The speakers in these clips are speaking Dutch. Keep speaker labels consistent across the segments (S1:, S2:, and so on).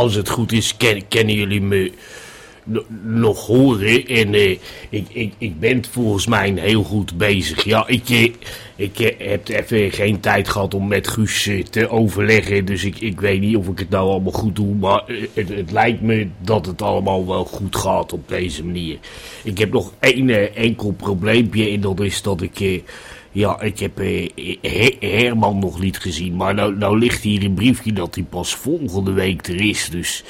S1: als het goed is, kennen jullie me nog horen. En uh, ik, ik, ik ben volgens mij heel goed bezig. Ja, ik, uh, ik uh, heb even geen tijd gehad om met Guus te overleggen. Dus ik, ik weet niet of ik het nou allemaal goed doe. Maar het, het lijkt me dat het allemaal wel goed gaat op deze manier. Ik heb nog één enkel probleempje. En dat is dat ik ja, ik heb eh, Herman nog niet gezien. Maar nou, nou ligt hier een briefje dat hij pas volgende week er is. Dus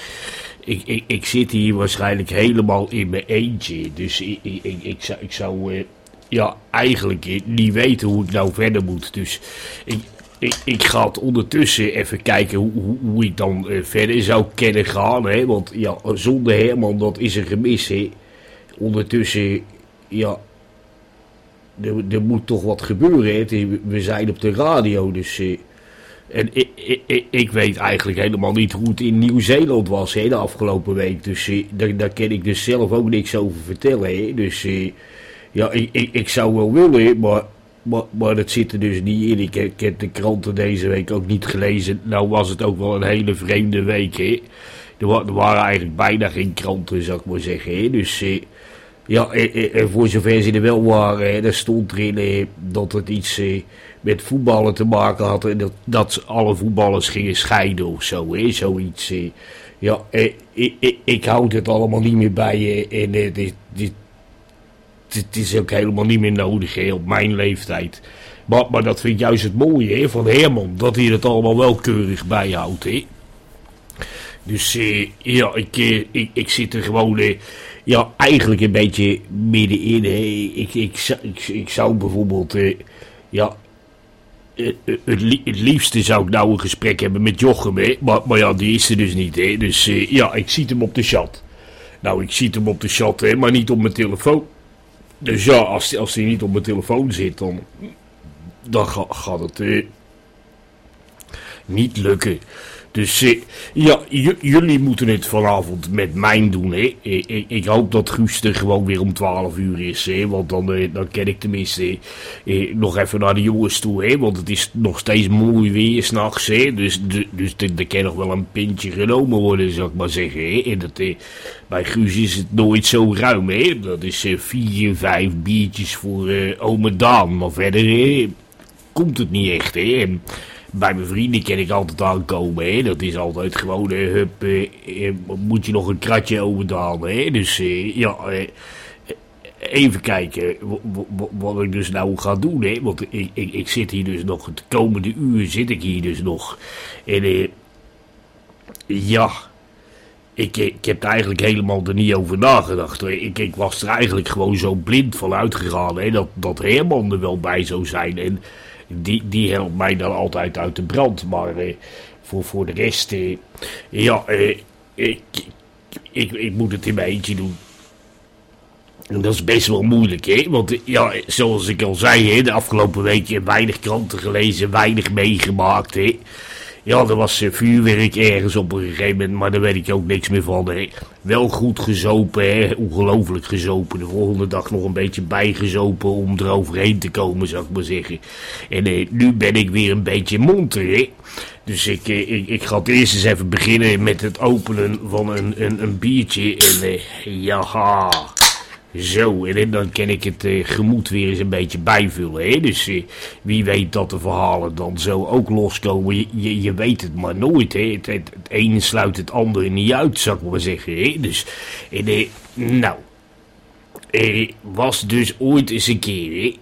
S1: ik, ik, ik zit hier waarschijnlijk helemaal in mijn eentje. Dus ik, ik, ik, zou, ik zou eh, ja, eigenlijk niet weten hoe ik nou verder moet. Dus ik, ik, ik ga het ondertussen even kijken hoe, hoe, ik dan uh, verder zou kunnen gaan. Hè? Want ja, zonder Herman, dat is een gemis. Hè? Ondertussen, ja, er, moet toch wat gebeuren. We zijn op de radio, dus... Uh, en ik, ik, ik, weet eigenlijk helemaal niet hoe het in Nieuw-Zeeland was hè, de afgelopen week. Dus uh, daar, daar kan ik dus zelf ook niks over vertellen. Hè. Dus uh, ja, ik, ik, ik, zou wel willen, maar, maar, maar dat zit er dus niet in. Ik, heb de kranten deze week ook niet gelezen. Nou was het ook wel een hele vreemde week. Hè. Er, er waren eigenlijk bijna geen kranten, zou ik maar zeggen. Hè. Dus... Ja, en, voor zover ze er wel waren, daar stond erin dat het iets met voetballen te maken had. En dat, dat alle voetballers gingen scheiden of zo, hè, zoiets. Ja, ik, ik, houd het allemaal niet meer bij. En dit, dit, is ook helemaal niet meer nodig hè, op mijn leeftijd. Maar, maar dat vind ik juist het mooie hè, van Herman. Dat hij het allemaal wel keurig bijhoudt. Hè. Dus ja, ik, ik zit er gewoon ja, eigenlijk een beetje middenin. Hè. Ik, ik, ik, ik zou bijvoorbeeld, uh, ja, uh, het, li het, liefste zou ik nou een gesprek hebben met Jochem, hè. Maar, maar ja, die is er dus niet. Hè. Dus ja, ik zie hem op de chat. Nou, ik zie hem op de chat, hè, maar niet op mijn telefoon. Dus ja, als, als hij niet op mijn telefoon zit, dan, dan ga, gaat het niet lukken. Dus ja, jullie moeten het vanavond met mij doen. Hè. Ik, ik, hoop dat Guus er gewoon weer om 12 uur is. Hè. Want dan, uh, dan ken ik tenminste uh, nog even naar de jongens toe. Hè. Want het is nog steeds mooi weer s'nachts. Dus, dus er kan nog wel een pintje genomen worden, zou ik maar zeggen. Hè. En dat, bij Guus is het nooit zo ruim. Hè. Dat is vier, vijf biertjes voor ome Daan. Maar verder komt het niet echt. Hè. Bij mijn vrienden ken ik altijd aankomen. Hè. Dat is altijd gewoon, uh, hup, uh, moet je nog een kratje overdalen. Hè. Dus ja, even kijken wat ik dus nou ga doen. Hè. Want ik, ik, ik zit hier dus nog, het komende uur zit ik hier dus nog. En ja, ik, ik heb er eigenlijk helemaal er niet over nagedacht. Ik, ik was er eigenlijk gewoon zo blind van uitgegaan hè, dat, dat Herman er wel bij zou zijn. En die, die helpt mij dan altijd uit de brand. Maar voor, voor de rest, ja, ik, ik, ik moet het in mijn eentje doen. En dat is best wel moeilijk, hè? Want ja, zoals ik al zei, hè, de afgelopen weken weinig kranten gelezen, weinig meegemaakt, hè? Ja, er was uh, vuurwerk ergens op een gegeven moment, maar daar weet ik ook niks meer van. Hè. Wel goed gezopen, hè. ongelooflijk gezopen. De volgende dag nog een beetje bijgezopen om eroverheen te komen, zou ik maar zeggen. En uh, nu ben ik weer een beetje monter, hè. Dus ik, uh, ik, ik, ga eerst eens even beginnen met het openen van een, een, een biertje. En ja, zo, en dan kan ik het uh, gemoed weer eens een beetje bijvullen. Hè? Dus uh, wie weet dat de verhalen dan zo ook loskomen. Je, je, je weet het maar nooit. Hè? Het, het, ene sluit het andere niet uit, zou ik maar zeggen. Hè? Dus, en, uh, nou, was dus ooit eens een keer. Hè?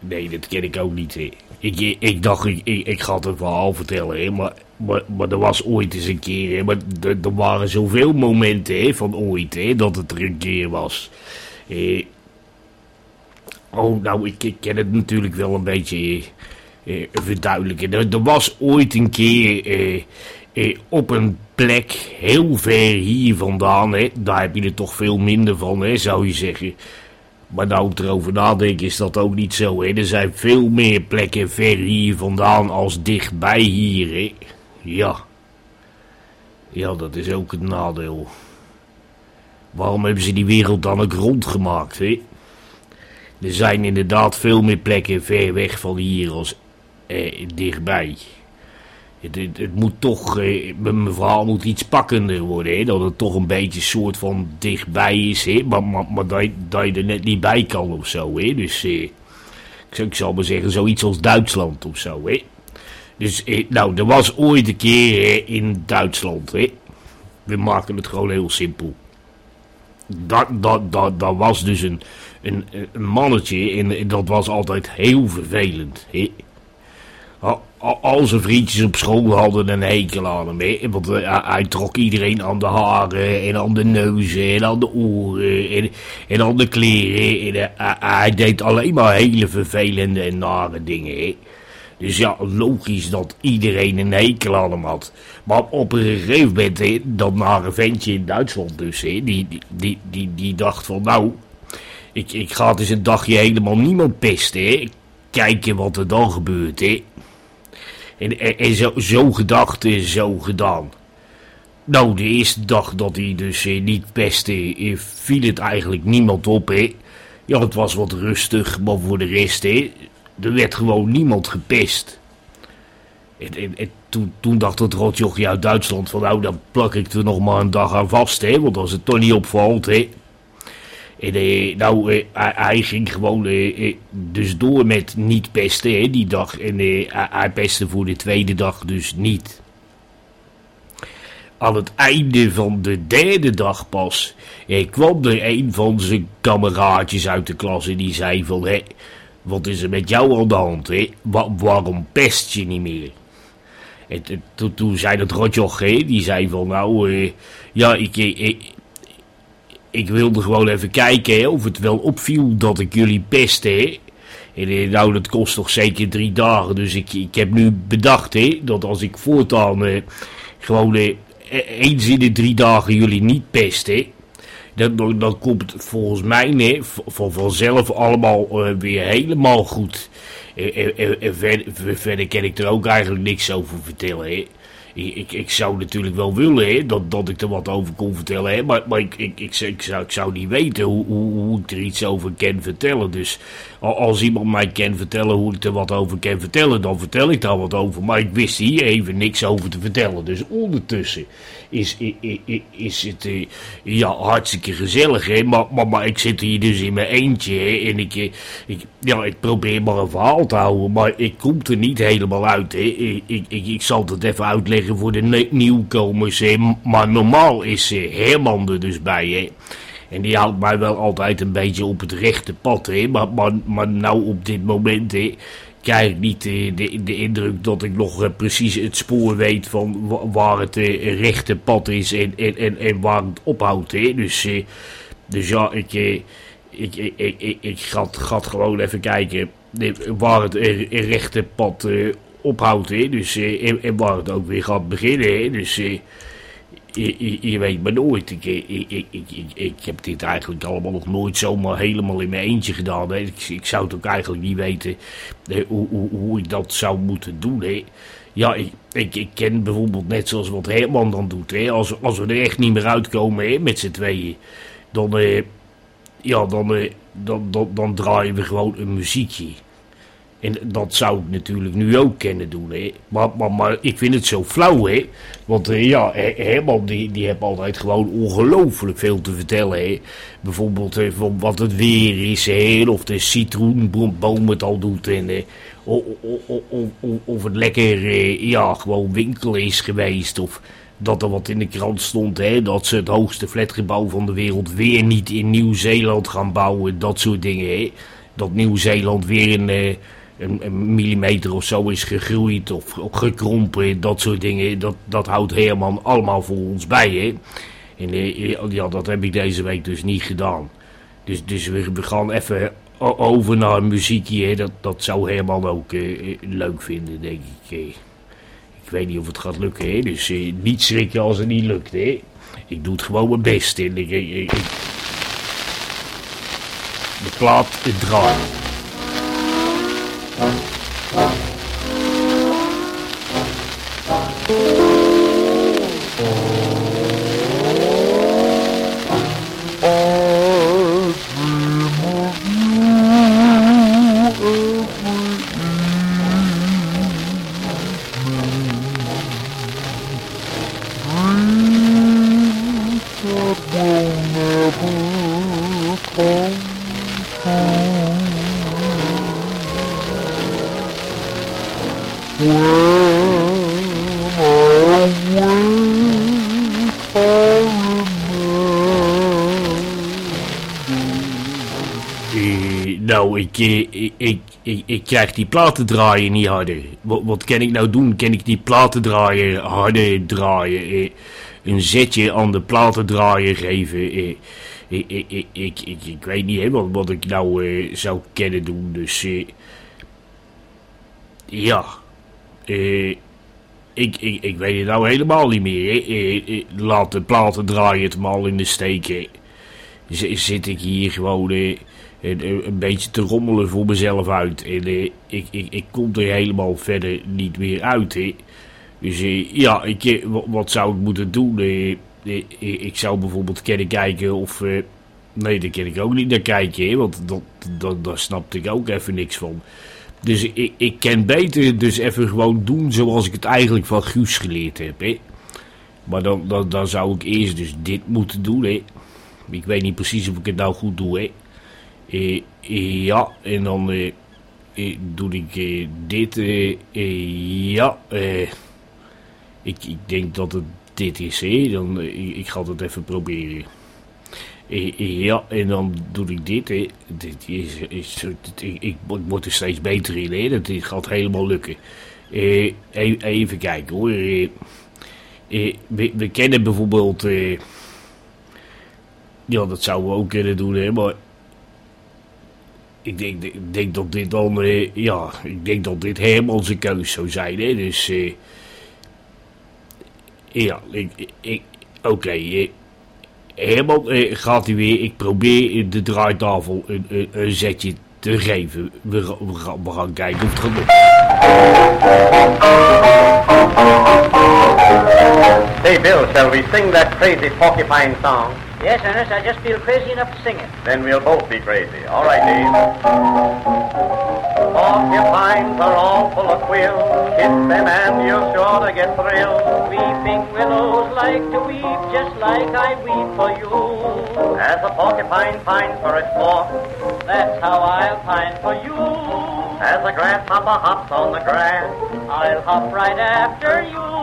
S1: Nee, dat ken ik ook niet. Hè? Ik, ik dacht, ik, ik, ik ga het een verhaal vertellen, hè? maar maar, maar er was ooit eens een keer, hè, maar er, waren zoveel momenten hè, van ooit hè, dat het er een keer was. Eh, oh, nou, ik, ik ken het natuurlijk wel een beetje eh, verduidelijken. Er, er, was ooit een keer eh, eh, op een plek heel ver hier vandaan, hè, daar heb je er toch veel minder van, hè, zou je zeggen. Maar nou ik erover nadenk is dat ook niet zo. Hè. Er zijn veel meer plekken ver hier vandaan als dichtbij hier. Hè. Ja. Ja, dat is ook het nadeel. Waarom hebben ze die wereld dan ook rond gemaakt, hè? Er zijn inderdaad veel meer plekken ver weg van hier als eh, dichtbij. Het, het, moet toch, eh, mijn verhaal moet iets pakkender worden, hè? dat het toch een beetje soort van dichtbij is, hè? maar, maar, dat, dat, je er net niet bij kan of zo. Hè? Dus eh, ik, zou, maar zeggen, zoiets als Duitsland of zo. Hè? Dus, eh, nou, er was ooit een keer in Duitsland, hè. We maken het gewoon heel simpel. Dat, dat, dat, dat was dus een, een, een mannetje en dat was altijd heel vervelend, hè. Al zijn vriendjes op school hadden een hekel aan hem. Want uh, hij trok iedereen aan de haren en aan de neuzen en aan de oren en, en aan de kleren. En, hij deed alleen maar hele vervelende en nare dingen. Hè? Dus ja, logisch dat iedereen een hekel aan hem had. Maar op een gegeven moment, he, dat nare ventje in Duitsland dus, he, die, die, die, die, dacht van nou, ik, ik ga dus een dagje helemaal niemand pesten. He. Kijken wat er dan gebeurt. He. En, en, en zo, zo gedacht is zo gedaan. Nou, de eerste dag dat hij dus eh, niet pestte, eh, viel het eigenlijk niemand op. Hè. Ja, het was wat rustig, maar voor de rest, hè, er werd gewoon niemand gepest. En, en, toen, toen, dacht het rotjochje uit Duitsland van nou dan plak ik er nog maar een dag aan vast hè, want als het toch niet opvalt hè. En eh, nou, eh, hij, ging gewoon eh, eh, dus door met niet pesten hè, die dag. En eh, hij pestte voor de tweede dag dus niet. Aan het einde van de derde dag pas kwam er een van zijn kameraadjes uit de klas en die zei van... Hé, wat is er met jou aan de hand, hè? waarom pest je niet meer? En toen, zei dat rotjoch, die zei van, nou, uh, ja, ik, ik, ik, wilde gewoon even kijken of het wel opviel dat ik jullie pestte. En uh, nou, dat kost toch zeker drie dagen, dus ik, ik heb nu bedacht, hè, dat als ik voortaan uh, gewoon e-, eens in de drie dagen jullie niet pest, hè, dan komt het volgens mij nee, van, vanzelf allemaal uh, weer helemaal goed. En, verder, kan ik er ook eigenlijk niks over vertellen. Hè. Ik, ik, zou natuurlijk wel willen hè, dat, dat ik er wat over kon vertellen. Hè, maar maar ik, ik, ik, ik, zou, ik zou niet weten hoe, hoe, hoe ik er iets over kan vertellen. Dus als iemand mij kan vertellen hoe ik er wat over kan vertellen, dan vertel ik daar wat over. Maar ik wist hier even niks over te vertellen. Dus ondertussen is, het uh, ja, hartstikke gezellig. Hè? Maar, maar, ik zit hier dus in mijn eentje. Hè? En ik, eh, ik, ja, probeer maar een verhaal te houden. Maar ik kom er niet helemaal uit. Hè? Ik, ik, ik, zal het even uitleggen voor de nieuwkomers. Hè? Maar normaal is uh, Herman er dus bij. Hè? En die houdt mij wel altijd een beetje op het rechte pad. Hè? Maar, maar, maar nou op dit moment hè, krijg ik niet de, indruk dat ik nog uh, precies het spoor weet van waar het uh, rechte pad is en, en, en, waar het ophoudt. Hè? Dus, uh, dus ja, ik, ik, ik, ik, ik, ga gewoon even kijken waar het rechte pad ophoudt. Hè? Dus, en, en, waar het ook weer gaat beginnen. Hè? Dus je, weet maar nooit. Ik, ik, ik, ik, heb dit eigenlijk allemaal nog nooit zomaar helemaal in mijn eentje gedaan. Hè. Ik, ik zou het ook eigenlijk niet weten hoe, hoe, hoe ik dat zou moeten doen. Hè. Ja, ik, ik, ik ken bijvoorbeeld net zoals wat Herman dan doet. Hè. Als, als we er echt niet meer uitkomen hè, met z'n tweeën, dan, eh, ja, dan, eh, dan, dan, dan draaien we gewoon een muziekje. En dat zou ik natuurlijk nu ook kunnen doen, hè. Maar, maar, ik vind het zo flauw, hè. Want uh, ja, Herman die, die heeft altijd gewoon ongelooflijk veel te vertellen, hè. Bijvoorbeeld uh, van wat het weer is, hè. Of de citroenboom het al doet. En uh, of, of, of, het lekker, ja, gewoon winkel is geweest. Of dat er wat in de krant stond, hè. Dat ze het hoogste flatgebouw van de wereld weer niet in Nieuw-Zeeland gaan bouwen. Dat soort dingen, hè. Dat Nieuw-Zeeland weer een een, millimeter of zo is gegroeid of, gekrompen, dat soort dingen. Dat, dat houdt Herman allemaal voor ons bij. Hè? En eh, ja, dat heb ik deze week dus niet gedaan. Dus, dus we, gaan even over naar muziekje. Hè? Dat, dat zou Herman ook uh, leuk vinden, denk ik. Ik weet niet of het gaat lukken, hè? dus uh, niet schrikken als het niet lukt. Hè? Ik doe het gewoon mijn best. De plaat draait. Ik, ik, ik, ik, krijg die platen draaien niet harder. Wat, wat kan ik nou doen? Kan ik die platen draaien harder draaien? Eh, een zetje aan de platen draaien geven? Eh, ik, ik, ik, ik, ik, weet niet hè, wat, ik nou eh, zou kunnen doen. Dus eh, ja, eh, ik, ik, ik weet het nou helemaal niet meer. Laat de platen draaien het mal in de steek. zit ik hier gewoon een, beetje te rommelen voor mezelf uit. En eh, ik, ik, ik kom er helemaal verder niet meer uit. Hè. Dus eh, ja, ik, eh, wat zou ik moeten doen? Ik zou bijvoorbeeld kijken of... Nee, daar kan ik ook niet naar kijken, hè, want dat, dat, daar snapte ik ook even niks van. Dus ik, ik kan beter dus even gewoon doen zoals ik het eigenlijk van Guus geleerd heb. Hè. Maar dan, dan, dan zou ik eerst dus dit moeten doen. Hè. Ik weet niet precies of ik het nou goed doe. Hè. Eh, ja, en dan eh, eh, doe ik dit. ja, ik, ik denk dat het dit is. Hè. Dan, ik ga het even proberen. ja, en dan doe ik dit. Dit is, ik, ik, word er steeds beter in. Hè. Dat gaat helemaal lukken. E-, even kijken hoor. We, we, kennen bijvoorbeeld. ja, dat zouden we ook kunnen doen. Hè, maar ik denk, ik denk dat dit dan, uh, ja, ik denk dat dit helemaal zijn keus zou zijn. Hè? Dus, uh, ja, ik, ik, oké. Okay, helemaal gaat hij weer. Ik probeer de draaitafel een, een, zetje te geven. We, gaan, we gaan kijken of het gaat.
S2: Hey Bill, shall we sing that crazy porcupine song?
S3: Yes, Ernest, I just feel crazy enough to sing it.
S2: Then we'll both be crazy. All right, Dave. Porcupines are all full of quills. Kiss them and you're sure to get thrilled.
S3: Weeping willows like to weep just like I weep for you.
S2: As a porcupine pines for its fork,
S3: that's how I'll pine for you.
S2: As a grasshopper hops on the grass,
S3: I'll hop right after you.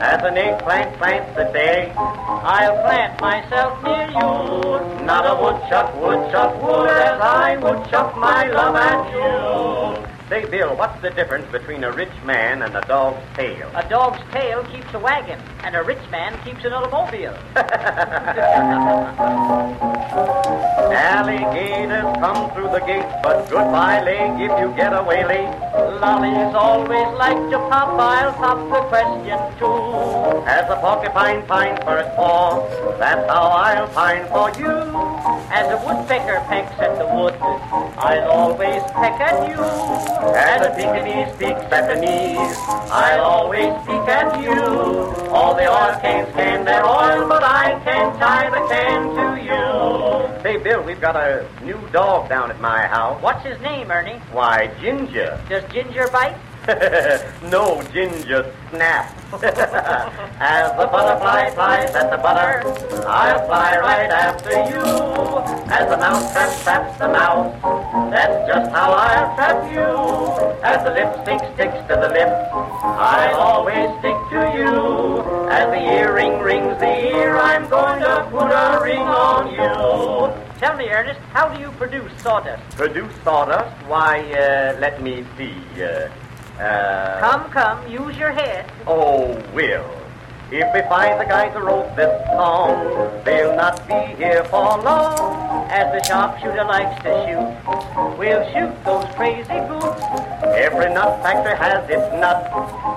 S2: As an eggplant plants the day,
S3: I'll plant myself near you.
S2: Not a woodchuck, woodchuck would as I would chuck my love at you. Say, Bill, what's the difference between a rich man and a dog's tail?
S3: A dog's tail keeps a wagon, and a rich man keeps an automobile.
S2: Alligators come through the gate, but goodbye leg if you get away late.
S3: Lollies always like to pop, I'll pop the question too.
S2: As a porcupine pines for its paw, that's how I'll pine for you.
S3: As a woodpecker pecks at the wood, I'll always peck at you.
S2: As a Pekingese peeks at the knees, I'll always peek at you. All the oil cans can their oil, but I can't tie the can to you. Say, Bill, we've got a new dog down at my house.
S3: What's his name, Ernie?
S2: Why, Ginger.
S3: Does Ginger bite?
S2: no, Ginger snap. As the butterfly flies at the butter, I'll fly right after you. As the mouse trap traps the mouse, that's just how I'll trap you. As the lipstick sticks to the lip, I'll always stick to you. As the earring rings the ear, I'm going to put a ring on you.
S3: Tell me, Ernest, how do you produce sawdust?
S2: Produce sawdust? Why, uh, let me see. Uh, uh,
S3: Come, come, use your head.
S2: Oh, Will. If we find the guys who wrote this song, they'll not be here for long.
S3: As the sharpshooter likes to shoot, we'll shoot those crazy boots.
S2: Every nut factor has its nut,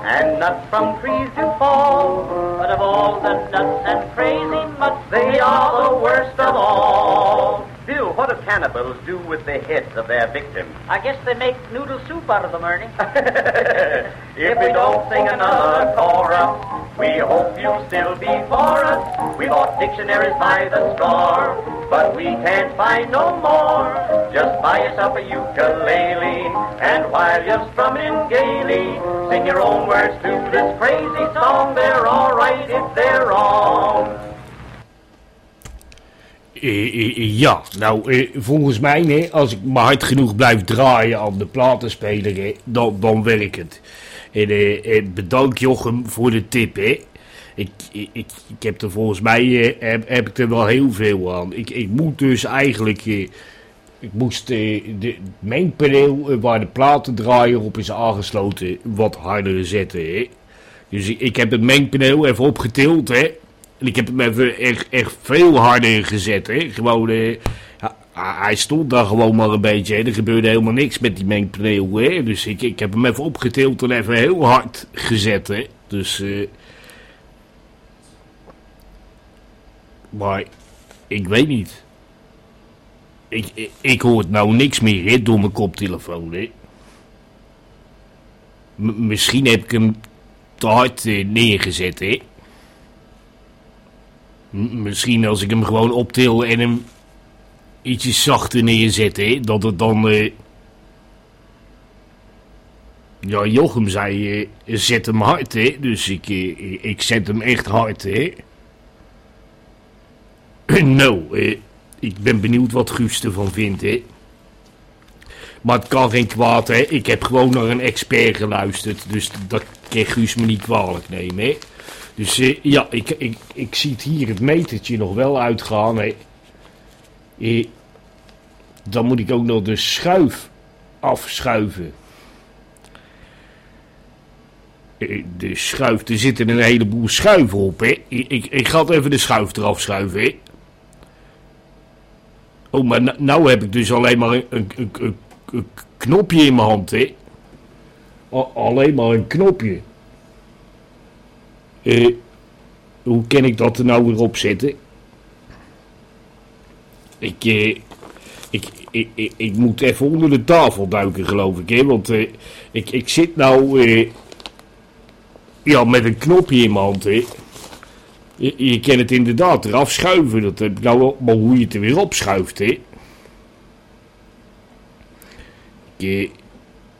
S2: and nuts from trees do fall.
S3: But of all the nuts and crazy mutts,
S2: They are the worst of all. Bill, what do cannibals do with the heads of their victims?
S3: I guess they make noodle soup out of them, Ernie.
S2: if we don't sing another chorus, we hope you'll still be for us. We bought dictionaries by the score, but we can't find no more. Just buy yourself a ukulele, and while you're strumming gaily, sing your own words to this crazy song. They're all right if they're wrong.
S1: Eh, eh, eh, ja, nou, volgens mij, hè, als ik maar hard genoeg blijf draaien aan de platenspeler, hè, dan, dan werkt het. En bedankt Jochem voor de tip, hè. Ik, ik, ik, heb er volgens mij heb, heb ik er wel heel veel aan. Ik, ik moet dus eigenlijk... ik moest de mengpaneel waar de platendraaier op is aangesloten wat harder zetten, hè. Dus ik, ik heb het mengpaneel even opgetild, hè. En ik heb hem even echt, echt veel harder gezet, hè. Gewoon, eh, hij- stond daar gewoon maar een beetje, hè. Er gebeurde helemaal niks met die mengpaneel, hè. Dus ik, ik heb hem even opgetild en even heel hard gezet, hè. Dus, eh... Maar, ik weet niet. Ik, ik, ik hoor nou niks meer, door mijn koptelefoon, hè. Misschien heb ik hem te hard eh, neergezet, hè. Misschien als ik hem gewoon optil en hem ietsje zachter neerzet, hè, dat het dan... eh, Ja, Jochem zei, eh, zet hem hard, hè. Dus ik, eh, ik- zet hem echt hard, hè. nou, ik ben benieuwd wat Guus ervan vindt, hè. Maar het kan geen kwaad, hè. Ik heb gewoon naar een expert geluisterd. Dus dat kan Guus me niet kwalijk nemen, hè. Dus eh, ja, ik, ik, ik zie het hier het metertje nog wel uitgaan, hè. Eh, dan moet ik ook nog de schuif afschuiven. Eh, De schuif, er zitten een heleboel schuiven op, hè. Ik, ik, ik ga het even de schuif eraf schuiven. Oh, maar nou, nou heb ik dus alleen maar een, een, een, knopje in mijn hand, hè. Alleen maar een knopje. Eh, hoe kan ik dat er nou weer op zetten? Ik, eh, ik, ik, ik, ik moet even onder de tafel duiken, geloof ik, hè. Want eh, ik, ik zit nou... ja, met een knopje in mijn hand, hè. Je, je kan het inderdaad eraf schuiven. Dat heb ik nou wel. Maar hoe je het er weer opschuift, hè. Ik,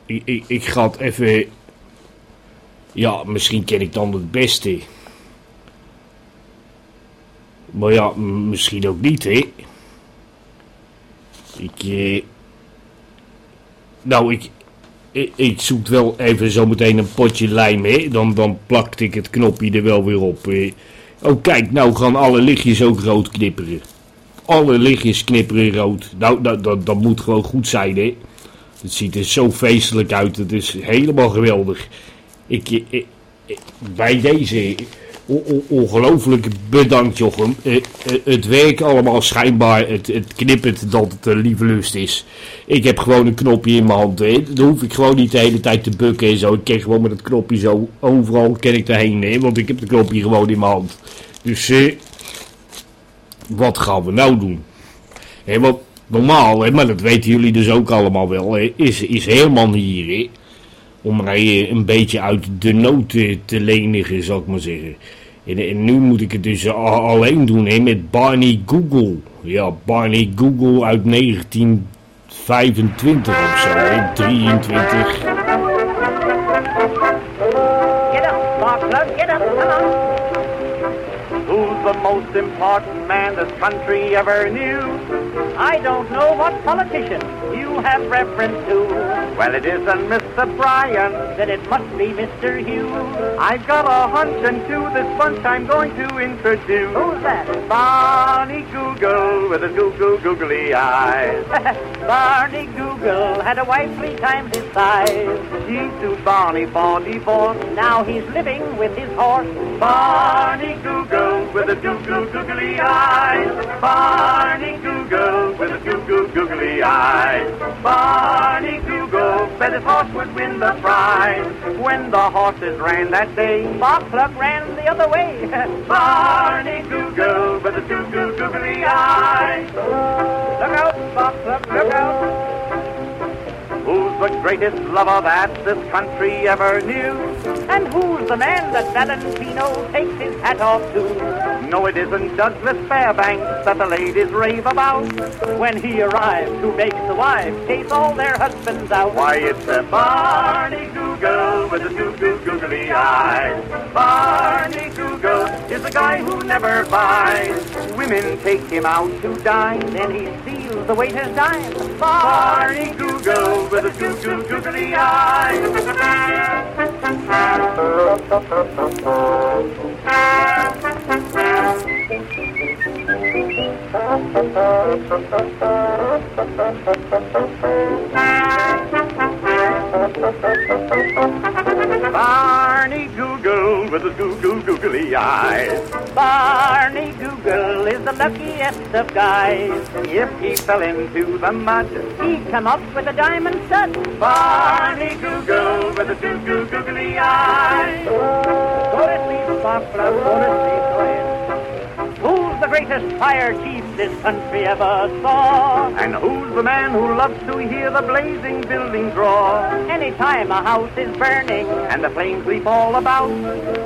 S1: ik, ik ga het even... Ja, misschien ken ik dan het beste. Maar ja, misschien ook niet, hè. Ik, eh... Nou, ik, ik, zoek wel even zometeen een potje lijm, hè. Dan, dan plakt ik het knopje er wel weer op. Oh, kijk, nou gaan alle lichtjes ook rood knipperen. Alle lichtjes knipperen rood. Nou, dat, dat, dat moet gewoon goed zijn, hè. Het ziet er zo feestelijk uit. Het is helemaal geweldig. Ik, bij deze on- on- ongelooflijk bedankt, Jochem. Eh, eh, het werkt allemaal schijnbaar. Het, het knippert dat het een lieve lust is. Ik heb gewoon een knopje in mijn hand. Hè. Dan hoef ik gewoon niet de hele tijd te bukken en zo. Ik kan gewoon met het knopje zo overal ken ik erheen. Want ik heb het knopje gewoon in mijn hand. Dus eh, wat gaan we nou doen? Normaal, maar dat weten jullie dus ook allemaal wel, is, is Herman hier. Om mij een beetje uit de nood eh, te lenigen, zal ik maar zeggen. En, en nu moet ik het dus alleen doen hè, met Barney Google. Ja, Barney Google uit 1925 of zo, hè, 23.
S2: The most important man this country ever knew?
S3: I don't know what politician you have reference to.
S2: Well, it isn't Mr. Bryan.
S3: Then it must be Mr. Hughes.
S2: I've got a hunch, and to this bunch I'm going to introduce
S3: Who's that?
S2: Bonnie Google with his goo googly eyes.
S3: Barney Google had a wife three times his size.
S2: She sued Barney for divorce.
S3: Now he's living with his horse.
S2: Barney Google with his goo goo googly eyes. Barney Google with his goo goo googly eyes. Barney Google bet his horse would win the prize. When the horses ran that day,
S3: Sparkplug ran the other way.
S2: Barney Google with his goo goo googly eyes.
S3: look out, Sparkplug, look out.
S2: The greatest lover that this country ever knew?
S3: And who's the man that Valentino takes his hat off to?
S2: No, it isn't Douglas Fairbanks that the ladies rave about.
S3: When he arrives, who makes the wives chase all their husbands out?
S2: Why, it's a Barney Google with his goo goo googly eyes. Barney Google is a guy who never buys. Women take him out to dine.
S3: Then he steals the waiter's dime.
S2: Barney Google with goo goo googly eyes. Barney Google with his goo goo googly eyes.
S3: Barney Google is the luckiest of guys.
S2: If he fell into the mud,
S3: he'd come up with a diamond stud.
S2: Barney Google with his goo goo googly eyes.
S3: Go to greatest fire chief this country ever saw?
S2: And who's the man who loves to hear the blazing buildings roar?
S3: Anytime a house is burning,
S2: And the flames leap all about.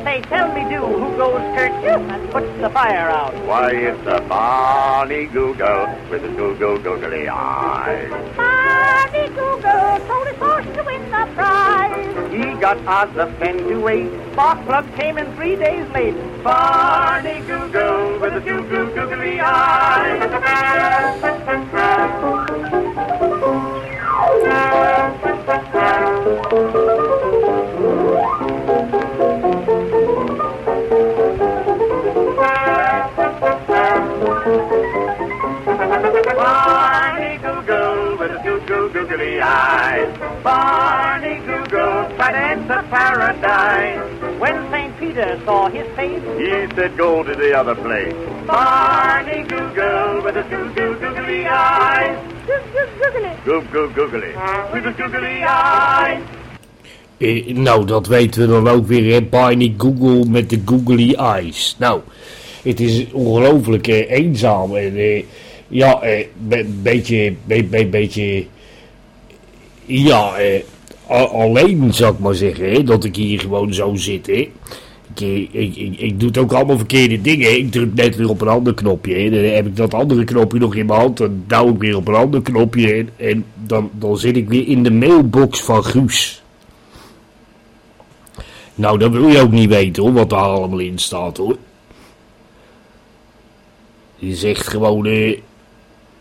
S3: they tell me do who goes kerchief and puts the fire out.
S2: Why, it's a Barney Google with his goo goo googly eyes.
S3: Barney Google told his horse to win the prize.
S2: He got odds of ten to eight.
S3: Sparkplug came in three days late.
S2: Barney Google with his goo goo googly eyes. Barney Google with his goo goo googly eyes. Barney Google tried to enter paradise.
S3: Peter saw his face,
S2: He said go to the other place. Barney Google with his goo goo googly eyes. Goo goo googly with his googly eyes.
S1: Eh, nou, dat weten we dan ook weer, hè. Barney Google met de googly eyes. Nou, het is ongelooflijk eh, eenzaam. En eh, ja, een be beetje, be be beetje, ja, eh, alleen zou ik maar zeggen, hè, dat ik hier gewoon zo zit, hè. Ik, ik, doe het ook allemaal verkeerde dingen. Ik druk net weer op een ander knopje. Hè. Dan heb ik dat andere knopje nog in mijn hand. Dan duw ik weer op een ander knopje. En, en dan, dan zit ik weer in de mailbox van Guus. Nou, dat wil je ook niet weten hoor, wat daar allemaal in staat hoor. Je zegt gewoon, eh,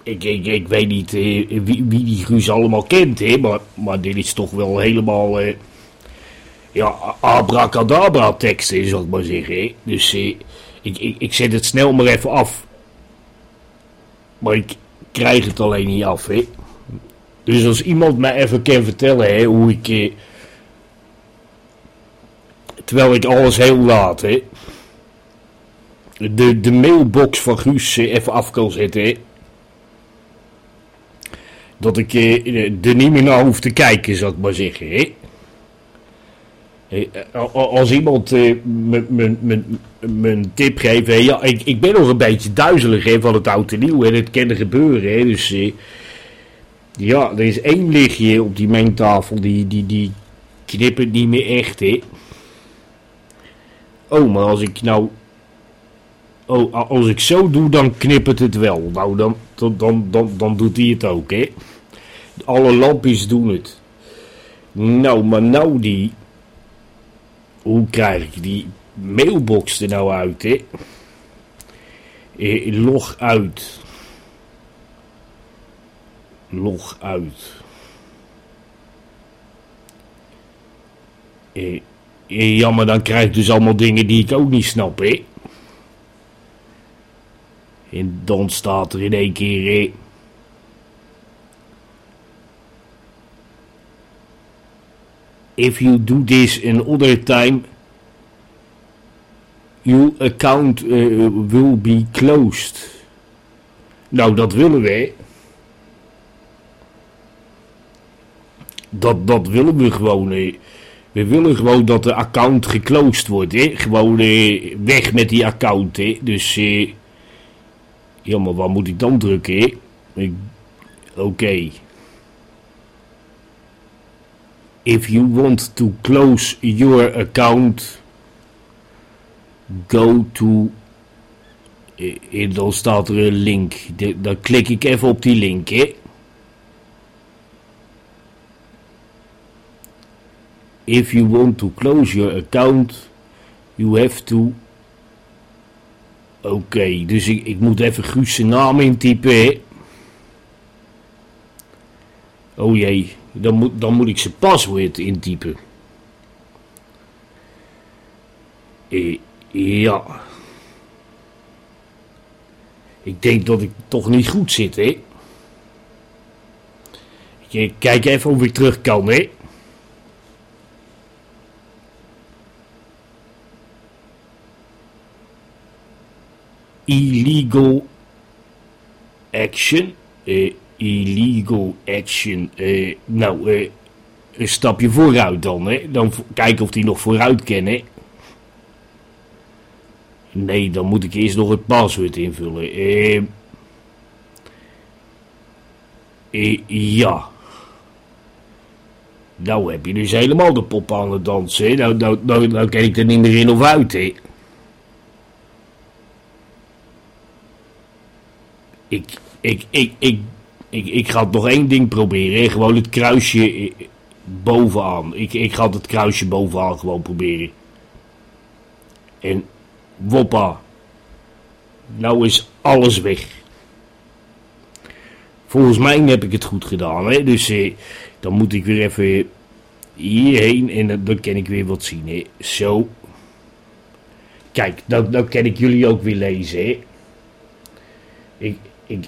S1: ik, ik, ik weet niet eh, wie, wie die Guus allemaal kent, hè, maar, maar dit is toch wel helemaal, eh, ja, abracadabra teksten, zal ik maar zeggen. Hè. Dus eh, ik, ik, ik zet het snel maar even af. Maar ik krijg het alleen niet af, hè. Dus als iemand mij even kan vertellen hè, hoe ik... eh, terwijl ik alles heel laat, hè. De, de mailbox van Guus eh, even af kan zetten, hè. Dat ik er niet meer naar hoef te kijken, zal ik maar zeggen, hè. Eh, Als iemand eh, een tip geeft, ja, ik, ik ben nog een beetje duizelig van het oud en nieuw. En het kan gebeuren. Hè, dus eh, ja, er is één lichtje op die mengtafel, die, die, die knippert niet meer echt. Hè. Oh, maar als ik nou. Oh, als ik zo doe, dan knippert het wel. Nou, dan, dan, dan, dan, dan doet hij het ook, hè. Alle lampjes doen het. Nou, maar nou die. Hoe krijg ik die mailbox er nou uit, hè? Eh, log uit. Log uit. Eh, eh, ja, maar dan krijg ik dus allemaal dingen die ik ook niet snap, hè? En dan staat er in één keer... if you do this another time, your account uh, will be closed. Nou, dat willen wij. Dat, dat willen we gewoon. eh. We willen gewoon dat de account geclosed wordt. Hè? Gewoon eh, weg met die account. Hè? Dus, eh, ja, maar waar moet ik dan drukken? hè? Ik- Oké. If you want to close your account, go to. eh, eh, Dan staat er een link. Dan klik ik even op die link, hè. If you want to close your account, you have to. Oké, dus ik, moet even Guus zijn naam intypen. Oh jee, dan moet, dan moet ik zijn paswoord intypen. Eh, ja. Ik denk dat ik toch niet goed zit, hè. Ik kijk even of ik terug kan, hè. Illegal action. Eh, illegal action. Eh, nou, eh, een stapje vooruit dan, hè. Dan kijken of die nog vooruit kennen. Nee, dan moet ik eerst nog het paswoord invullen. Eh, ja. Nou heb je dus helemaal de pop aan het dansen. Nou, nou, nou, nou ik er niet meer in of uit, hè. Ik, ik, ik, ik, ik, ik ga nog één ding proberen. Gewoon het kruisje eh, bovenaan. Ik, ik ga het kruisje bovenaan gewoon proberen. En woppa. Nou is alles weg. Volgens mij heb ik het goed gedaan. Hè? Dus eh, dan moet ik weer even hierheen en dan, dan kan ik weer wat zien. Hè? Zo. Kijk, dan, dan kan ik jullie ook weer lezen. Hè? Ik, ik,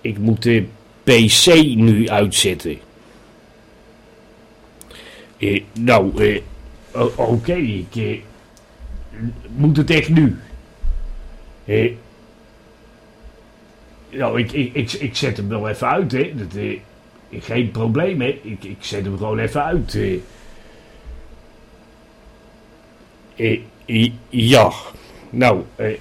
S1: ik moet de PC nu uitzetten. Eh, nou, eh, oké, ik eh, moet het echt nu. Eh, nou, ik, ik, ik, zet hem wel even uit, hè. Dat, eh, geen probleem, hè. Ik, ik zet hem gewoon even uit. ja, nou, eh,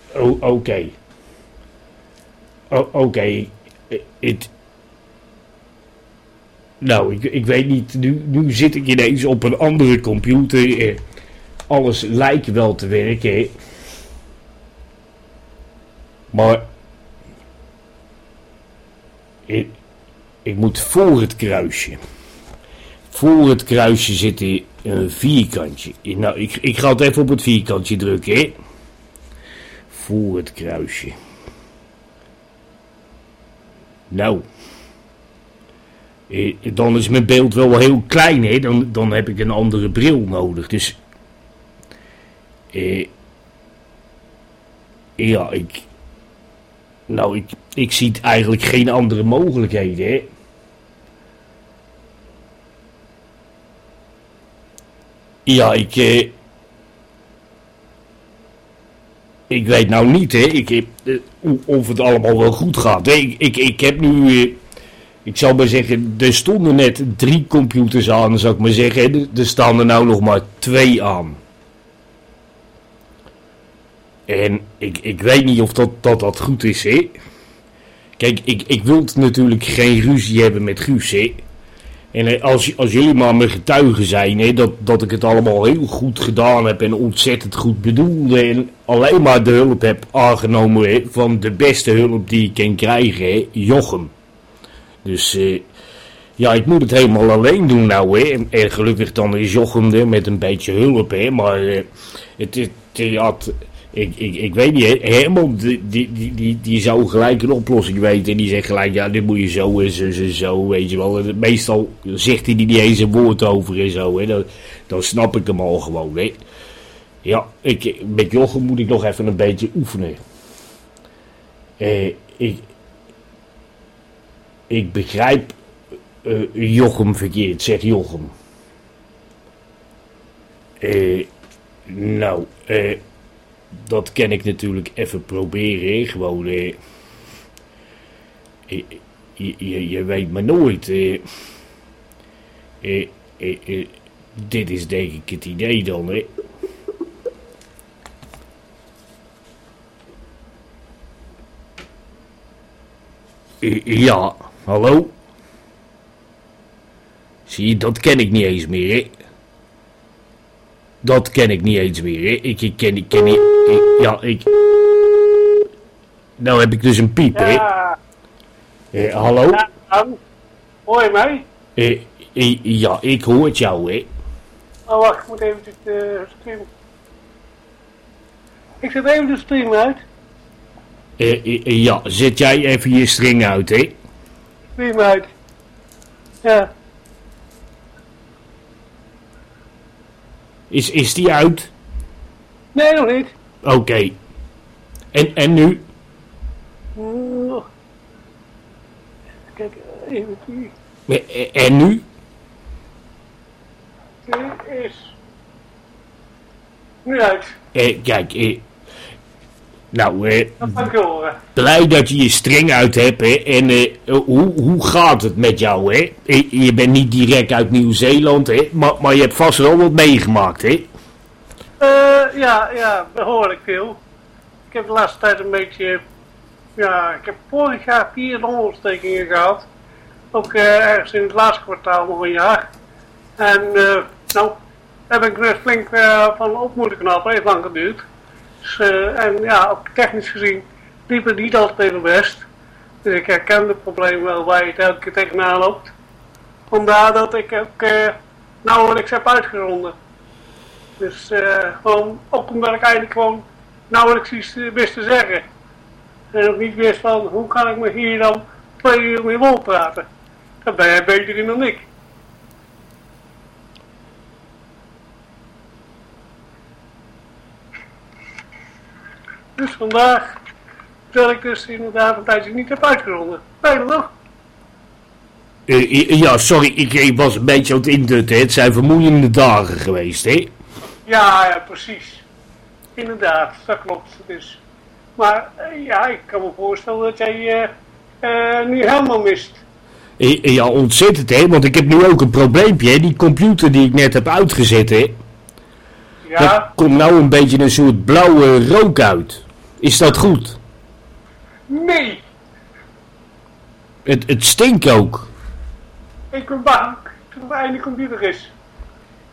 S1: Oh, oké. Oké. Nou, ik, ik weet niet. Nu, nu zit ik ineens op een andere computer. Eh, alles lijkt wel te werken. Maar. Ik, ik moet voor het kruisje. Voor het kruisje zit een vierkantje. Nou, ik, ik ga het even op het vierkantje drukken, voor het kruisje. Nou. Eh, dan is mijn beeld wel heel klein, hè. Dan, dan heb ik een andere bril nodig. Dus. Eh, ja, ik, Nou, ik, ik zie eigenlijk geen andere mogelijkheden, hè. Ja, ik... Eh, ik weet nou niet, hè. Ik, heb, eh, of het allemaal wel goed gaat. Ik, ik, ik heb nu... Eh, ik zou maar zeggen, er stonden net drie computers aan, zou ik maar zeggen. Er, er staan er nou nog maar twee aan. En ik, ik weet niet of dat, dat, dat goed is, hè. Kijk, ik, ik wil natuurlijk geen ruzie hebben met Guus, hè. En eh, als, als jullie maar mijn getuigen zijn, hè, dat, dat ik het allemaal heel goed gedaan heb en ontzettend goed bedoelde en alleen maar de hulp heb aangenomen van de beste hulp die ik kan krijgen, hè, Jochem. Dus eh, ja, ik moet het helemaal alleen doen nou, hè. En, gelukkig dan is Jochem er met een beetje hulp, hè. Maar eh, het, het, het- ik, ik, ik weet niet. Herman, die, die, die, die, zou gelijk een oplossing weten. En die zegt gelijk, ja, dit moet je zo en zo en zo, weet je wel. Meestal zegt hij niet eens een woord over en zo, hè. Dan, dan snap ik hem al gewoon, hè. Ja, ik, met Jochem moet ik nog even een beetje oefenen. Eh, ik, ik begrijp eh, Jochem verkeerd, zegt Jochem. Eh, nou, eh, dat kan ik natuurlijk even proberen. Gewoon, eh, eh, je, je, je weet maar nooit. eh. Eh, eh, eh, dit is denk ik het idee dan, hè. Ja, hallo? Zie je, dat ken ik niet eens meer, hè? Dat ken ik niet eens meer, hè? Ik, ik ken, ik ken niet... ik- ja, ik... Nou heb ik dus een piep, hè?
S4: Ja,
S1: Eh, hallo?
S4: ja, dan. Hoor je mij?
S1: Eh, eh, ja, ik hoor het jou, hè?
S4: Oh, wacht, ik moet even de uh, stream. Ik zet even de stream uit.
S1: Eh, eh, eh, ja, zet jij even je string uit, hè?
S4: Stream uit. Ja,
S1: Is, is die uit?
S4: nee, nog niet.
S1: Oké. En, en nu?
S4: Oh. Kijk, even
S1: eh, En nu?
S4: Die is. Nu uit.
S1: Eh, kijk, eh, nou, eh, blij dat je je string uit hebt, hè? En eh, hoe, hoe gaat het met jou, hè? Je bent niet direct uit Nieuw-Zeeland, hè? Maar, maar je hebt vast wel wat meegemaakt, hè?
S4: Eh, ja, ja, behoorlijk veel. Ik heb de laatste tijd een beetje, ja, ik heb vorig jaar vier longontstekingen gehad. Ook eh, ergens in het laatste kwartaal nog een jaar. En, nou, ben ik er flink van op moeten knappen, heeft lang geduurd. Dus, en ja, ook technisch gezien liep het niet altijd even best. Dus ik herken het probleem wel waar je het elke keer tegenaan loopt. Vandaar dat ik ook eh, nauwelijks heb uitgezonden. Dus eh, gewoon, ook omdat ik eigenlijk gewoon nauwelijks iets wist te zeggen. En ook niet wist van, hoe kan ik me hier dan twee uur mee vol praten. Daar ben jij beter in dan ik. Dus vandaag, terwijl ik dus inderdaad een tijdje niet heb nog?
S1: Eh, eh, ja, sorry, ik, ik was een beetje aan het indutten? Het zijn vermoeiende dagen geweest, hè?
S4: Ja, ja, precies. Inderdaad, dat klopt. Dus, maar eh, ja, ik kan me voorstellen dat jij eh, nu helemaal mist.
S1: Ja, ontzettend, hè? Want ik heb nu ook een probleempje, hè? Die computer die ik net heb uitgezet, hè?
S4: Ja,
S1: komt nou een beetje een soort blauwe rook uit. Is dat goed?
S4: nee,
S1: Het, het stinkt ook.
S4: ik ben bang dat het einde computer is.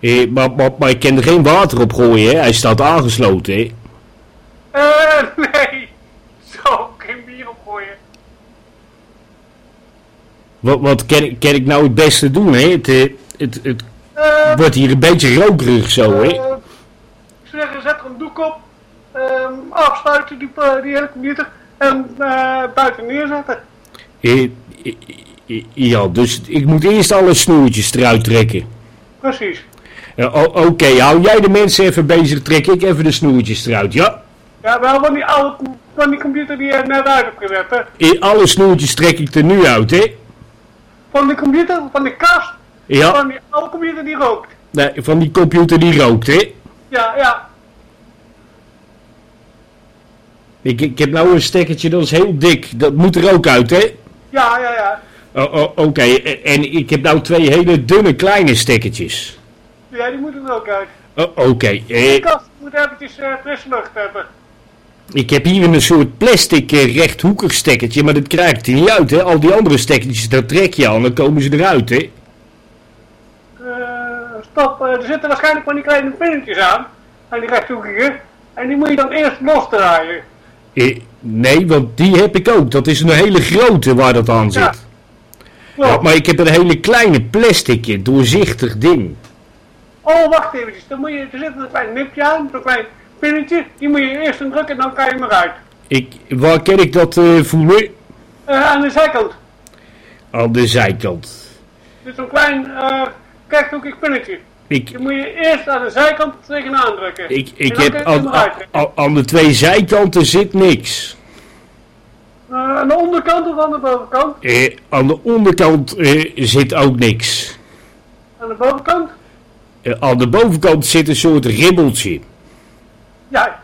S1: Eh, maar, maar, maar ik kan er geen water op gooien, hè? Hij staat aangesloten, hè?
S4: Eh, nee, zo, geen bier opgooien.
S1: Wat, wat kan, ik- kan ik nou het beste doen, hè? Het, eh, het, het
S4: Eh,
S1: wordt hier een beetje rokerig zo, hè?
S4: eh, ik zeg, zet er een doek op, ehm, afsluiten die, eh, die hele computer en eh, buiten neerzetten.
S1: Eh, eh, eh, ja, dus ik moet eerst alle snoertjes eruit trekken.
S4: Precies.
S1: Eh, Oké, hou jij de mensen even bezig, trek ik even de snoertjes eruit, ja?
S4: Ja, wel van die oude van die computer die je net uit hebt gezet, hè?
S1: In alle snoertjes trek ik er nu uit, hè?
S4: Van de computer, van de kast,
S1: Ja,
S4: van die oude computer die rookt.
S1: nee, van die computer die rookt, hè?
S4: Ja, ja.
S1: Ik, ik heb nou een stekkertje, dat is heel dik. Dat moet er ook uit, hè?
S4: Ja, ja, ja.
S1: Oh, oh, Oké, en ik heb nou twee hele dunne kleine stekkertjes.
S4: Ja, die moeten er ook uit.
S1: Oh, Oké, eh,
S4: Die kast moet eventjes eh, lucht hebben.
S1: ik heb hier een soort plastic eh, rechthoekig stekkertje, maar dat krijgt er niet uit, hè? Al die andere stekkertjes, daar trek je aan, dan komen ze eruit, hè?
S4: Eh, stop, eh, er zitten waarschijnlijk van die kleine pinnetjes aan. Aan die rechthoekige. En die moet je dan eerst losdraaien.
S1: Eh, nee, want die heb ik ook. Dat is een hele grote waar dat aan zit.
S4: Ja.
S1: Maar ik heb een hele kleine plasticje, doorzichtig ding.
S4: Oh, wacht eventjes. Dan moet je, er zit een klein nipje aan, zo'n klein pinnetje. Die moet je eerst indrukken en dan kan je hem eruit.
S1: Ik, waar kan ik dat eh, voelen?
S4: Eh, aan de zijkant.
S1: Aan de zijkant.
S4: Is zo'n klein uh, rechthoekig pinnetje.
S1: Ik,
S4: moet je eerst aan de zijkant tegenaan drukken.
S1: ik, ik heb aan, de twee zijkanten zit niks.
S4: Eh, aan de onderkant of aan de bovenkant?
S1: Eh, aan de onderkant eh, zit ook niks.
S4: Aan de bovenkant?
S1: Aan de bovenkant zit een soort ribbeltje.
S4: Ja.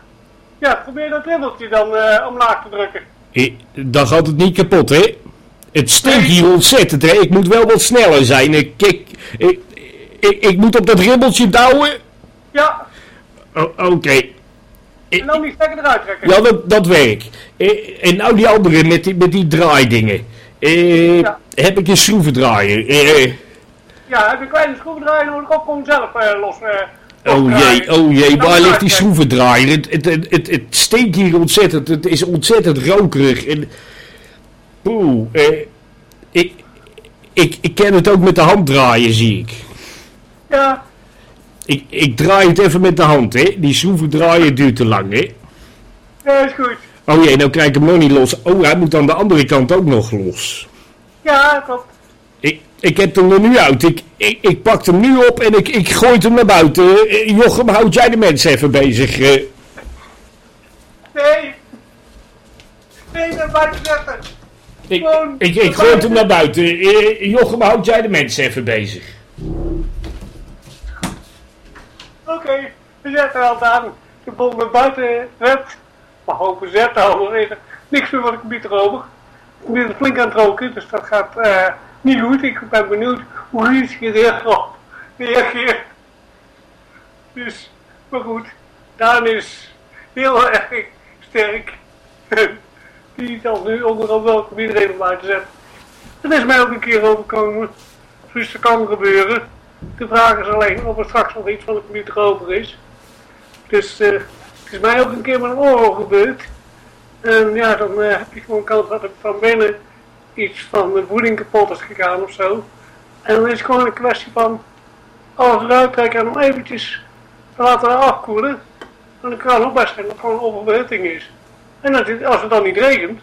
S4: Ja, probeer dat ribbeltje dan omlaag te drukken.
S1: Dan gaat het niet kapot, hè? Het stinkt hier ontzettend, hè? Ik moet wel wat sneller zijn. Ik, ik, ik, ik, ik moet op dat ribbeltje douwen.
S4: Ja,
S1: O- Oké.
S4: en dan die stekker eruit trekken.
S1: Ja, dat, dat werkt. Eh, en nou die andere met die, met die draaidingen. Eh,
S4: Ja.
S1: Heb ik een schroevendraaier. Eh,
S4: Ja, heb je een kleine schroevendraaier nodig of gewoon zelf eh, los.
S1: oh jee, oh jee, waar ligt die schroevendraaier? Het, het, het, het, het stinkt hier ontzettend. Het is ontzettend rokerig. En, oeh, eh, ik, ik, ik ken het ook met de hand draaien, zie ik.
S4: Ja,
S1: Ik, ik draai het even met de hand, hè. Die schroevendraaier duurt te lang, hè.
S4: ja, is goed.
S1: Oh jee, nou krijg ik hem nog niet los. Oh, hij moet aan de andere kant ook nog los.
S4: Ja, klopt.
S1: Ik, ik heb hem er nu uit. Ik, ik, ik pak hem nu op en ik, ik gooi hem naar buiten. Eh, Jochem, houd jij de mensen even bezig? eh?
S4: Nee. Nee, buiten zetten.
S1: ik, ik, ik gooi hem naar buiten. Eh, Jochem, houd jij de mensen even bezig?
S4: Oké, we zetten wel aan. De bol naar buiten zet. Maar hopen zetten al even. Niks meer van de computer over. De computer is flink aan het roken, dus dat gaat eh, niet goed. Ik ben benieuwd hoe hij zich erop reageert. Dus, maar goed. Daan is heel erg sterk. Die zal nu onderal wel om iedereen buiten zetten. Dat is mij ook een keer overkomen. Dus dat kan gebeuren. De vraag is alleen of er straks nog iets van de computer over is. Dus eh, het is mij ook een keer met een oorlog gebeurd. En ja, dan eh, heb je gewoon kans dat er van binnen iets van de voeding kapot is gegaan of zo. En dan is het gewoon een kwestie van alles eruit trekken en om eventjes te laten afkoelen. En dan kan het ook best zijn dat het gewoon oververhitting is. En dat het- als het dan niet regent,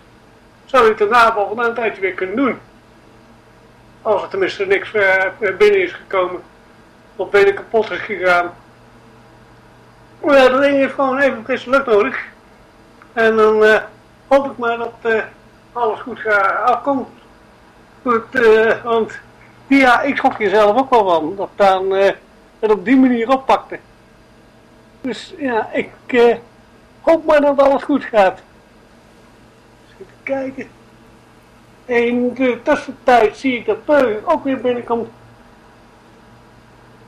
S4: zou je het daarna na een tijdje weer kunnen doen. Als er tenminste niks eh, binnen is gekomen. Of binnen kapot is gegaan. Ja, dat ding heeft gewoon even frisse lucht nodig. En dan eh, hoop ik maar dat eh, alles goed gaat afkomt. Eh, want ja, ik schrok hier zelf ook wel van. Dat Daan eh, het op die manier oppakte. Dus ja, ik hoop maar dat alles goed gaat. Even kijken. In de tussentijd zie ik dat Peu ook weer binnenkomt.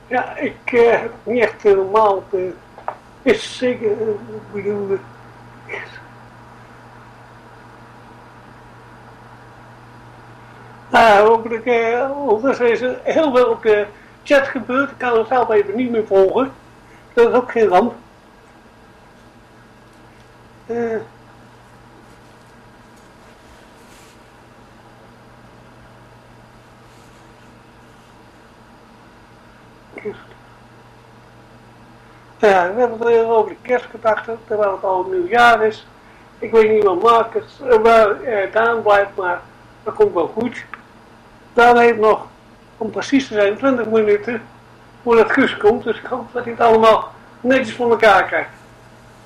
S4: Ja, ik eh, heb niet echt op de... Is zeker, eh, ik bedoel... eh, Nou, hopelijk, ondertussen is er heel veel op de chat gebeurd. Ik kan het zelf even niet meer volgen. Dat is ook geen ramp. Eh, Ja, we hebben het weer over de kerst gedacht, terwijl het al nieuwjaar is. Ik weet niet waar Marcus, eh, waar eh, Daan blijft, maar dat komt wel goed. Daan heeft nog, om precies te zijn, 20 minuten voordat Guus komt. Dus ik hoop dat hij het allemaal netjes voor elkaar krijgt.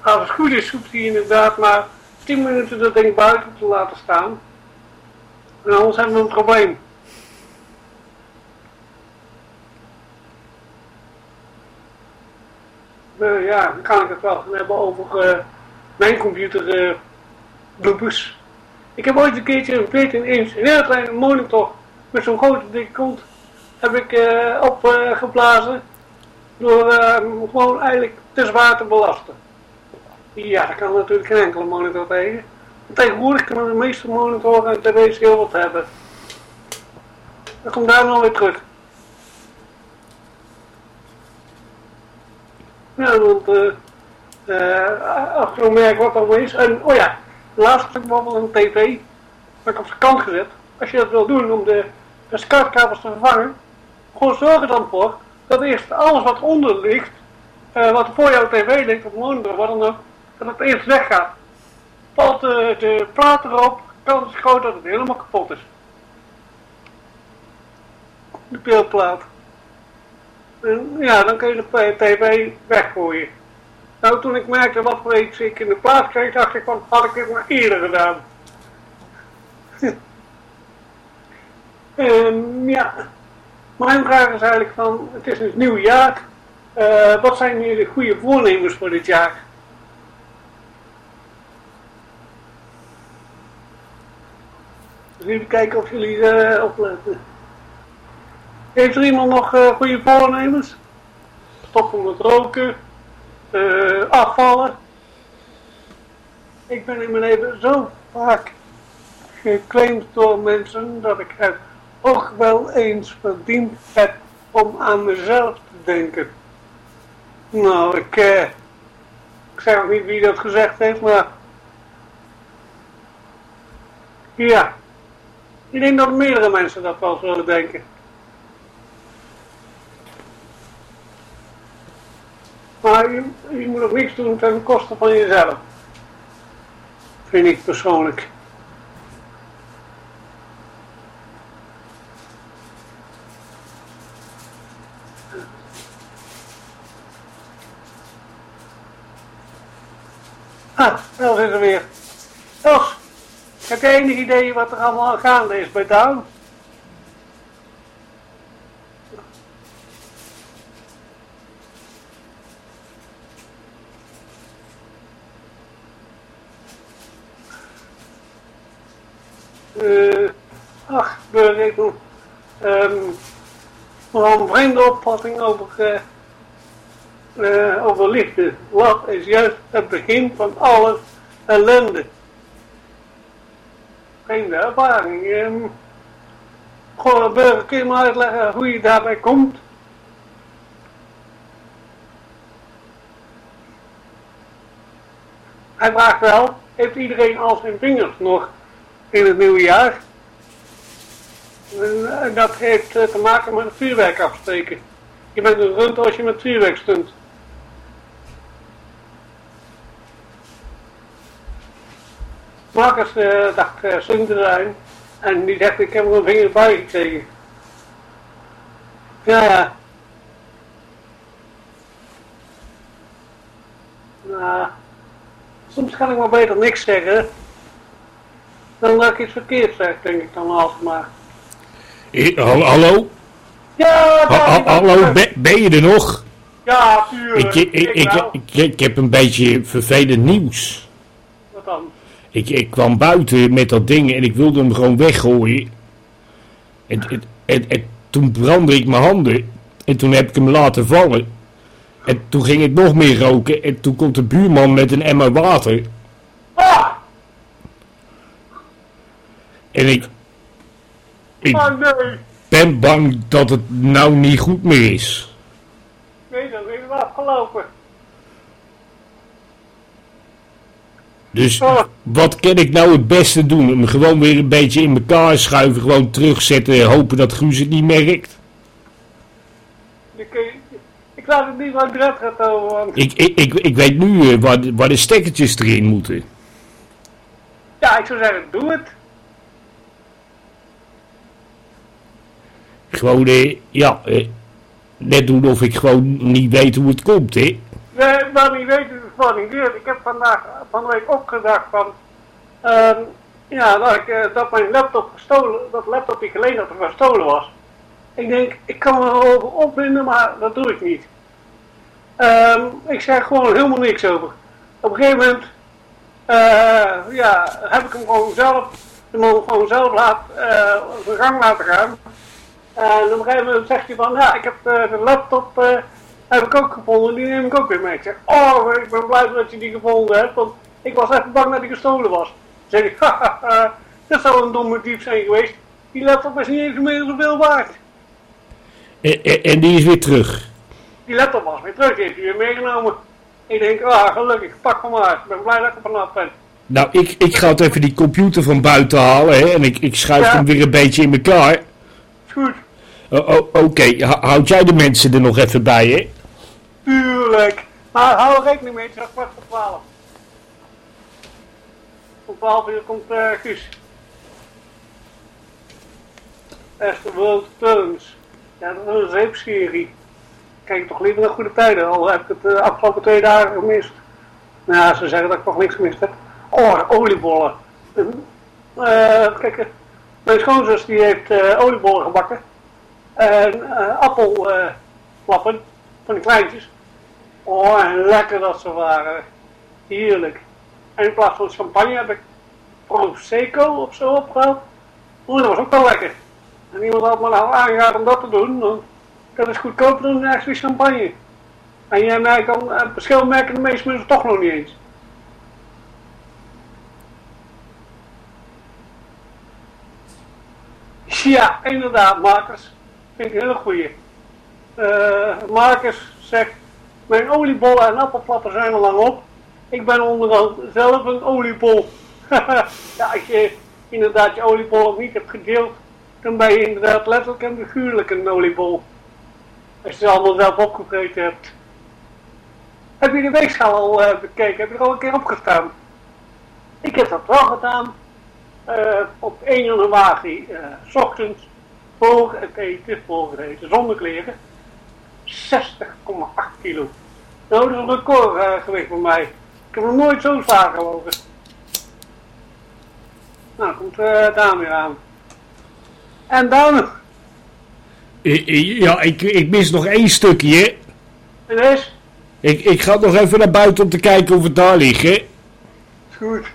S4: Als het goed is, hoeft hij inderdaad maar 10 minuten dat ding buiten te laten staan. En anders hebben we een probleem. Eh, ja, dan kan ik het wel gaan hebben over eh, mijn computer eh bloopers. Ik heb ooit een keertje een 14 inch, een hele kleine monitor met zo'n grote dikke kont heb ik opgeblazen door gewoon eigenlijk te zwaar te belasten. Ja, daar kan natuurlijk geen enkele monitor tegen. Tegenwoordig kunnen de meeste monitoren en tv's heel wat hebben. Dan komt daar nog weer terug. Ja, want eh eh je merkt wat allemaal is. En, oh ja, laatst heb ik bijvoorbeeld een tv, heb ik op zijn kant gezet. Als je dat wil doen om de, de te vervangen, gewoon zorg er dan voor dat eerst alles wat onder ligt, eh, wat voor jouw tv ligt, of monitor, wat dan ook, dat het eerst weggaat. Valt de, de plaat erop, kans is groot dat het helemaal kapot is. De beeldplaat. En ja, dan kun je de tv weggooien. Nou, toen ik merkte wat voor iets ik in de plaats kreeg, dacht ik van, had ik dit maar eerder gedaan. Ehm, ja, mijn vraag is eigenlijk van, het is nu het nieuwe jaar. Eh, wat zijn jullie goede voornemens voor dit jaar? Dus even kijken of jullie eh opletten. Heeft er iemand nog eh, goede voornemens? Stoppen met roken, eh, afvallen. Ik ben in mijn leven zo vaak geclaimd door mensen dat ik het ook wel eens verdiend heb om aan mezelf te denken. Nou, ik, eh, ik zeg ook niet wie dat gezegd heeft, maar ja, ik denk dat meerdere mensen dat wel zullen denken. Maar je, moet ook niks doen ten koste van jezelf. Vind ik persoonlijk. Ah, Els is er weer. Els, heb jij enig idee wat er allemaal gaande is bij Down? Eh, ach, nog um, een vreemde opvatting over, eh, over liefde. Wat is juist het begin van alle ellende? Vreemde ervaring. Um, Goh, Burger, kun je uitleggen hoe je daarbij komt? Hij vraagt wel, heeft iedereen al zijn vingers nog in het nieuwe jaar? En, en dat heeft eh, te maken met het vuurwerk afsteken. Je bent een rund als je met vuurwerk stunt. Marcus uh, dacht uh, zijn en die zegt ik heb er een vinger bij gekregen. Ja, ja. Nou, soms kan ik maar beter niks zeggen. Dan dat ik iets verkeerd zeg, denk ik dan altijd maar.
S1: Hal- hallo?
S4: Ja,
S1: Ha- ha-
S4: daar-
S1: hallo, ben, ben je er nog?
S4: Ja, tuurlijk.
S1: Ik, ik, ik, ik, ik heb een beetje vervelend nieuws.
S4: Wat dan?
S1: Ik, ik kwam buiten met dat ding en ik wilde hem gewoon weggooien. En, en, en, en toen brandde ik mijn handen. En toen heb ik hem laten vallen. En toen ging het nog meer roken. En toen komt de buurman met een emmer water.
S4: Ah!
S1: En ik, ik
S4: Oh nee!
S1: ben bang dat het nou niet goed meer is.
S4: Nee, dat is afgelopen.
S1: Dus
S4: Oh.
S1: wat kan ik nou het beste doen? Hem gewoon weer een beetje in elkaar schuiven. Gewoon terugzetten. Hopen dat Guus het niet merkt.
S4: Ik, ik, ik laat het niet van Dred gaat over, want
S1: Ik, ik, ik, ik weet nu eh, waar, de- waar de stekkertjes erin moeten.
S4: ja, ik zou zeggen, doe het.
S1: Gewoon, eh, ja, eh, net doen of ik gewoon niet weet hoe het komt, hè.
S4: Nee, maar niet weten is gewoon niet duurt. Ik heb vandaag, van de week ook gedacht van, Ehm, ja, dat, ik, eh, dat mijn laptop gestolen, dat laptop die geleend had, gestolen was. Ik denk, ik kan me erover opwinden, maar dat doe ik niet. Ehm, ik zeg gewoon helemaal niks over. Op een gegeven moment, eh, ja, heb ik hem gewoon zelf, man gewoon zelf laat, zijn gang laten gaan. En op een gegeven moment zegt hij van, ja, ik heb eh, de laptop eh, heb ik ook gevonden, die neem ik ook weer mee. Ik zeg, oh, ik ben blij dat je die gevonden hebt, want ik was even bang dat die gestolen was. Dan zeg ik, haha, dat zou een domme dief zijn geweest. Die laptop is niet eens meer zoveel waard.
S1: En, en, en die is weer terug.
S4: Die laptop was weer terug, die heeft hij weer meegenomen. Ik denk, ah, gelukkig, pak hem maar. Ik ben blij dat ik er vanaf ben.
S1: Nou, ik, ik ga het even die computer van buiten halen, hè. En ik, ik schuif
S4: Ja.
S1: hem weer een beetje in elkaar.
S4: Is goed,
S1: Oh, oh, Oké, hou- houd jij de mensen er nog even bij, hè?
S4: tuurlijk. Maar hou rekening mee, het is kwart voor twaalf. Om twaalf uur komt eh Guus. Esther World Films. Ja, dat is een zeepserie. Kijk toch liever naar goede tijden, al heb ik het de afgelopen twee dagen gemist. Nou ja, ze zeggen dat ik nog niks gemist heb. Oh, oliebollen. Eh, kijk, eh, mijn schoonzus die heeft eh, oliebollen gebakken. Eh appelflappen, van die kleintjes. Oh, en lekker dat ze waren. Heerlijk. En in plaats van champagne heb ik Prosecco of zo opgehaald. Oeh, dat was ook wel lekker. En iemand had me nou aangeraden om dat te doen. want Dat is goedkoper dan actually champagne. En jij mij kan het verschil merken de meeste mensen toch nog niet eens. Ja, inderdaad, Marcus. Vind ik een hele goeie. Eh Marcus zegt, mijn oliebollen en appelflappen zijn al lang op. Ik ben onderhand zelf een oliebol. ja, als je inderdaad je oliebollen niet hebt gedeeld, dan ben je inderdaad letterlijk en figuurlijk een oliebol. Als je ze allemaal zelf opgevreten hebt. Heb je de weegschaal al eh, bekeken? Heb je er al een keer opgestaan? Ik heb dat wel gedaan. Eh, op 1 januari, s ochtends, het eten, zonder kleren. 60,8 kilo. Nou, dat is een record eh, geweest voor mij. Ik heb nog nooit zo zwaar gewogen. Nou, komt eh Daan weer aan. En Daan,
S1: eh, Ja, ik, ik mis nog één stukje,
S4: het is
S1: Ik, ik ga nog even naar buiten om te kijken of het daar ligt, hè.
S4: Is goed.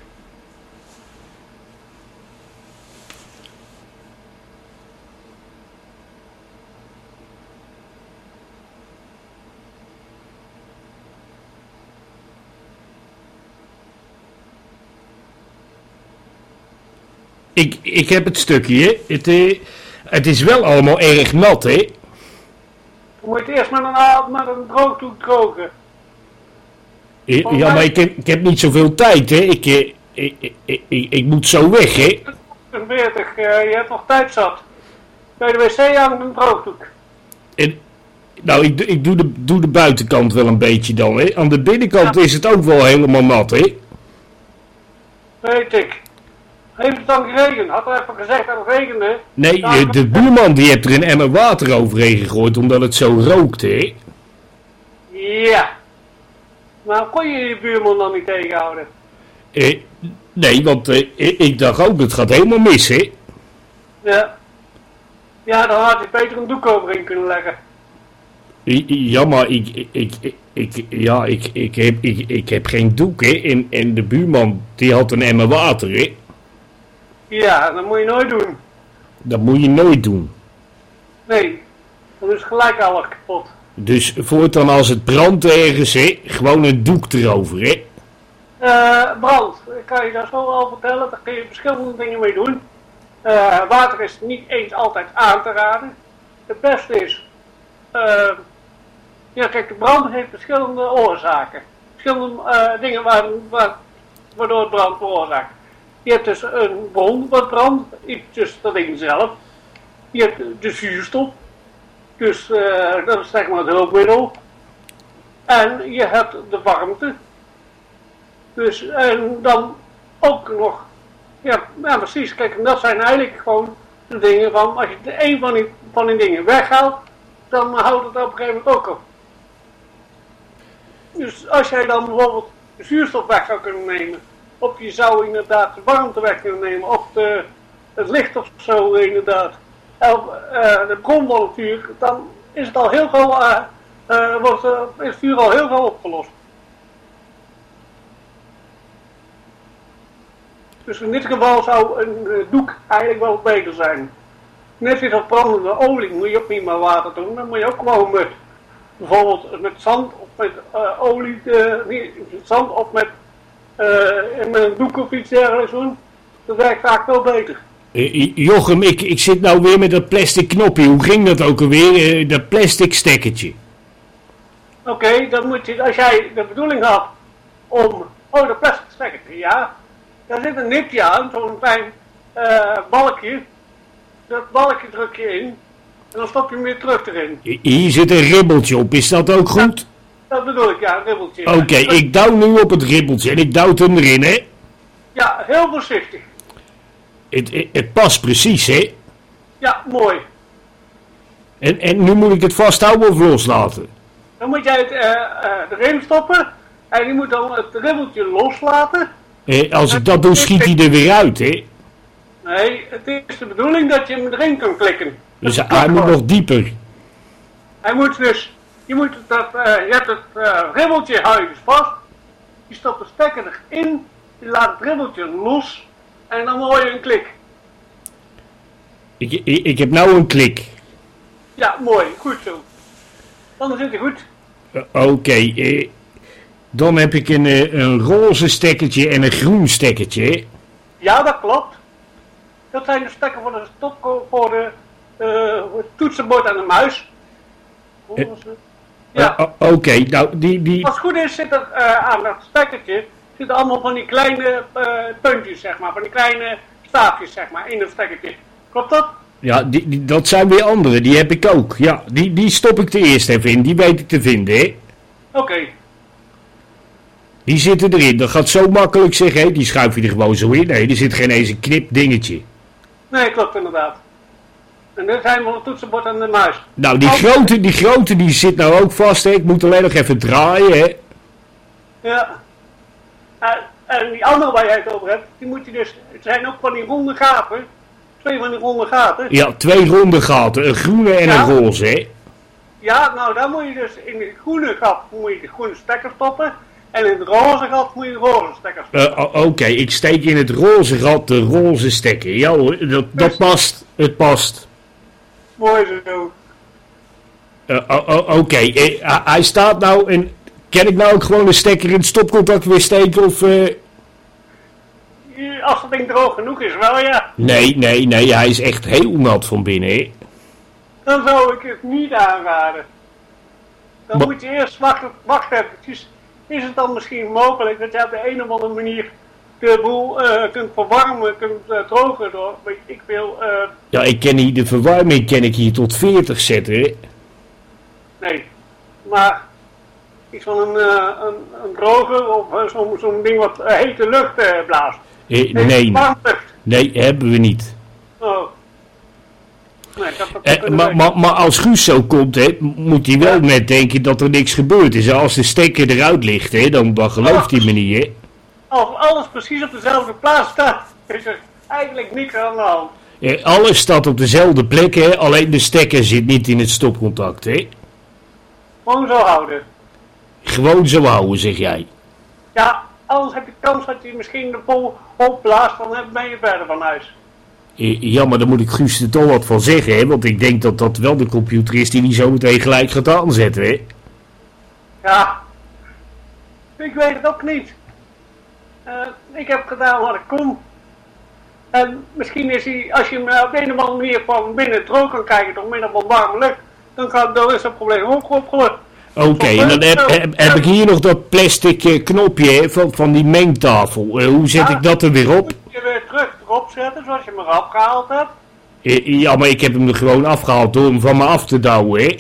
S1: Ik, ik heb het stukje. Het, eh, het is wel allemaal erg nat, hè.
S4: Moet je het eerst met een, met een droogdoek drogen.
S1: Eh, Ja, maar ik heb, ik heb niet zoveel tijd, hè. Ik, eh, ik, ik, ik, ik, moet zo weg, hè.
S4: 40, eh, je hebt nog tijd zat. Bij de wc aan een droogdoek.
S1: En, nou, ik, doe- ik doe, de, doe de buitenkant wel een beetje dan, hè. Aan de binnenkant
S4: Ja.
S1: is het ook wel helemaal nat, hè.
S4: Weet ik. Heeft het dan geregend? Had er even gezegd dat het regende?
S1: Nee, de buurman die heeft er een emmer water overheen gegooid omdat het zo rookt, hè.
S4: Ja. Maar kon je je buurman dan niet tegenhouden?
S1: Eh, nee, want eh, ik dacht ook, het gaat helemaal mis, hè.
S4: Ja. Ja, dan had je beter een doek overheen kunnen leggen.
S1: Ja, maar ik, ik, ik, ik, ja, ik, ik, heb, ik, ik heb geen doek, hè. En, en de buurman, die had een emmer water, hè.
S4: Ja, dat moet je nooit doen.
S1: Dat moet je nooit doen.
S4: Nee. Dan is gelijk alles kapot.
S1: Dus voortaan als het brandt ergens, hè, gewoon een doek erover, hè.
S4: Eh, brand, ik kan je daar zo al vertellen, daar kun je verschillende dingen mee doen. Eh, water is niet eens altijd aan te raden. Het beste is, eh, ja kijk, de brand heeft verschillende oorzaken. Verschillende dingen waar, waar, waardoor het brand veroorzaakt. Je hebt dus een bron wat brandt, dus dat ding zelf. Je hebt de zuurstof, dus eh, dat is zeg maar het hulpmiddel. En je hebt de warmte, dus en dan ook nog, ja, ja precies, kijk, dat zijn eigenlijk gewoon de dingen van, als je de een van die, van die dingen weghaalt, dan houdt het op een gegeven moment ook op. Dus als jij dan bijvoorbeeld zuurstof weg zou kunnen nemen, of je zou inderdaad de warmte weg kunnen nemen, of de, het licht of zo inderdaad, of eh, de dan is het al heel veel, eh, eh, wordt, het vuur al heel veel opgelost. Dus in dit geval zou een doek eigenlijk wel beter zijn. Net dat brandende olie moet je ook niet met water doen, dan moet je ook gewoon met bijvoorbeeld met zand of met olie, eh, niet zand of met, eh, met een doek of iets dergelijks doen. Dat werkt vaak wel beter.
S1: Eh, Jochem, ik, ik zit nou weer met dat plastic knopje. Hoe ging dat ook alweer? Eh, dat plastic stekkertje.
S4: Oké, dan moet je, als jij de bedoeling had om, oh de plastic stekker, ja, daar zit een nipje aan, zo'n klein eh, balkje. Dat balkje druk je in en dan stop je hem weer terug erin.
S1: Hier zit een ribbeltje op. Is dat ook goed?
S4: Dat bedoel ik, ja, een ribbeltje.
S1: Oké, ik douw nu op het ribbeltje en ik douw hem erin, hè?
S4: Ja, heel voorzichtig.
S1: Het, het, past precies, hè?
S4: Ja, mooi.
S1: En, en nu moet ik het vasthouden of loslaten?
S4: Dan moet jij het eh, eh, erin stoppen en je moet dan het ribbeltje loslaten.
S1: Eh, als ik dat doe, schiet hij er weer uit, hè?
S4: Nee, het is de bedoeling dat je hem erin kan klikken.
S1: Dus hij moet nog dieper.
S4: Hij moet dus, je, moet dat, eh, je hebt het eh, ribbeltje hou je dus vast. Je stopt de stekker erin, je laat het ribbeltje los en dan hoor je een klik.
S1: Ik, ik, ik heb nou een klik.
S4: Ja, mooi, goed zo. Dan zit hij goed.
S1: Eh, Oké, eh, dan heb ik een, eh, een roze stekkertje en een groen stekkertje?
S4: Ja, dat klopt. Dat zijn de stekken voor de stop voor de eh, het toetsenbord en de muis. Hoe was het? Ja.
S1: Eh, Oké, nou, die, die,
S4: Als het goed is, zit er eh, aan dat stekkertje zitten allemaal van die kleine eh, puntjes, zeg maar. Van die kleine staafjes, zeg maar, in het stekkertje. Klopt dat?
S1: ja, die, die- dat zijn weer andere, die heb ik ook. Ja, die, die stop ik er eerst even in, die weet ik te vinden, hè?
S4: Oké.
S1: Die zitten erin, dat gaat zo makkelijk zeg, hè? Die schuif je er gewoon zo in. Nee, er zit geen eens een knip dingetje.
S4: Nee, klopt inderdaad. En dit zijn van het toetsenbord en de muis.
S1: Nou, die
S4: Oh.
S1: grote, die grote, die zit nou ook vast, hè? Ik moet alleen nog even draaien, hè?
S4: Ja. En, en die andere waar jij het over hebt, die moet je dus, het zijn ook van die ronde gaten. Twee van die ronde gaten.
S1: Ja, twee ronde gaten, een groene en
S4: Ja.
S1: een roze, hè?
S4: Ja, nou dan moet je dus in het groene gat moet je de groene stekker stoppen. En in het roze gat moet je de roze stekker stoppen.
S1: Eh, Oké, ik steek in het roze gat de roze stekker. Ja hoor, dat, dat past. Het past.
S4: Mooi zo.
S1: Eh, Oké, eh, hij- hij staat nou en... Kan ik nou ook gewoon een stekker in het stopcontact weer steken of...
S4: Je- Als het ding droog genoeg is, wel ja.
S1: Nee, nee, nee, hij is echt heel nat van binnen?
S4: Dan zou ik het niet aanraden. Dan moet je eerst wachten, wachten eventjes. Is het dan misschien mogelijk dat je op de een of andere manier de boel eh, kunt verwarmen, kunt eh, drogen door, weet ik veel, eh,
S1: Ja, ik ken hier, de verwarming ken ik hier tot 40 zetten, hè?
S4: nee. Maar iets van een, een, een droger of zo'n zo'n ding wat hete lucht blaast.
S1: Nee,
S4: Warmlucht.
S1: nee, hebben we niet.
S4: Oh. Nee, dat
S1: Eh, maar, maar, maar als Guus zo komt, hè, moet hij wel
S4: Ja.
S1: net denken dat er niks gebeurd is. Als de stekker eruit ligt, hè, dan, dan gelooft hij me niet, hè?
S4: Als alles precies op dezelfde plaats staat, is er eigenlijk niks aan de hand.
S1: Alles staat op dezelfde plek, hè? alleen de stekker zit niet in het stopcontact. Hè?
S4: Gewoon zo houden.
S1: Gewoon zo houden, zeg jij.
S4: Ja, anders heb je kans dat je misschien de bol opblaast, dan ben je verder van huis.
S1: Ja, maar dan moet ik Guus er toch wat van zeggen, hè? want ik denk dat dat wel de computer is die die zo meteen gelijk gaat aanzetten. Hè?
S4: Ja, ik weet het ook niet. Eh, ik heb gedaan wat ik kon. En misschien is hij, als je hem op een of andere manier van binnen droog kan kijken door middel van warme lucht, dan, kan, dan is dat probleem ook opgelost.
S1: Oké, en dan heb, heb, heb ik hier nog dat plastic eh, knopje van, van die mengtafel. Eh, hoe zet
S4: Ja.
S1: ik dat er weer op?
S4: Moet je weer terug erop zetten zoals je hem eraf gehaald hebt.
S1: Eh, ja, maar ik heb hem er gewoon afgehaald door hem van me af te douwen. Hè?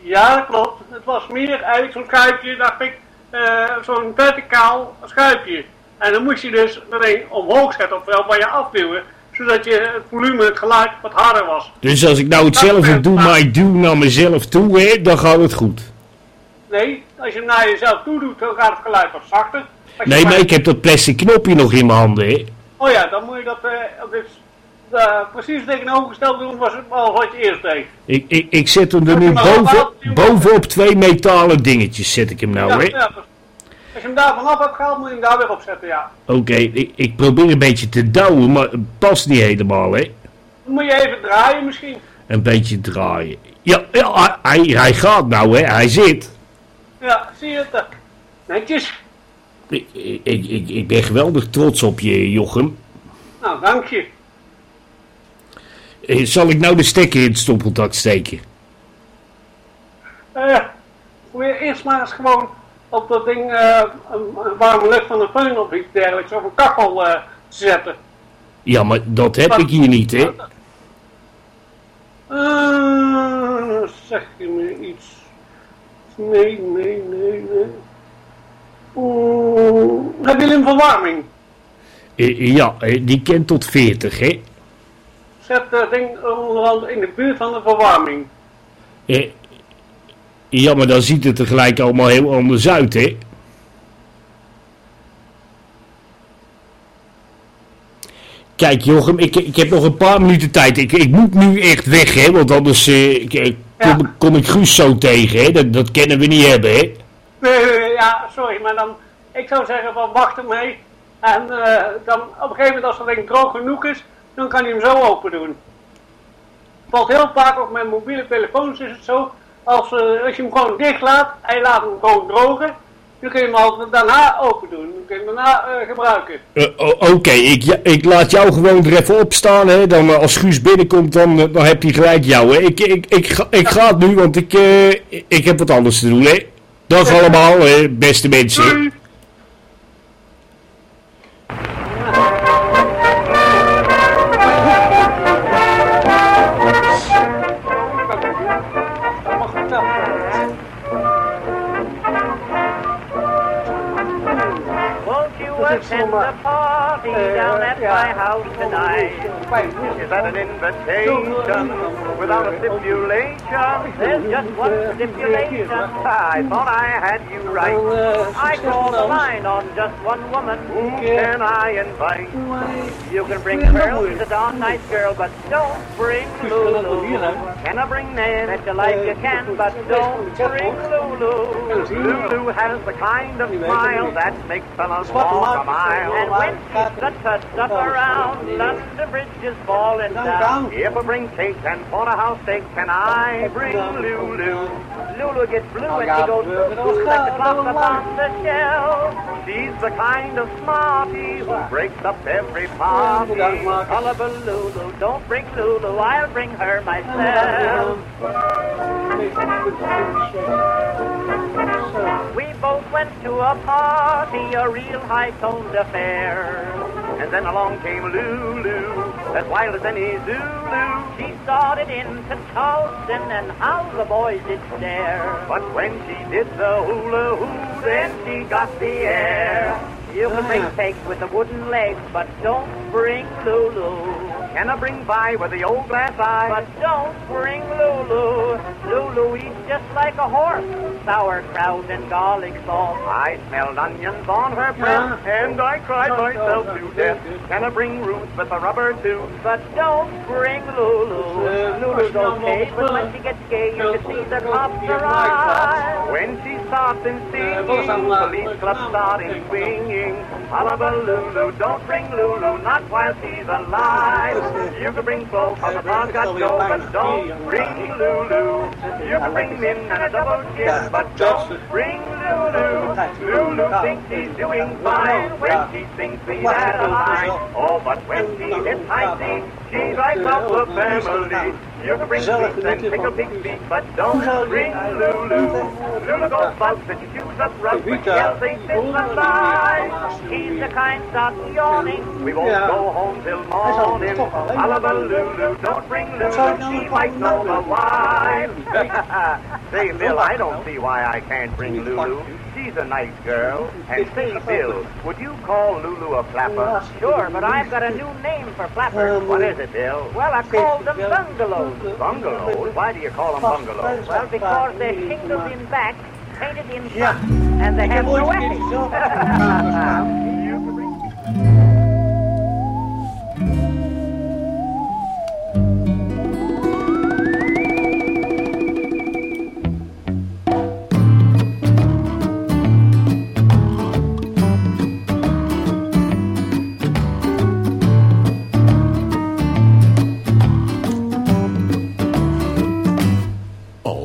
S4: Ja, dat klopt. Het was meer eigenlijk zo'n schuifje, dacht ik, eh, zo'n verticaal schuifje. En dan moest je dus dat ding omhoog zetten, ofwel van je afduwen, zodat je het volume, het geluid wat harder was.
S1: Dus als ik nou hetzelfde doe, maar ik duw naar mezelf toe, hè, dan gaat het goed.
S4: Nee, als je hem naar jezelf toe doet, dan gaat het geluid wat zachter.
S1: Nee, maar ik heb dat plastic knopje nog in mijn handen, hè.
S4: Oh ja, dan moet je dat eh, eh, precies tegenovergesteld doen was het al wat je eerst deed.
S1: Ik, ik, ik zet hem er nu boven, bovenop twee metalen dingetjes, zet ik hem nou,
S4: ja,
S1: hè.
S4: ja, als je hem daar vanaf hebt gehaald, moet je hem daar weer opzetten, ja.
S1: Oké, ik, ik probeer een beetje te douwen, maar het past niet helemaal, hè.
S4: Dan moet je even draaien misschien.
S1: Een beetje draaien. Ja, ja hij, hij gaat nou, hè. Hij zit.
S4: Ja, zie je het? Netjes.
S1: Ik, ik, ik, ik ben geweldig trots op je, Jochem.
S4: Nou, dank je.
S1: Eh, Zal ik nou de stekker in het stopcontact steken?
S4: Eh, moet je eerst maar eens gewoon op dat ding eh, een, warme lucht van een föhn of iets dergelijks, of een kachel eh, zetten.
S1: Ja, maar dat heb ik hier niet, hè.
S4: Eh, zeg je me iets? Nee, nee, nee, nee. Oeh, heb je een verwarming?
S1: Ja, die kent tot 40, hè.
S4: Zet dat ding onderhand in de buurt van de verwarming.
S1: Eh, Ja, maar dan ziet het er gelijk allemaal heel anders uit, hè. Kijk Jochem, ik, ik heb nog een paar minuten tijd. Ik, ik moet nu echt weg, hè, want anders eh, ik- ik- kom,
S4: Ja.
S1: kom ik Guus zo tegen, hè. Dat, dat kennen we niet hebben, hè.
S4: Eh, ja, sorry, maar dan, ik zou zeggen van wacht ermee. En eh, dan op een gegeven moment als dat ding droog genoeg is, dan kan hij hem zo open doen. Want heel vaak op mijn mobiele telefoons is het zo, als, eh, als je hem gewoon dicht laat je laat hem gewoon drogen, dan kun je hem altijd daarna open doen. Dan kun je hem daarna eh, gebruiken.
S1: Eh, o- Oké, ik, ja, ik laat jou gewoon er even opstaan, hè. Dan als Guus binnenkomt, dan, dan heb hij gelijk jou, hè. Ik, ik, ik, ga, ik ga het nu, want ik, ik heb wat anders te doen, hè. Dag allemaal, beste mensen.
S4: Doei!
S3: Down at my house tonight?
S2: Is that an invitation without a stipulation?
S3: There's just one stipulation.
S2: I thought I had you right.
S3: I draw the line on just one woman.
S2: Who can I invite?
S3: You can bring Pearl, she's a darn nice girl, but don't bring Lulu.
S2: Can I bring Nan?
S3: Bet you like you can, but don't bring Lulu.
S2: Lulu has the kind of smile that makes fellas walk a mile.
S3: And when she struts her stuff around, London Bridge is falling down.
S2: If I bring cake and porterhouse steak, can I bring Lulu?
S3: Lulu gets blue when she goes cuckoo like the clock up on the shelf.
S2: She's the kind of smarty who breaks up every party.
S3: Hullabaloo, don't bring Lulu, I'll bring her myself. We both went to a party, a real high-toned affair.
S2: And then along came Lulu, as wild as any Zulu.
S3: She started into toasting, and how the boys did stare.
S2: But when she did the hula hoo, then she got the air.
S3: You can bring cake with the wooden legs, but don't bring Lulu.
S2: Can I bring by with the old glass eye?
S3: But don't bring Lulu. Lulu eats just like a horse. Sauerkraut and garlic sauce.
S2: I smelled onions on her breath, and I cried myself to death. Can I bring Ruth with a rubber too?
S3: But don't bring Lulu. Lulu's okay, but when she gets gay, you can see the cops arrive.
S2: When she starts in singing, police clubs start in swinging. Hullabaloo, don't bring Lulu, not while she's alive. You can bring Flo from the got Joe, but don't bring Lulu. You can bring Min and a double chin, but don't bring Lulu. Lulu thinks she's doing fine when she sings me that a line. Oh, but when she hits high C, she drives up the family. You can bring sweets and pickle pig feet, but don't bring Lulu. Lulu goes bugs and chews up rug, but yells they sit alive.
S3: He's the kind start yawning.
S2: We won't go home till morning. Hullabaloo, don't bring Lulu, she might know the wife. say, Bill, I don't see why I can't bring Lulu. She's a nice girl. And say, Bill, would you call Lulu a flapper?
S3: Sure, but I've got a new name for flappers.
S2: Um, what is it, Bill?
S3: Well, I call them bungalows.
S2: Bungalows? Why do you call them bungalows?
S3: Well, because they're shingled in back painted in front, and they have no
S4: een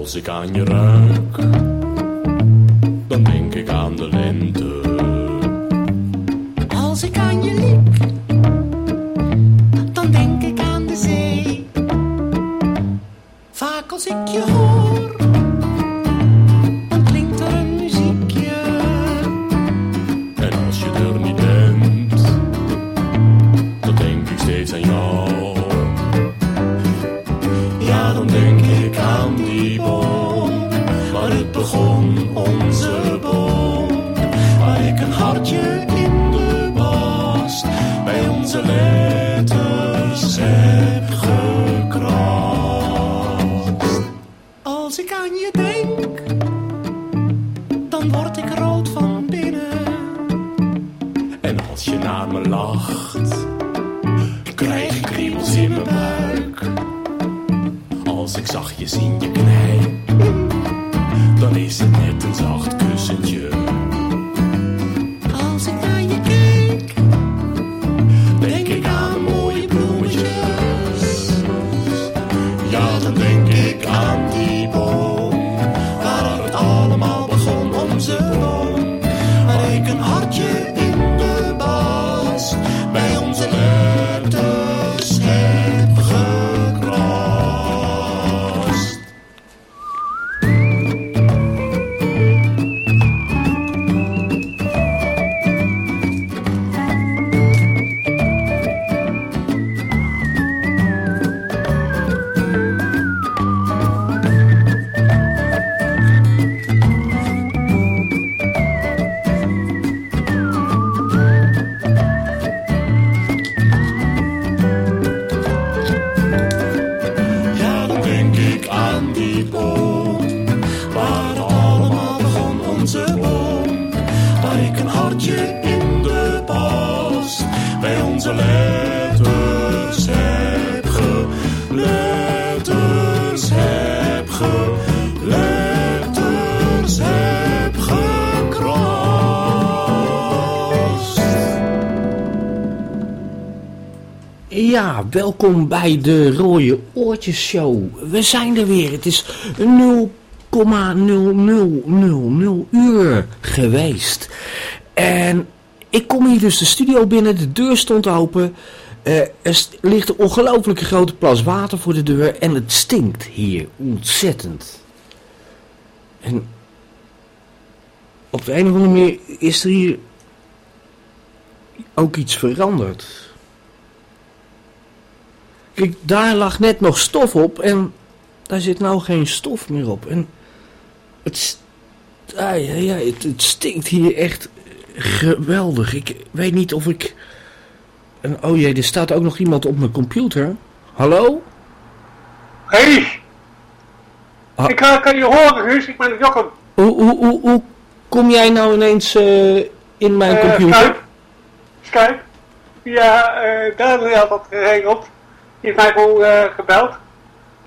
S5: Als ik aan je ruik,
S1: welkom bij de Rode Oortjes Show. We zijn er weer. Het is 0,0000 uur geweest. En ik kom hier dus de studio binnen. De deur stond open. Eh, er ligt een ongelooflijke grote plas water voor de deur. En het stinkt hier ontzettend. En op de een of andere manier is er hier ook iets veranderd. Kijk, daar lag net nog stof op en daar zit nou geen stof meer op. En het, ah, ja, ja, het, het stinkt hier echt geweldig. Ik weet niet of ik... En, oh jee, er staat ook nog iemand op mijn computer. Hallo?
S4: Hé, hey,
S1: Ah.
S4: ik kan, kan je horen, Guus. Ik ben Jochem.
S1: Hoe, hoe, hoe, hoe kom jij nou ineens eh, in mijn
S4: Eh,
S1: computer?
S4: Skype. Skype. Ja, eh Daniel had dat geregeld. Die heeft mij gewoon eh, gebeld.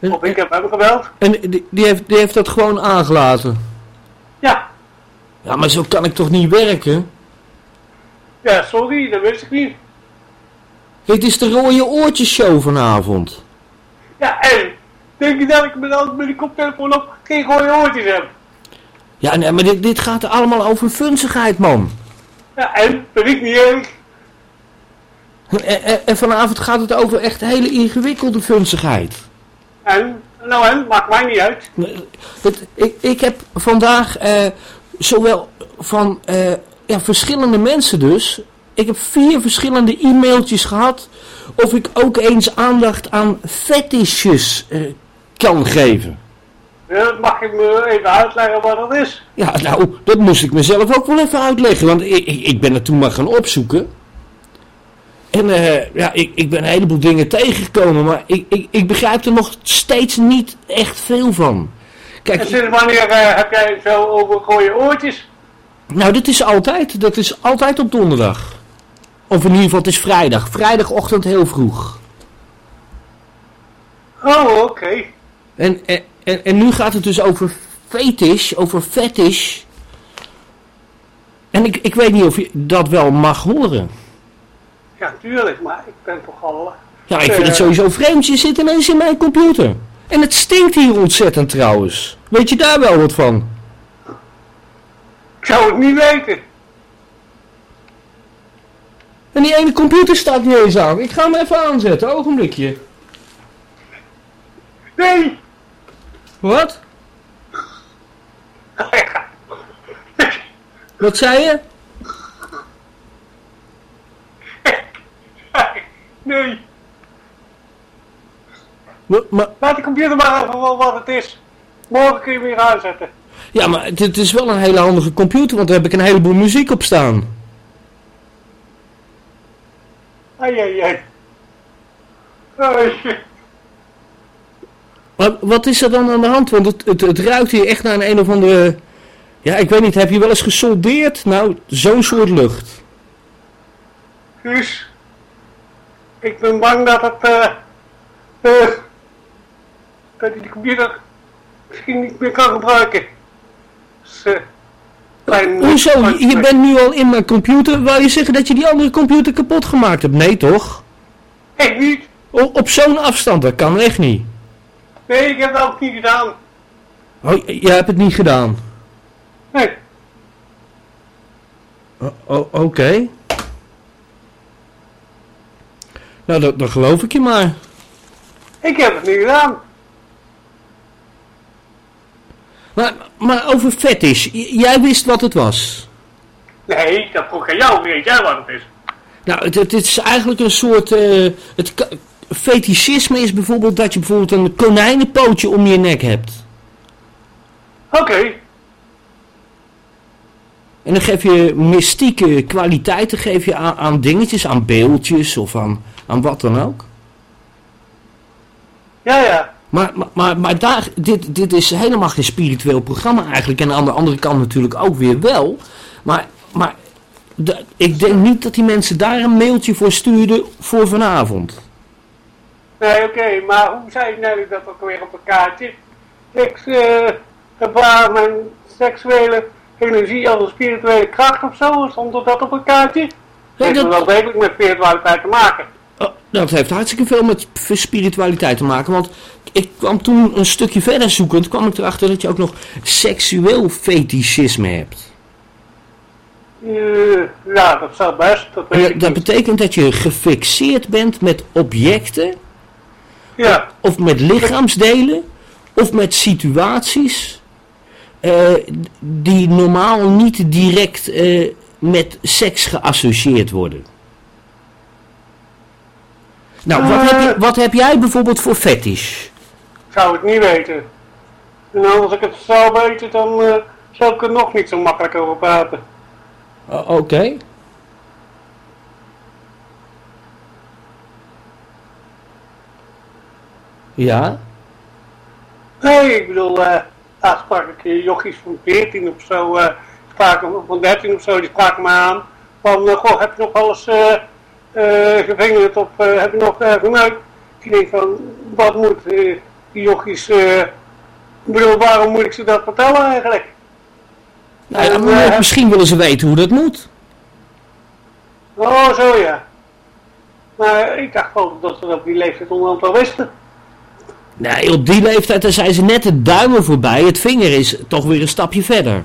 S4: Of ik heb hem gebeld.
S1: en die, die, heeft, die heeft dat gewoon aangelaten.
S4: Ja.
S1: Ja, maar zo kan ik toch niet werken?
S4: Ja, sorry, dat wist ik niet.
S1: Het is de rode oortjes show vanavond.
S4: Ja, en denk je dat ik met, al- met die koptelefoon op geen gooie oortjes heb?
S1: Ja, nee, maar dit, dit gaat er allemaal over funzigheid, man.
S4: Ja, en? Dat ik niet erg.
S1: En, en, en vanavond gaat het over echt hele ingewikkelde funzigheid.
S4: En? Nou en? Maakt mij niet uit.
S1: Het, ik, ik heb vandaag eh, zowel van eh, ja, verschillende mensen dus... Ik heb vier verschillende e-mailtjes gehad... of ik ook eens aandacht aan fetishes eh, kan geven.
S4: Ja, mag ik me even uitleggen wat dat is?
S1: Ja, nou, dat moest ik mezelf ook wel even uitleggen, want ik, ik, ik ben het toen maar gaan opzoeken. En eh, ja, ik, ik ben een heleboel dingen tegengekomen, maar ik, ik, ik begrijp er nog steeds niet echt veel van.
S4: En
S1: Kijk,
S4: sinds wanneer eh, heb jij zo over gooie oortjes?
S1: nou dat is altijd, dat is altijd op donderdag. Of in ieder geval, het is vrijdag. Vrijdagochtend heel vroeg.
S4: Oh, oké.
S1: En, en, en, en nu gaat het dus over fetish, over fetish. En ik, ik weet niet of je dat wel mag horen.
S4: Ja, tuurlijk, maar ik ben toch al...
S1: Ja, ik vind het sowieso vreemd. Je zit ineens in mijn computer. En het stinkt hier ontzettend trouwens. Weet je daar wel wat van?
S4: Ik zou het niet weten.
S1: En die ene computer staat niet eens aan. Ik ga hem even aanzetten, ogenblikje.
S4: Nee!
S1: Wat? Wat zei je?
S4: Nee!
S1: Ma- Maar,
S4: Laat de computer maar even wel wat het is. Morgen kun je hem weer aanzetten.
S1: ja, maar het, is wel een hele handige computer, want daar heb ik een heleboel muziek op staan.
S4: Ai, ai, ai.
S1: Maar wat is er dan aan de hand? Want het, het, het ruikt hier echt naar een een of andere... Ja, ik weet niet, heb je wel eens gesoldeerd? Nou, zo'n soort lucht.
S4: Guus. Ik ben bang dat het... eh eh, dat ik de computer misschien niet meer kan gebruiken. Dus, klein-
S1: Hoezo? Je, je bent nu al in mijn computer. Wou je zeggen dat je die andere computer kapot gemaakt hebt? Nee, toch?
S4: Ik niet.
S1: O- op zo'n afstand, dat kan echt niet.
S4: Nee, ik heb dat ook niet gedaan.
S1: Oh, jij hebt het niet gedaan.
S4: Nee.
S1: Oké. Nou, dat, dan geloof ik je maar.
S4: Ik heb het niet gedaan.
S1: Maar, maar over fetish. Jij wist wat het was.
S4: Nee, dat vroeg ik aan jou. Weet jij wat het is?
S1: Nou, het, het is eigenlijk een soort... eh het fetischisme is bijvoorbeeld dat je bijvoorbeeld een konijnenpootje om je nek hebt.
S4: Oké.
S1: En dan geef je mystieke kwaliteiten geef je aan, aan dingetjes, aan beeldjes of aan, aan wat dan ook.
S4: Ja, ja.
S1: Maar, maar, maar, daar, dit, dit is helemaal geen spiritueel programma eigenlijk. En aan de andere kant natuurlijk ook weer wel. Maar, maar de- ik denk niet dat die mensen daar een mailtje voor stuurden voor vanavond.
S4: Nee, oké. maar hoe zei je nou dat ook weer op een kaartje? Ik eh gebaar mijn seksuele energie als een spirituele kracht of zo. Stond dat op een kaartje? Dat heeft wel degelijk met spiritualiteit te maken.
S1: Oh, dat heeft hartstikke veel met spiritualiteit te maken. Want ik kwam toen een stukje verder zoekend, kwam ik erachter dat je ook nog seksueel fetischisme hebt.
S4: Eh, ja, dat zou best. Dat
S1: En
S4: weet
S1: dat,
S4: ik
S1: dat
S4: niet.
S1: betekent dat je gefixeerd bent met objecten,
S4: Ja,
S1: of met lichaamsdelen, of met situaties die normaal niet direct eh, met seks geassocieerd worden. Nou, wat heb, je, wat heb jij bijvoorbeeld voor fetish?
S4: ik zou het niet weten. En als ik het zou weten, dan eh, zou ik er nog niet zo makkelijk over praten.
S1: Oké. Ja?
S4: Nee, ik bedoel, eh laatst sprak ik eh, jochies van 14 of zo, spraken, of van 13 of zo, die spraken me aan. Van, eh, goh, heb je nog eh eh gevingerd of heb je nog geneukt? Ik denk van, wat moet die jochies, ik bedoel, waarom moet ik ze dat vertellen eigenlijk?
S1: Nou, ja,
S4: En,
S1: maar misschien willen ze weten hoe dat moet.
S4: Oh, zo ja. Maar ik dacht wel dat ze dat op die leeftijd onderhand wel wisten.
S1: Nee, op die leeftijd daar zijn ze net de duimen voorbij. Het vinger is toch weer een stapje verder.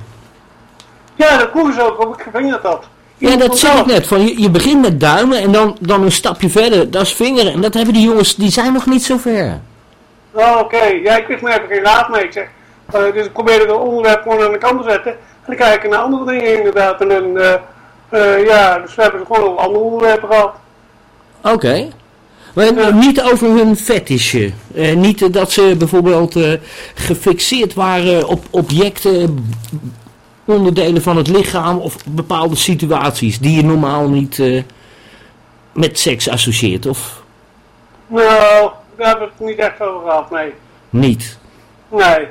S4: Ja, dat ze ook of ik gevingerd had.
S1: Ja, dat zeg ik net. Van, je, je begint met duimen en dan, dan een stapje verder. Dat is vingeren. En dat hebben die jongens, die zijn nog niet zo ver.
S4: Oh, oké. Ja, ik wist maar even geen raad mee. Ik zeg, eh, dus ik probeerde het onderwerp gewoon aan de kant te zetten. En dan kijken naar andere dingen inderdaad. En dan, eh, eh, ja, dus we hebben het gewoon over andere onderwerpen gehad.
S1: Oké. Maar
S4: Ja.
S1: niet over hun fetisje. Eh, niet eh, dat ze bijvoorbeeld eh, gefixeerd waren op objecten, onderdelen van het lichaam of bepaalde situaties die je normaal niet eh, met seks associeert of
S4: Nou, daar hebben we het niet echt over gehad, nee.
S1: niet.
S4: Nee.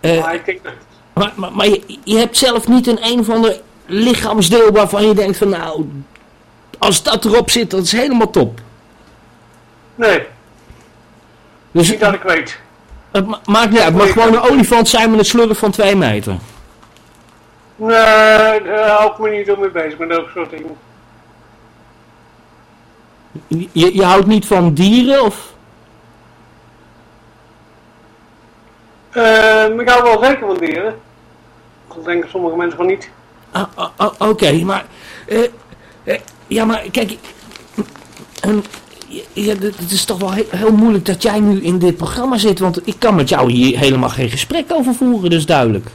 S1: Eh,
S4: maar ik denk dat...
S1: maar maar, maar je, je hebt zelf niet een een of ander lichaamsdeel waarvan je denkt van nou, als dat erop zit, dat is helemaal top.
S4: Nee,
S1: Dus
S4: niet dat ik weet.
S1: het ma- maakt niet uit, het mag gewoon een olifant zijn met een slurf van 2 meter.
S4: Nee, daar hou ik me niet zo mee bezig met dat soort dingen.
S1: Je, je houdt niet van dieren of...
S4: Eh, ik hou wel zeker van dieren. Dat denken sommige mensen van niet.
S1: Ah, ah, ah, Oké, maar... eh, ja, maar kijk... het is toch wel heel, moeilijk dat jij nu in dit programma zit, want ik kan met jou hier helemaal geen gesprek over voeren, dus duidelijk.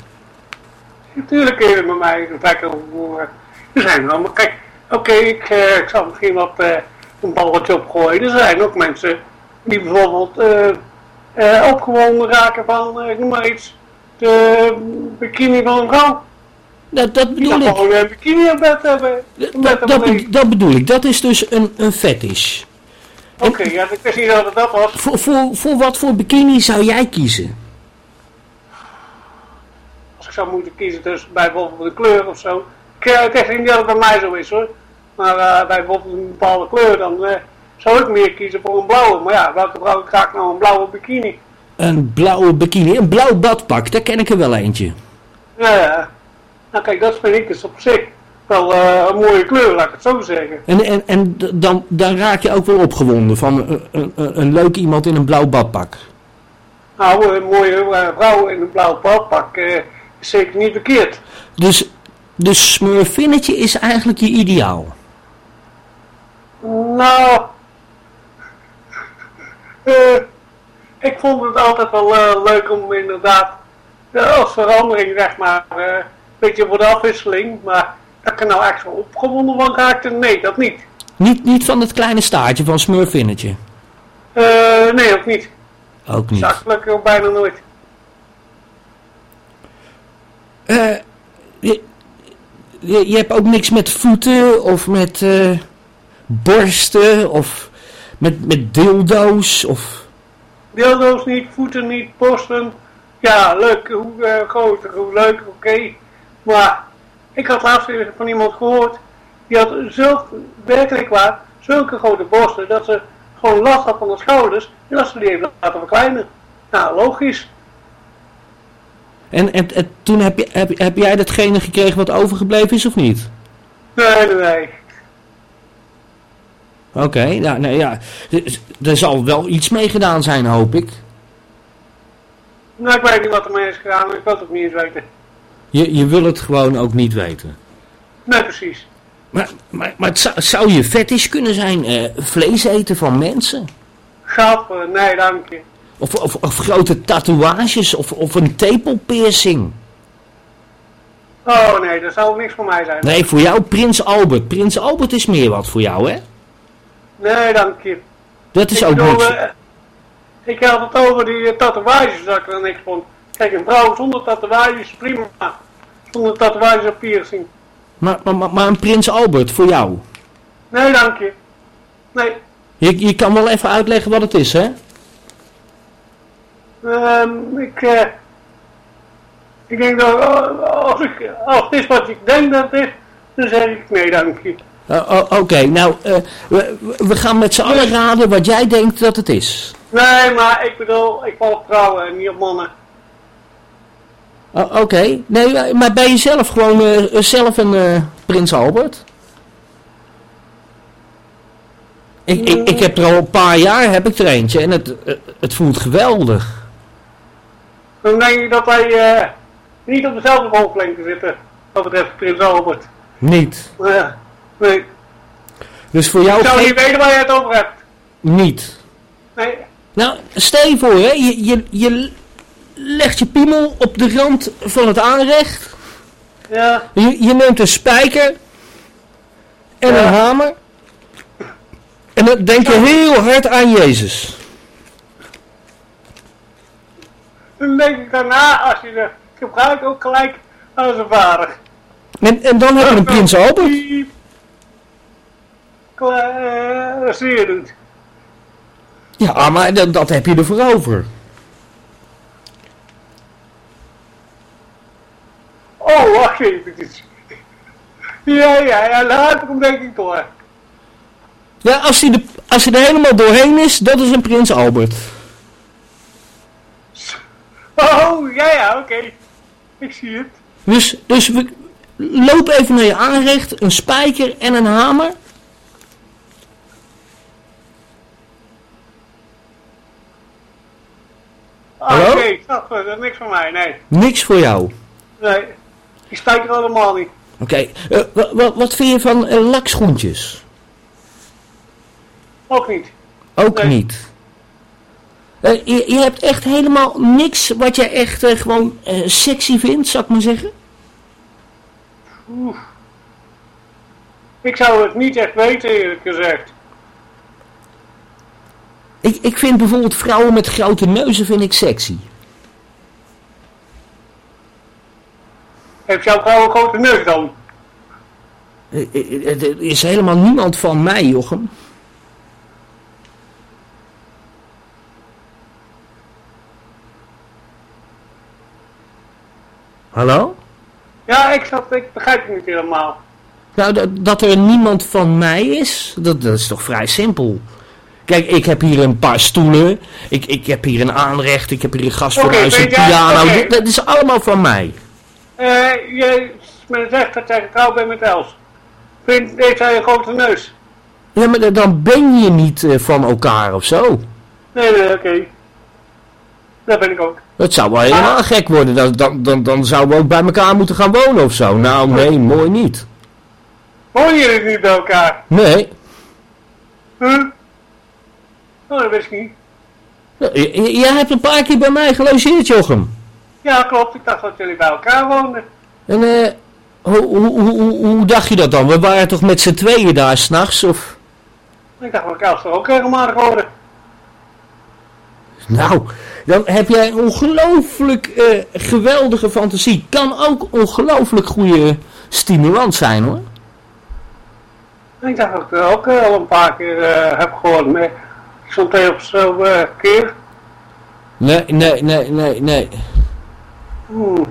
S4: Natuurlijk kun je er met mij een vaak over voeren. Er zijn er allemaal, kijk, oké, ik, eh, ik zal misschien wat eh, een balletje opgooien. Er zijn ook mensen die bijvoorbeeld eh, eh, opgewonden raken van, eh, ik noem maar iets, de bikini van een vrouw.
S1: Dat, dat bedoel ik.
S4: gewoon een bikini op bed hebben.
S1: Dat, dat, dat bedoel ik. Dat is dus een, een fetish.
S4: Oké, ja, ik wist niet dat het dat was.
S1: Voor, voor, voor wat voor bikini zou jij kiezen?
S4: Als ik zou moeten kiezen tussen bij bijvoorbeeld een kleur of zo. Ik, eh, ik zeg niet dat het bij mij zo is hoor. Maar eh, bij bijvoorbeeld een bepaalde kleur, dan eh, zou ik meer kiezen voor een blauwe. Maar ja, welke vrouw krijgt nou een blauwe bikini?
S1: Een blauwe bikini, een blauw badpak, daar ken ik er wel eentje.
S4: Ja, ja. Nou kijk, dat vind ik dus op zich wel eh, een mooie kleur, laat ik het zo zeggen.
S1: En, en, en dan, dan raak je ook wel opgewonden van een, een, een, een leuk iemand in een blauw badpak.
S4: Nou, een mooie eh, vrouw in een blauw badpak eh, is zeker niet verkeerd.
S1: Dus, dus smurfinnetje is eigenlijk je ideaal.
S4: Nou, eh, ik vond het altijd wel eh, leuk om inderdaad eh, als verandering, zeg maar, eh, beetje voor de afwisseling, maar dat ik er nou echt zo opgewonden van raakte, nee, dat niet.
S1: Niet, niet van het kleine staartje van smurfinnetje.
S4: Eh, nee, ook niet.
S1: Ook niet.
S4: Zakelijk ook bijna nooit.
S1: Eh, je, je, je hebt ook niks met voeten of met eh, borsten of met, met dildo's of...
S4: Dildo's niet, voeten niet, borsten. Ja, leuk, hoe eh, groter, hoe leuk, oké. Maar ik had laatst van iemand gehoord, die had zulk, werkelijk waar, zulke grote borsten, dat ze gewoon last had van de schouders, en dat ze die even laten verkleinen. Nou, logisch.
S1: En, en, en toen heb, je, heb, heb jij datgene gekregen wat overgebleven is of niet?
S4: Nee, nee, nee.
S1: Oké, nou, nou ja, er- er zal wel iets mee gedaan zijn, hoop ik.
S4: Nou, ik weet niet wat er mee is gegaan, maar ik wil het ook niet eens weten.
S1: Je, je wil het gewoon ook niet weten.
S4: Nee, precies.
S1: Maar, maar, maar het zou, zou je fetish kunnen zijn eh, vlees eten van mensen?
S4: Gappen, nee, dank je.
S1: Of, of, of grote tatoeages of, of een tepelpiercing?
S4: Oh nee, dat zou niks voor mij zijn.
S1: Nee, voor jou Prins Albert. Prins Albert is meer wat voor jou, hè?
S4: Nee, dank je.
S1: Dat is
S4: Ik
S1: ook
S4: bedoel,
S1: niks.
S4: eh, ik had het over die eh, tatoeages, dat ik er niks vond. Kijk, een vrouw zonder tatoeages, prima. Zonder tatoeages of piercing.
S1: Maar, maar, maar, een Prins Albert voor jou?
S4: Nee, dank je. Nee,
S1: Je, je kan wel even uitleggen wat het is, hè?
S4: ehm, ik, eh, ik denk dat eh, als, ik, als het is wat ik denk dat het is, dan zeg ik nee, dank je.
S1: Uh, oh, Oké, nou, eh, we, we gaan met z'n allen raden wat jij denkt dat het is.
S4: Nee, maar ik bedoel, ik val op vrouwen en niet op mannen.
S1: Oh, Oké, nee, maar- ben je zelf gewoon eh, zelf een eh, Prins Albert? Ik, ik, ik heb er al een paar jaar heb ik er eentje en het, eh, het voelt geweldig.
S4: Dan denk ik dat wij niet op dezelfde golflengte zitten, wat betreft Prins Albert.
S1: Niet.
S4: Nee.
S1: Dus voor jou
S4: Ik zou niet weten waar je het over hebt.
S1: niet.
S4: Nee,
S1: Nou, stel je voor, hè, je, je, je legt je piemel op de rand van het aanrecht.
S4: ja,
S1: Je, je neemt een spijker en
S4: Ja.
S1: een hamer. En dan denk je heel hard aan Jezus.
S4: dan denk ik daarna, als je het gebruikt, ook gelijk aan zijn vader.
S1: En, en dan heb je een Prins Albert.
S4: Piep. Kla- Dat zie je doet.
S1: Ja, maar dat, dat heb je ervoor over.
S4: Wacht eventjes. Ja, ja, ja, later kom denk ik door.
S1: Ja, als hij, de, als hij er helemaal doorheen is, dat is een Prins Albert.
S4: Oh, ja, ja, oké. Ik zie het.
S1: Dus, dus we, loop even naar je aanrecht, een spijker en een hamer.
S4: Ah,
S1: Hallo?
S4: Oké, dat dat is niks van mij, nee.
S1: Niks voor jou.
S4: Nee, die spijker allemaal niet.
S1: Oké, eh, wa- wa- wat vind je van eh, lakschoentjes?
S4: Ook niet.
S1: Ook
S4: Nee.
S1: niet. Eh, je, je hebt echt helemaal niks wat jij echt eh, gewoon eh, sexy vindt, zou ik maar zeggen?
S4: Oeh. Ik zou het niet echt weten, eerlijk gezegd.
S1: Ik, ik vind bijvoorbeeld vrouwen met grote neuzen vind ik sexy.
S4: Heeft jouw vrouw een grote neus dan?
S1: Eh, eh, eh, Er is helemaal niemand van mij, Jochem. Hallo?
S4: Ja, ik, snap, ik begrijp het niet helemaal.
S1: Nou, dat, dat er niemand van mij is, dat, dat is toch vrij simpel. Kijk, ik heb hier een paar stoelen, ik, ik heb hier een aanrecht, ik heb hier een gastfornuis,
S4: Oké,
S1: een
S4: weet jij-
S1: piano, dat is allemaal van mij.
S4: Eh, je men zegt dat jij getrouwd bent met Els. Vindt, heeft hij een grote neus?
S1: Ja, maar dan ben je niet eh, van elkaar of zo.
S4: Nee, nee, oké. Dat ben ik ook.
S1: Dat zou wel helemaal gek worden, dan, dan, dan, dan zouden we ook bij elkaar moeten gaan wonen of zo. Nou, nee, mooi niet.
S4: Wonen jullie niet bij elkaar?
S1: Nee,
S4: Huh? Oh, dat wist ik niet.
S1: Jij hebt een paar keer bij mij gelogeerd, Jochem.
S4: Ja, klopt. Ik dacht dat jullie bij elkaar woonden.
S1: En eh, hoe, hoe, hoe, hoe- hoe dacht je dat dan? We waren toch met z'n tweeën daar s'nachts, of...
S4: Ik dacht ik Els er ook regelmatig hoorde.
S1: Nou, dan heb jij een ongelooflijk eh, geweldige fantasie. Kan ook ongelooflijk goede stimulans zijn hoor.
S4: Ik dacht dat ik ook eh, al een paar keer eh, heb gehoord. Maar zo'n twee of zo keer.
S1: Nee, nee, nee, nee, nee.
S4: Hmm.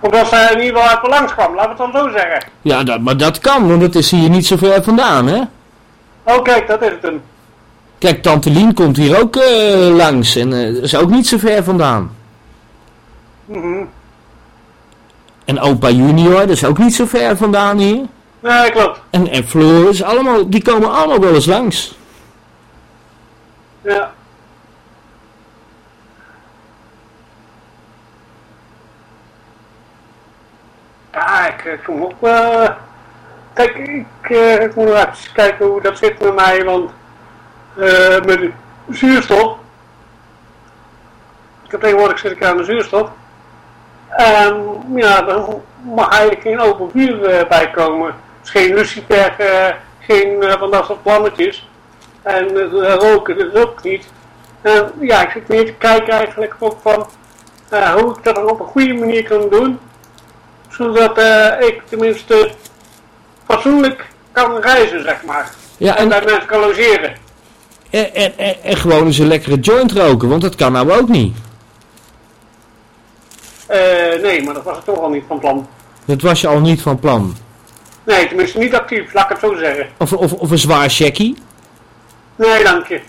S4: Omdat zij in ieder geval uit langs kwam, laten we het dan zo zeggen.
S1: Ja, dat, maar dat kan, want het is hier niet zo ver vandaan, hè?
S4: Oh kijk, dat is het hem.
S1: Kijk, Tante Lien komt hier ook eh, langs en dat is ook niet zo ver vandaan.
S4: Mhm.
S1: En opa junior, dat is ook niet zo ver vandaan hier.
S4: Nee, klopt.
S1: En, en Floris, allemaal, die komen allemaal wel eens langs.
S4: Ja. Ja, ik eh, kom op. eh kijk, ik, eh, ik moet nog even kijken hoe dat zit met mij, want eh, met zuurstof. Ik heb tegenwoordig zit ik aan de zuurstof. En ja, dan mag eigenlijk geen open vuur eh, bij komen. Dus geen lucifer, eh, geen eh, van dat soort vlammetjes. En eh, roken dus ook niet. En ja, ik zit meer te kijken eigenlijk ook van eh, hoe ik dat dan op een goede manier kan doen. Zodat eh, ik tenminste fatsoenlijk kan reizen, zeg maar.
S1: Ja,
S4: En
S1: en,
S4: bij mensen kan logeren.
S1: en, en, en, en gewoon eens een lekkere joint roken, want dat kan nou ook niet.
S4: Eh, nee, maar dat was ik toch al niet van plan.
S1: Dat was je al niet van plan.
S4: Nee, tenminste niet actief, laat ik het zo zeggen.
S1: Of, of, of een zwaar checkie.
S4: Nee, dank je.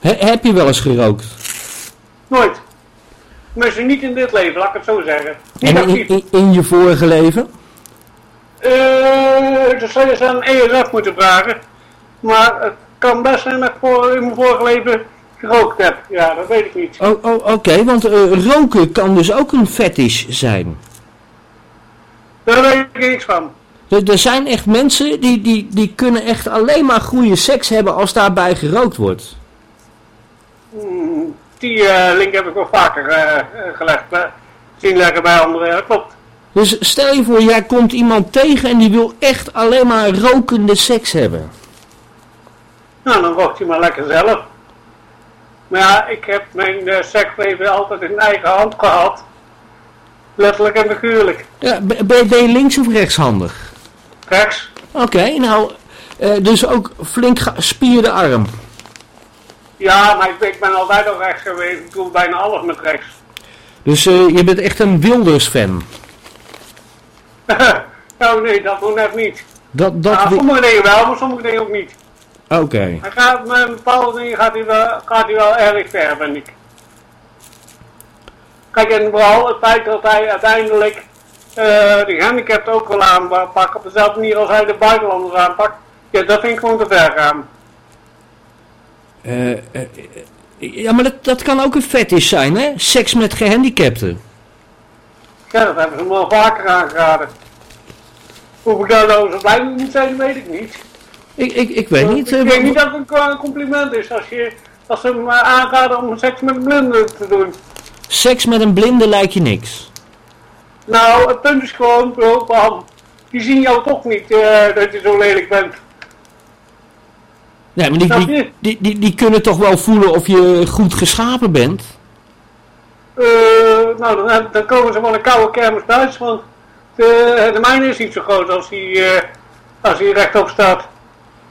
S1: He- heb je wel eens gerookt?
S4: Nooit. Tenminste niet in dit leven, laat ik het zo zeggen. Niet
S1: En in, in, in je vorige leven?
S4: Eh, dat zou je aan ESF moeten vragen. Maar het kan best zijn dat ik voor, in mijn vorige leven gerookt heb. Ja, dat weet ik niet.
S1: Oh, oh, Oké, want eh, roken kan dus ook een fetish zijn.
S4: Daar weet ik niks van.
S1: Er, er zijn echt mensen die, die, die kunnen echt alleen maar goede seks hebben als daarbij gerookt wordt.
S4: Hmm, Die eh, link heb ik wel vaker eh, eh, gelegd. zien leggen bij anderen, klopt.
S1: Dus stel je voor, jij komt iemand tegen en die wil echt alleen maar rokende seks hebben.
S4: Nou, dan rookt hij maar lekker zelf. Maar ja, ik heb mijn seksleven altijd in eigen hand gehad. Letterlijk en figuurlijk.
S1: Ja, ben, ben je links of rechtshandig?
S4: Rechts.
S1: Oké, nou, dus ook flink gespierde arm.
S4: Ja, maar ik, ik ben altijd al rechts geweest. Ik doe bijna alles met rechts.
S1: Dus eh, je bent echt een Wilders-fan.
S4: nou nee, dat nog net niet.
S1: Dat, dat wi-
S4: sommige dingen wel, maar sommige dingen ook niet.
S1: Oké.
S4: Hij gaat, met bepaalde dingen gaat hij wel, gaat hij wel erg ver, vind ik. Kijk, en vooral het feit dat hij uiteindelijk eh de gehandicapten ook wil aanpakken op dezelfde manier als hij de buitenlanders aanpakt. Ja, dat vind ik gewoon te ver gaan.
S1: Eh, eh, eh, ja, maar dat, dat kan ook een fetish zijn, hè? Seks met gehandicapten.
S4: Ja, dat hebben ze hem wel vaker aangeraden. Hoe ik daar nou zo blij mee moet zijn, weet ik niet.
S1: Ik, ik, ik weet niet. eh,
S4: ik
S1: wa-
S4: denk niet dat het een compliment is als, je, als ze hem eh, aanraden om seks met een blinde te doen.
S1: Seks met een blinde lijkt je niks.
S4: Nou, het punt is gewoon, bro, Bam, die zien jou toch niet eh, dat je zo lelijk bent.
S1: Nee, maar die, die, die, die, die kunnen toch wel voelen of je goed geschapen bent?
S4: Eh, nou, dan, heb- dan komen ze wel een koude kermis thuis, want de, de mijne is niet zo groot als hij eh, als hij rechtop staat.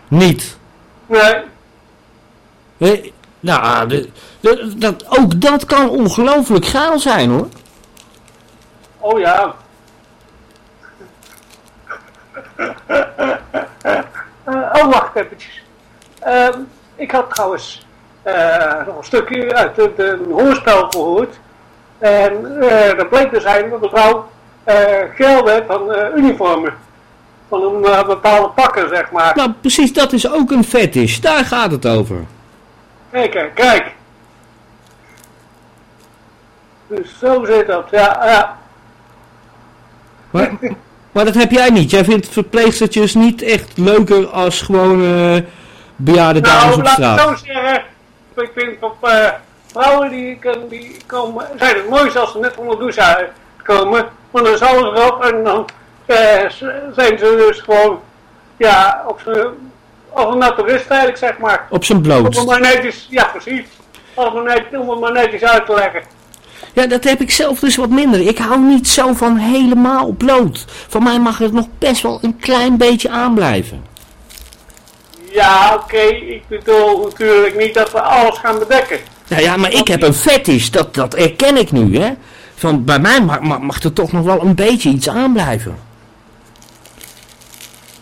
S1: Niet.
S4: Nee,
S1: Eh, nou, de, de- dat, ook dat kan ongelooflijk gaal zijn, hoor.
S4: oh ja. Eh, oh, wacht eventjes. Ehm, ik had trouwens eh, nog een stukje uit de een hoorspel gehoord. En eh dat bleek te zijn dat de vrouw eh werd van eh, uniformen. Van een eh, bepaalde pakken, zeg maar.
S1: Nou, precies, dat is ook een fetish. Daar gaat het over.
S4: Kijk, kijk, kijk. Dus zo zit dat, ja, ja.
S1: Maar, maar dat heb jij niet. Jij vindt verpleegstertjes niet echt leuker als gewoon eh bejaarde dames
S4: Nou,
S1: op
S4: laat ik
S1: straat.
S4: zo zeggen. Ik vind op eh, vrouwen die, die komen, zijn het mooiste als ze net onder de douche uitkomen. Want dan is alles erop en dan eh, zijn ze dus gewoon, ja, op z'n, als een naturist eigenlijk, zeg maar.
S1: Op zijn
S4: Om het maar netjes, ja precies. Maar net- om het maar netjes uit te leggen.
S1: Ja, dat heb ik zelf dus wat minder. Ik hou niet zo van helemaal bloot. Van mij mag het nog best wel een klein beetje aanblijven.
S4: Ja, oké, ik bedoel natuurlijk niet dat we alles gaan bedekken.
S1: Nou ja, maar ik heb een fetish. Dat, dat erken ik nu, hè. Van, bij mij mag, mag, er toch nog wel een beetje iets aanblijven.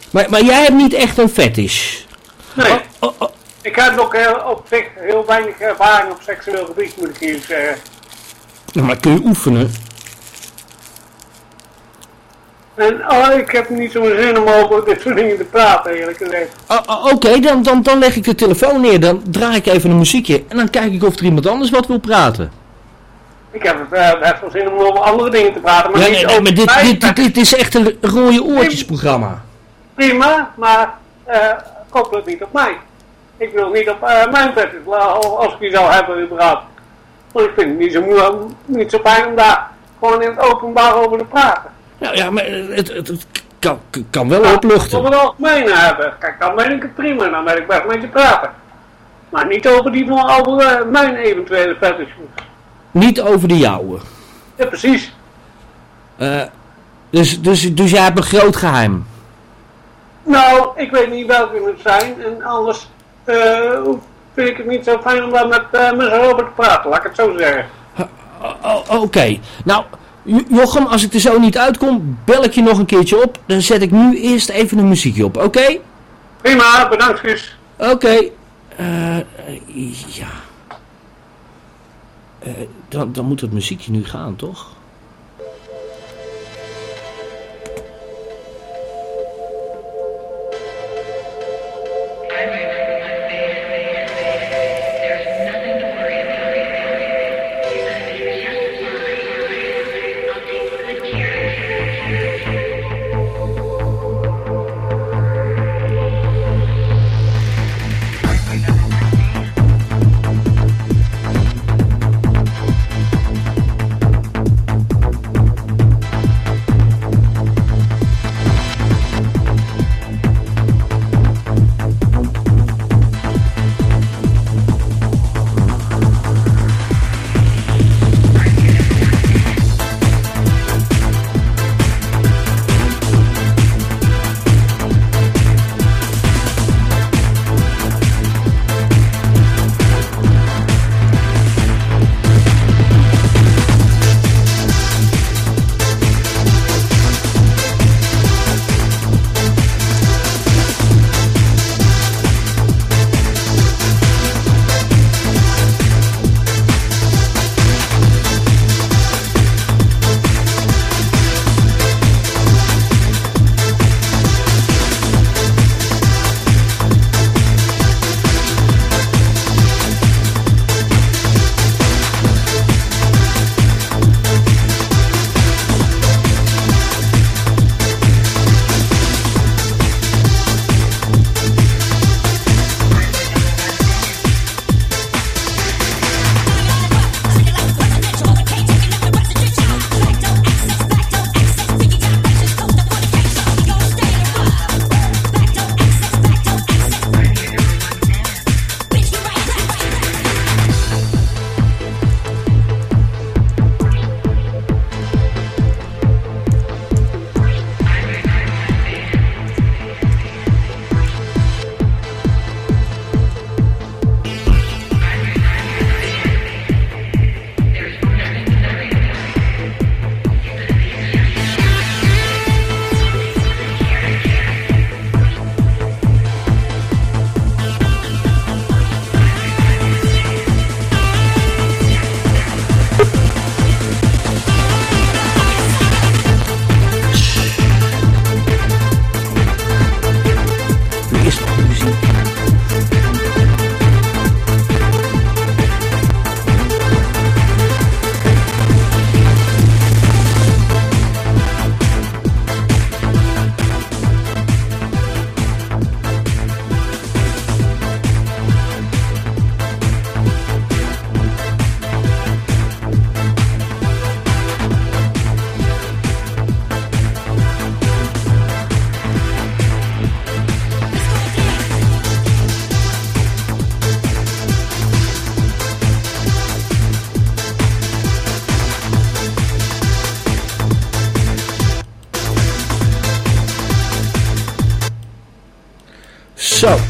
S1: Maar, maar jij hebt niet echt een fetish.
S4: Nee.
S1: Oh, oh, oh.
S4: Ik heb nog heel, op zich heel weinig ervaring op seksueel gebied, moet ik hier zeggen.
S1: Nou, maar kun je oefenen?
S4: En oh, ik heb niet zo'n zin om over dit soort dingen te praten, eerlijk gezegd.
S1: Oh, oh, Oké, dan, dan, dan leg ik de telefoon neer. Dan draai ik even een muziekje. En dan kijk ik of er iemand anders wat wil praten.
S4: Ik heb uh, best wel zin om over andere dingen te praten, maar
S1: Ja,
S4: niet
S1: nee, nee, maar dit, dit, dit, dit is echt een rode oortjesprogramma.
S4: Prima, maar eh koppel het niet op mij. Ik wil niet op eh, mijn pet, als ik die zou hebben überhaupt. Want ik vind het niet zo, moe- niet zo fijn om daar gewoon in het openbaar over te praten.
S1: Ja, ja maar het, het, het kan, kan wel
S4: Op
S1: opluchten.
S4: het algemeen hebben. Kijk, dan ben ik het prima, dan ben ik best met je praten. Maar niet over, die, over eh, mijn eventuele fetish.
S1: Niet over de jouwe.
S4: Ja, precies.
S1: Eh, dus, dus, dus jij hebt een groot geheim.
S4: Nou, ik weet niet welke het zijn. En anders eh, vind ik het niet zo fijn om daar met, met over te praten, laat ik het zo zeggen.
S1: Oké, nou Jochem, als ik er zo niet uitkom, bel ik je nog een keertje op. Dan zet ik nu eerst even een muziekje op, oké?
S4: Prima, bedankt Guus.
S1: Oké. Eh, ja. Eh, dan, dan moet het muziekje nu gaan, toch?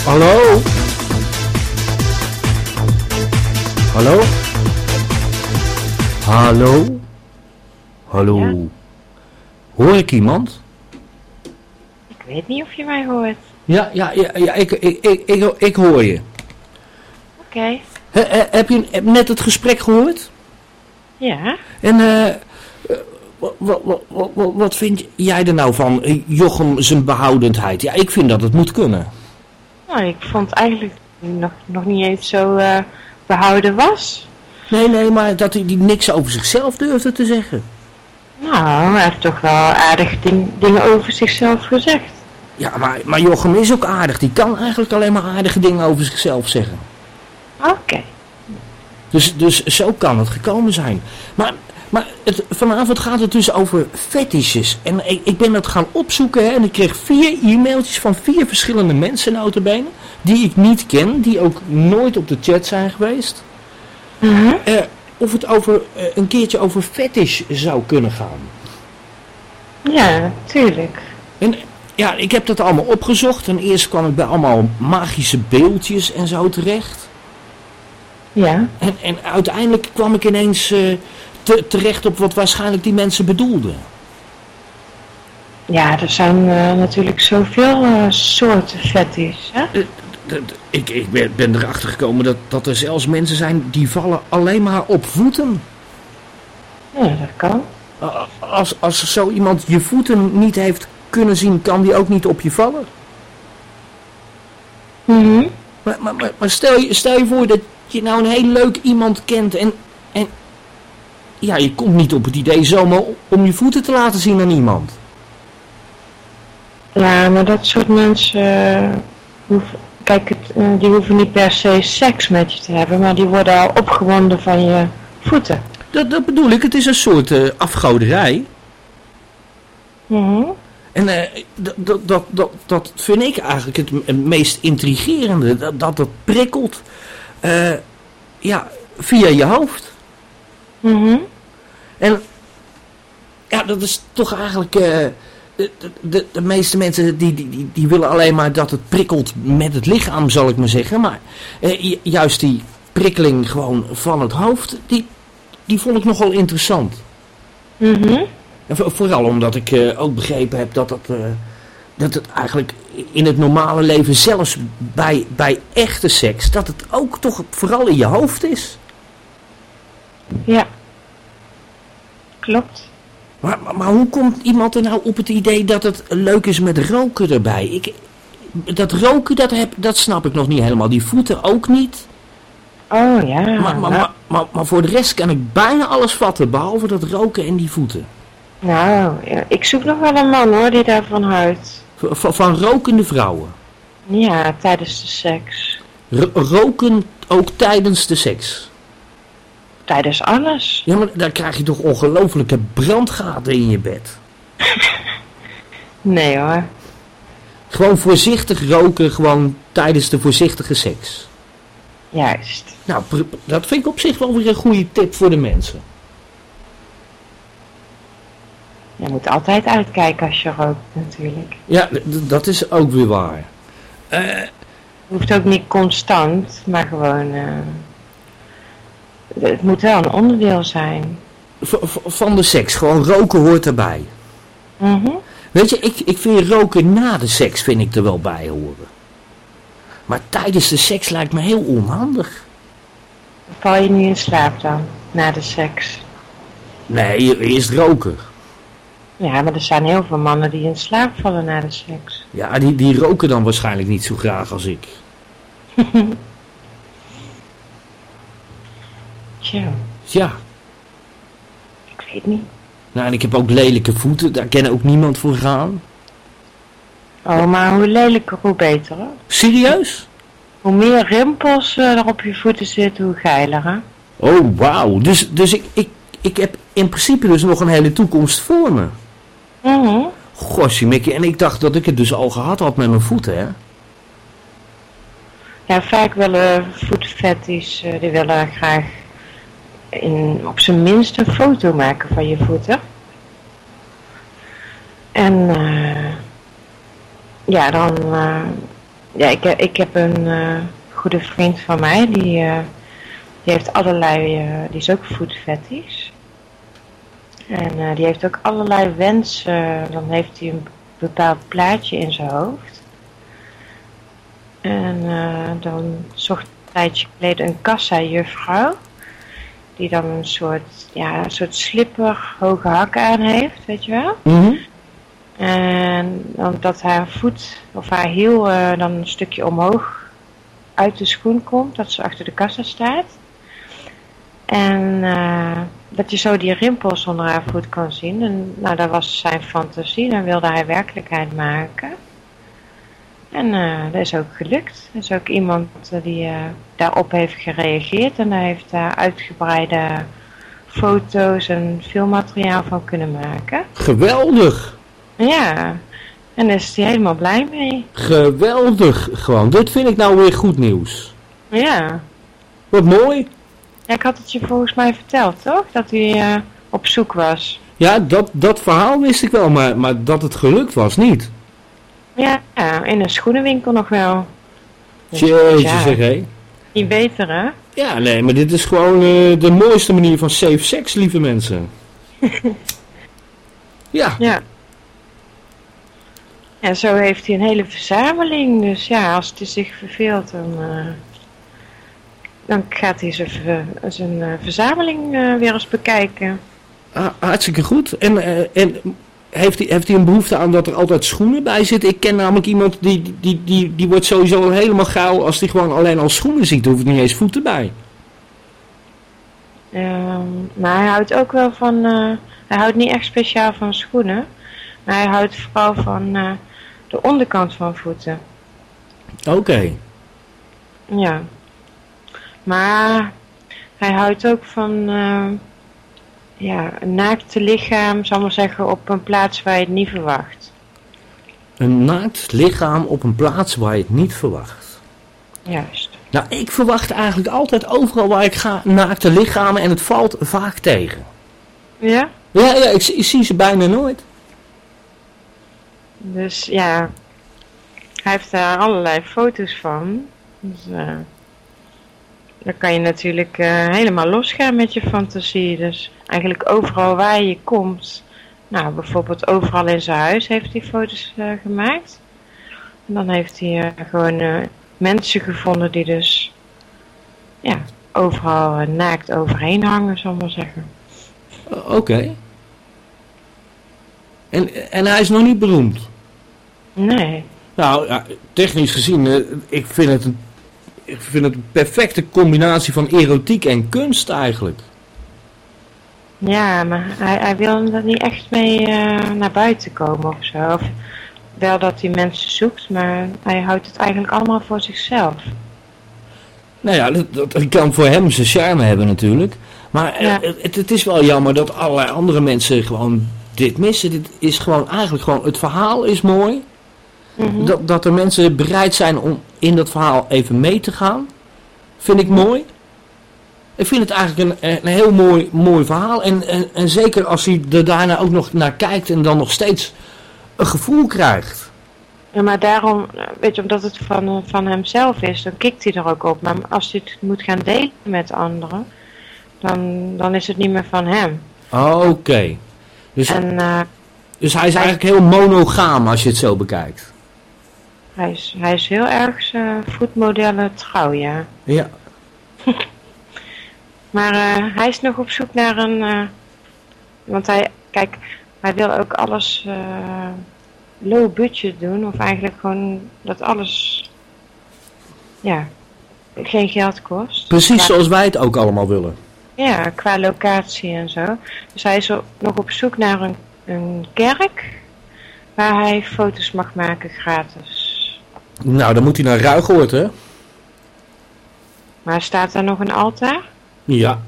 S1: Hallo? Hallo? Hallo? Hallo?
S6: Ja.
S1: Hoor ik iemand?
S6: Ik weet niet of je mij hoort.
S1: Ja, ja, ja, ja ik, ik, ik, ik, ik hoor je.
S6: Oké.
S1: He- he- heb je net het gesprek gehoord?
S6: Ja.
S1: En eh, wat, wat, wat, wat, vind jij er nou van, Jochem zijn behoudendheid? Ja, ik vind dat het moet kunnen.
S6: Nou, ik vond eigenlijk dat hij nog, nog niet eens zo eh, behouden was.
S1: Nee, nee, maar dat hij die niks over zichzelf durfde te zeggen.
S6: Nou, hij heeft toch wel aardige ding- dingen over zichzelf gezegd.
S1: Ja, maar, maar Jochem is ook aardig. Die kan eigenlijk alleen maar aardige dingen over zichzelf zeggen.
S6: Oké.
S1: Dus, dus zo kan het gekomen zijn. Maar, maar het, vanavond gaat het dus over fetishes. En ik, ik ben dat gaan opzoeken hè, en ik kreeg vier e-mailtjes van vier verschillende mensen notabene. Die ik niet ken, die ook nooit op de chat zijn geweest. Eh, of het over, eh, een keertje over fetish zou kunnen gaan.
S6: Ja, tuurlijk.
S1: En ja, ik heb dat allemaal opgezocht. En eerst kwam ik bij allemaal magische beeldjes en zo terecht.
S6: Ja.
S1: En, en uiteindelijk kwam ik ineens eh, te- terecht op wat waarschijnlijk die mensen bedoelden.
S6: Ja, er zijn eh, natuurlijk zoveel eh, soorten fetish, hè?
S1: Eh, Ik, ik ben, ben erachter gekomen dat, dat er zelfs mensen zijn die vallen alleen maar op voeten.
S6: Ja, dat kan.
S1: Als, als zo iemand je voeten niet heeft kunnen zien, kan die ook niet op je vallen. Maar, maar, maar, maar stel, je, stel je voor dat je nou een heel leuk iemand kent en, en ja, je komt niet op het idee zomaar om je voeten te laten zien aan iemand.
S6: Ja, maar dat soort mensen, eh, hoeven, kijk, het, eh, die hoeven niet per se seks met je te hebben, maar die worden al opgewonden van je voeten.
S1: Dat, dat bedoel ik, het is een soort eh, afgoderij.
S6: Mhm.
S1: En eh, dat, dat, dat, dat, dat vind ik eigenlijk het meest intrigerende. Dat dat, het prikkelt eh, ja, via je hoofd.
S6: Mhm.
S1: En ja, dat is toch eigenlijk... eh, de, de, de, meeste mensen die, die, die, die willen alleen maar dat het prikkelt met het lichaam, zal ik maar zeggen. Maar eh, ju- juist die prikkeling gewoon van het hoofd, die, die vond ik nogal interessant.
S6: Mhm.
S1: En voor- vooral omdat ik eh, ook begrepen heb dat, dat, eh, dat het eigenlijk in het normale leven, zelfs bij, bij echte seks, dat het ook toch vooral in je hoofd is.
S6: Ja. Klopt.
S1: Maar, maar, maar hoe komt iemand er nou op het idee dat het leuk is met roken erbij? Ik, dat roken, dat, heb, dat snap ik nog niet helemaal. Die voeten ook niet.
S6: Oh ja.
S1: Maar, maar, maar, maar, voor de rest kan ik bijna alles vatten, behalve dat roken en die voeten.
S6: nou, ja, ik zoek nog wel een man hoor die daarvan houdt.
S1: Van, van rokende vrouwen.
S6: Ja, tijdens de seks.
S1: R- roken ook tijdens de seks.
S6: Tijdens alles.
S1: Ja, maar dan krijg je toch ongelofelijke brandgaten in je bed.
S6: Nee hoor.
S1: Gewoon voorzichtig roken, gewoon tijdens de voorzichtige seks.
S6: Juist.
S1: Nou, dat vind ik op zich wel weer een goede tip voor de mensen.
S6: Je moet altijd uitkijken als je rookt natuurlijk.
S1: Ja, dat is ook weer waar. Eh,
S6: hoeft ook niet constant, maar gewoon... eh, het moet wel een onderdeel zijn.
S1: v- van de seks, gewoon roken hoort erbij.
S6: Mhm.
S1: Weet je, ik, ik vind roken na de seks vind ik er wel bij horen. Maar tijdens de seks lijkt me heel onhandig.
S6: Val je niet in slaap dan, na de seks?
S1: Nee, eerst roken.
S6: Ja, maar er zijn heel veel mannen die in slaap vallen na de seks.
S1: Ja, die, die roken dan waarschijnlijk niet zo graag als ik.
S6: Tja,
S1: Ja,
S6: ik weet niet.
S1: nou en ik heb ook lelijke voeten, daar kan ook niemand voor gaan.
S6: Oh, maar hoe lelijker, hoe beter hoor.
S1: Serieus?
S6: Hoe meer rimpels eh, er op je voeten zitten, hoe geiler hè?
S1: Oh, wauw. Dus, dus ik, ik, ik heb in principe dus nog een hele toekomst voor me.
S6: Mhm.
S1: Gosje, Mickey. En ik dacht dat ik het dus al gehad had met mijn voeten, hè?
S6: Ja, vaak willen voetfetties, eh die willen graag in, op zijn minst een foto maken van je voeten. En eh, ja, dan, eh, ja, ik, ik heb een eh, goede vriend van mij, die, die heeft allerlei, die is ook foodfetish. En eh, die heeft ook allerlei wensen, dan heeft hij een bepaald plaatje in zijn hoofd. En dan zocht een tijdje geleden een kassa-juffrouw, die dan een soort, ja, een soort slipper, hoge hakken aan heeft, weet je wel?
S1: Mhm.
S6: En dan dat haar voet of haar hiel eh, dan een stukje omhoog uit de schoen komt, dat ze achter de kassa staat. En eh, dat je zo die rimpels onder haar voet kan zien. En nou, dat was zijn fantasie, dan wilde hij werkelijkheid maken. En eh, dat is ook gelukt. Er is ook iemand eh, die eh, daarop heeft gereageerd en daar heeft daar uitgebreide foto's en filmmateriaal van kunnen maken.
S1: Geweldig.
S6: Ja, en daar is hij helemaal blij mee.
S1: Geweldig gewoon. Dit vind ik nou weer goed nieuws.
S6: Ja.
S1: Wat mooi.
S6: ja, ik had het je volgens mij verteld, toch? Dat hij op zoek was.
S1: Ja, dat, dat verhaal wist ik wel, maar, maar dat het gelukt was niet.
S6: Ja, in een schoenenwinkel nog wel. Dus,
S1: Jeetje
S6: ja,
S1: zeg hé.
S6: Niet beter, hè?
S1: Ja, nee, maar dit is gewoon eh, de mooiste manier van safe sex, lieve mensen. ja,
S6: Ja. En zo heeft hij een hele verzameling. Dus ja, als hij zich verveelt, dan, eh, dan gaat hij zijn, ver- zijn eh, verzameling eh, weer eens bekijken.
S1: ah, hartstikke goed. En, eh, en heeft, hij, heeft hij een behoefte aan dat er altijd schoenen bij zitten? Ik ken namelijk iemand die, die, die, die, wordt sowieso helemaal gauw als hij gewoon alleen al schoenen ziet. Er hoeft niet eens voeten bij.
S6: Ehm, maar hij houdt ook wel van. eh, hij houdt niet echt speciaal van schoenen. Maar hij houdt vooral van eh, de onderkant van voeten.
S1: Oké.
S6: Ja. Maar hij houdt ook van. eh, ja, een naakte lichaam, zal ik maar zeggen, op een plaats waar je het niet verwacht.
S1: Een naakt lichaam op een plaats waar je het niet verwacht.
S6: Juist.
S1: Nou, ik verwacht eigenlijk altijd overal waar ik ga naakte lichamen en het valt vaak tegen.
S6: Ja?
S1: Ja, ja, ik, zie- ik zie ze bijna nooit.
S6: Dus ja. Hij heeft daar allerlei foto's van. Dus eh, dan kan je natuurlijk eh, helemaal losgaan met je fantasie. Dus eigenlijk overal waar je komt. Nou, bijvoorbeeld overal in zijn huis heeft hij foto's eh, gemaakt. En dan heeft hij eh, gewoon mensen gevonden die dus ja, overal naakt overheen hangen, zal ik maar zeggen.
S1: Oké. En, en hij is nog niet beroemd.
S6: Nee.
S1: Nou, ja, technisch gezien, ik vind het een, ik vind het een perfecte combinatie van erotiek en kunst eigenlijk.
S6: Ja, maar hij, hij wil er niet echt mee eh, naar buiten komen of zo. Of wel dat hij mensen zoekt, maar hij houdt het eigenlijk allemaal voor zichzelf.
S1: Nou ja, dat, dat kan voor hem zijn charme hebben natuurlijk. Maar eh,
S6: Ja.
S1: het, het is wel jammer dat allerlei andere mensen gewoon dit missen. Dit is gewoon eigenlijk gewoon, het verhaal is mooi.
S6: Mhm.
S1: Dat, dat er mensen bereid zijn om in dat verhaal even mee te gaan. Vind ik mooi. Ik vind het eigenlijk een, een heel mooi, mooi verhaal. En, en, en zeker als hij er daarna ook nog naar kijkt en dan nog steeds een gevoel krijgt.
S6: Ja, maar daarom, weet je, omdat het van, van hemzelf is, dan kikt hij er ook op. Maar als hij het moet gaan delen met anderen, dan, dan is het niet meer van hem.
S1: Oké. Dus,
S6: En eh,
S1: dus hij is eigenlijk heel monogaam als je het zo bekijkt.
S6: Hij, is, hij is heel erg uh, voetmodellen trouw, ja.
S1: Ja.
S6: Maar eh, hij is nog op zoek naar een. eh, want hij, kijk, hij wil ook alles eh, low budget doen. Of eigenlijk gewoon dat alles. Ja, geen geld kost.
S1: Precies
S6: Qua-
S1: zoals wij het ook allemaal willen.
S6: Ja, qua locatie en zo. Dus hij is nog op zoek naar een, een kerk. Waar hij foto's mag maken gratis.
S1: Nou, dan moet hij naar Ruigoort, hè?
S6: Maar staat daar nog een altaar?
S1: Ja.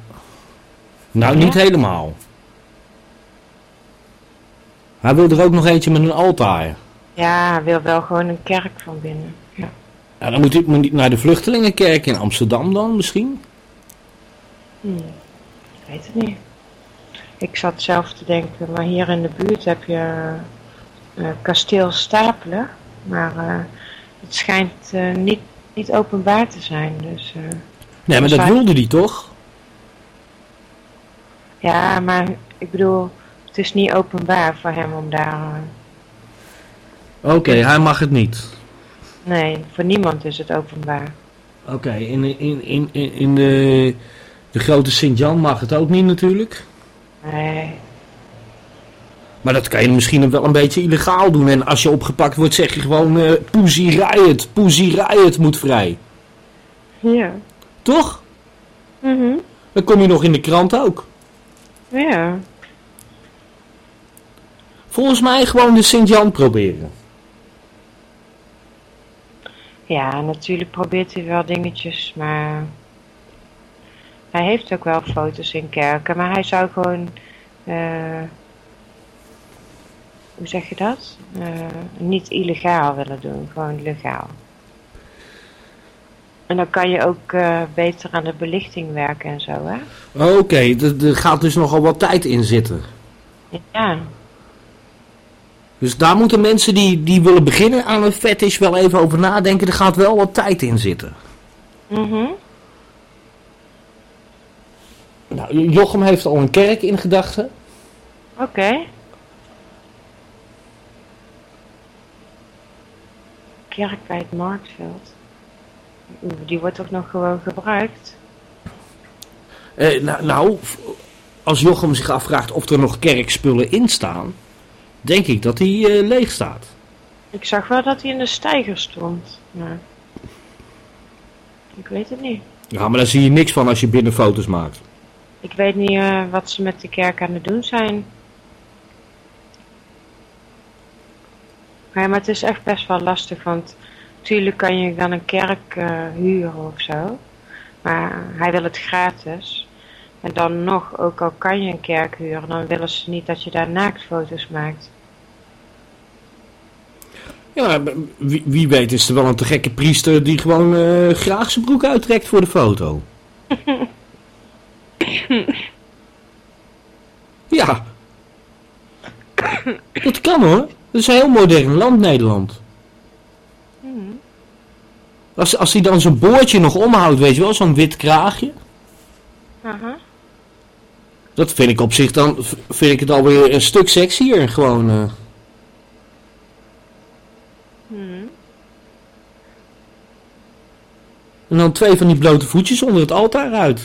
S1: Nou,
S6: Ja?
S1: niet helemaal. Hij wil er ook nog eentje met een altaar.
S6: Ja, hij wil wel gewoon een kerk van binnen. Ja.
S1: Ja, dan moet hij moet hij naar de Vluchtelingenkerk in Amsterdam dan misschien.
S6: Hmm, ik weet het niet. Ik zat zelf te denken, maar hier in de buurt heb je eh, kasteel Stapelen. Maar eh, het schijnt eh, niet, niet openbaar te zijn. Dus, eh,
S1: Nee, maar dat wilde hij toch?
S6: ja, maar ik bedoel, het is niet openbaar voor hem om daar... eh,
S1: Oké, hij mag het niet.
S6: nee, voor niemand is het openbaar.
S1: Oké, in, in, in, in, in de, de grote Sint-Jan mag het ook niet natuurlijk.
S6: Nee,
S1: Maar dat kan je misschien wel een beetje illegaal doen. En als je opgepakt wordt zeg je gewoon eh Pussy Riot, Pussy Riot moet vrij.
S6: ja.
S1: Toch?
S6: Mhm.
S1: Dan kom je nog in de krant ook.
S6: Ja,
S1: Volgens mij gewoon de Sint-Jan proberen.
S6: ja, natuurlijk probeert hij wel dingetjes, maar... Hij heeft ook wel foto's in kerken, maar hij zou gewoon... eh, hoe zeg je dat? Eh, niet illegaal willen doen, gewoon legaal. En dan kan je ook eh, beter aan de belichting werken en zo, hè?
S1: Oké, er er gaat dus nogal wat tijd in zitten.
S6: Ja,
S1: Dus daar moeten mensen die, die willen beginnen aan een fetish wel even over nadenken. Er gaat wel wat tijd in zitten.
S6: mhm.
S1: Nou, Jochem heeft al een kerk in gedachten.
S6: Oké. Kerk bij het Marktveld. Die wordt toch nog gewoon gebruikt?
S1: Eh, nou, nou, als Jochem zich afvraagt of er nog kerkspullen in staan, denk ik dat die eh, leeg staat.
S6: Ik zag wel dat hij in de steiger stond. Maar... Ik weet het niet.
S1: Ja, maar daar zie je niks van als je binnen foto's maakt.
S6: Ik weet niet eh, wat ze met de kerk aan het doen zijn. Ja, maar het is echt best wel lastig, want natuurlijk kan je dan een kerk eh, huren of zo. Maar hij wil het gratis. En dan nog, ook al kan je een kerk huren, dan willen ze niet dat je daar naaktfoto's maakt.
S1: Ja, wie weet is er wel een te gekke priester die gewoon eh, graag zijn broek uittrekt voor de foto. ja. Dat kan hoor. Dat is een heel modern land, Nederland. Als, als hij dan zijn boordje nog omhoudt, weet je wel, zo'n wit kraagje. Dat vind ik op zich dan, vind ik het alweer een stuk sexier. Gewoon, eh.
S6: Hmm.
S1: En dan twee van die blote voetjes onder het altaar uit.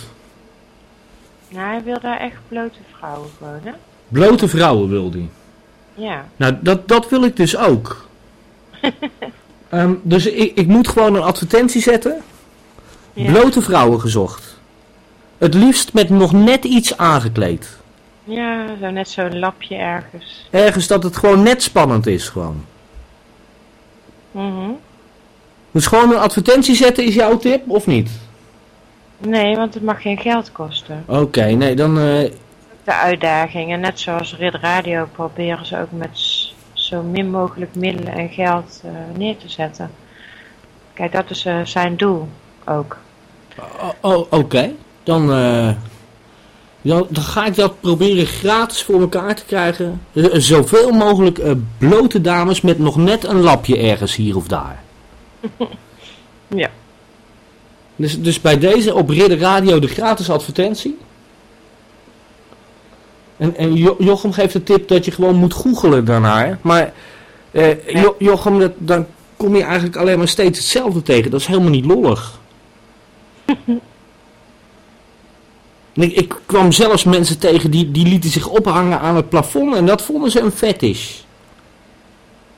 S6: Nou, hij wil daar echt blote vrouwen hè?
S1: Blote vrouwen wil hij.
S6: Ja.
S1: Nou, dat, dat wil ik dus ook. Ehm, dus ik, ik moet gewoon een advertentie zetten.
S6: Ja.
S1: Blote vrouwen gezocht. Het liefst met nog net iets aangekleed.
S6: Ja, zo net zo'n lapje ergens.
S1: Ergens dat het gewoon net spannend is gewoon.
S6: Mhm.
S1: Dus gewoon een advertentie zetten is jouw tip, of niet?
S6: Nee, want het mag geen geld kosten.
S1: Oké, nee, dan... eh,
S6: De uitdaging. En net zoals Rid Radio proberen ze ook met zo min mogelijk middelen en geld eh, neer te zetten. Kijk, dat is eh, zijn doel ook.
S1: oh, oh, Oké, dan, eh, dan, dan ga ik dat proberen gratis voor elkaar te krijgen. Zoveel mogelijk blote dames met nog net een lapje ergens hier of daar.
S6: Ja.
S1: Dus, dus bij deze op Ridder Radio de gratis advertentie. En, en Jo- Jochem geeft de tip dat je gewoon moet googelen daarnaar. Maar eh, Jo- Jochem, dat, dan kom je eigenlijk alleen maar steeds hetzelfde tegen. Dat is helemaal niet lollig. ik, ik kwam zelfs mensen tegen die, die lieten zich ophangen aan het plafond. En dat vonden ze een fetish.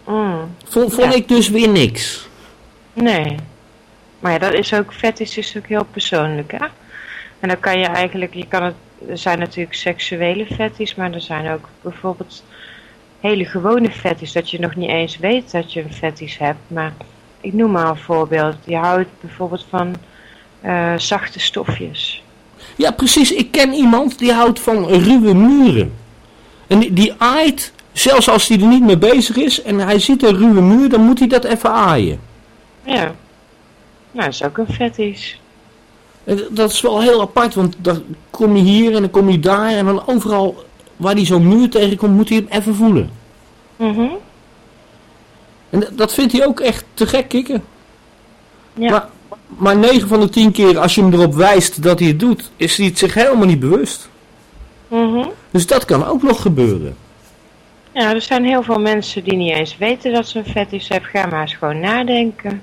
S6: Mm,
S1: Vond, vond
S6: Ja.
S1: ik dus weer niks.
S6: nee. Maar ja, dat is ook, vet is dus ook heel persoonlijk, hè? En dan kan je eigenlijk, je kan het, er zijn natuurlijk seksuele fetish, maar er zijn ook bijvoorbeeld hele gewone fetish, dat je nog niet eens weet dat je een fetish hebt. Maar ik noem maar een voorbeeld. Je houdt bijvoorbeeld van eh, zachte stofjes.
S1: Ja, precies. Ik ken iemand die houdt van ruwe muren. En die, die aait, zelfs als hij er niet mee bezig is en hij ziet een ruwe muur, dan moet hij dat even aaien.
S6: Ja. Nou, dat is ook een fetish.
S1: Dat is wel heel apart, want dan kom je hier en dan kom je daar en dan overal waar hij zo'n muur tegenkomt, moet hij hem even voelen.
S6: Mhm.
S1: En dat vindt hij ook echt te gek kikken.
S6: Ja.
S1: Maar, maar 9 van de 10 keer als je hem erop wijst dat hij het doet, is hij het zich helemaal niet bewust.
S6: Mhm.
S1: Dus dat kan ook nog gebeuren.
S6: Ja, er zijn heel veel mensen die niet eens weten dat ze een fetish hebben. Ga maar eens gewoon nadenken.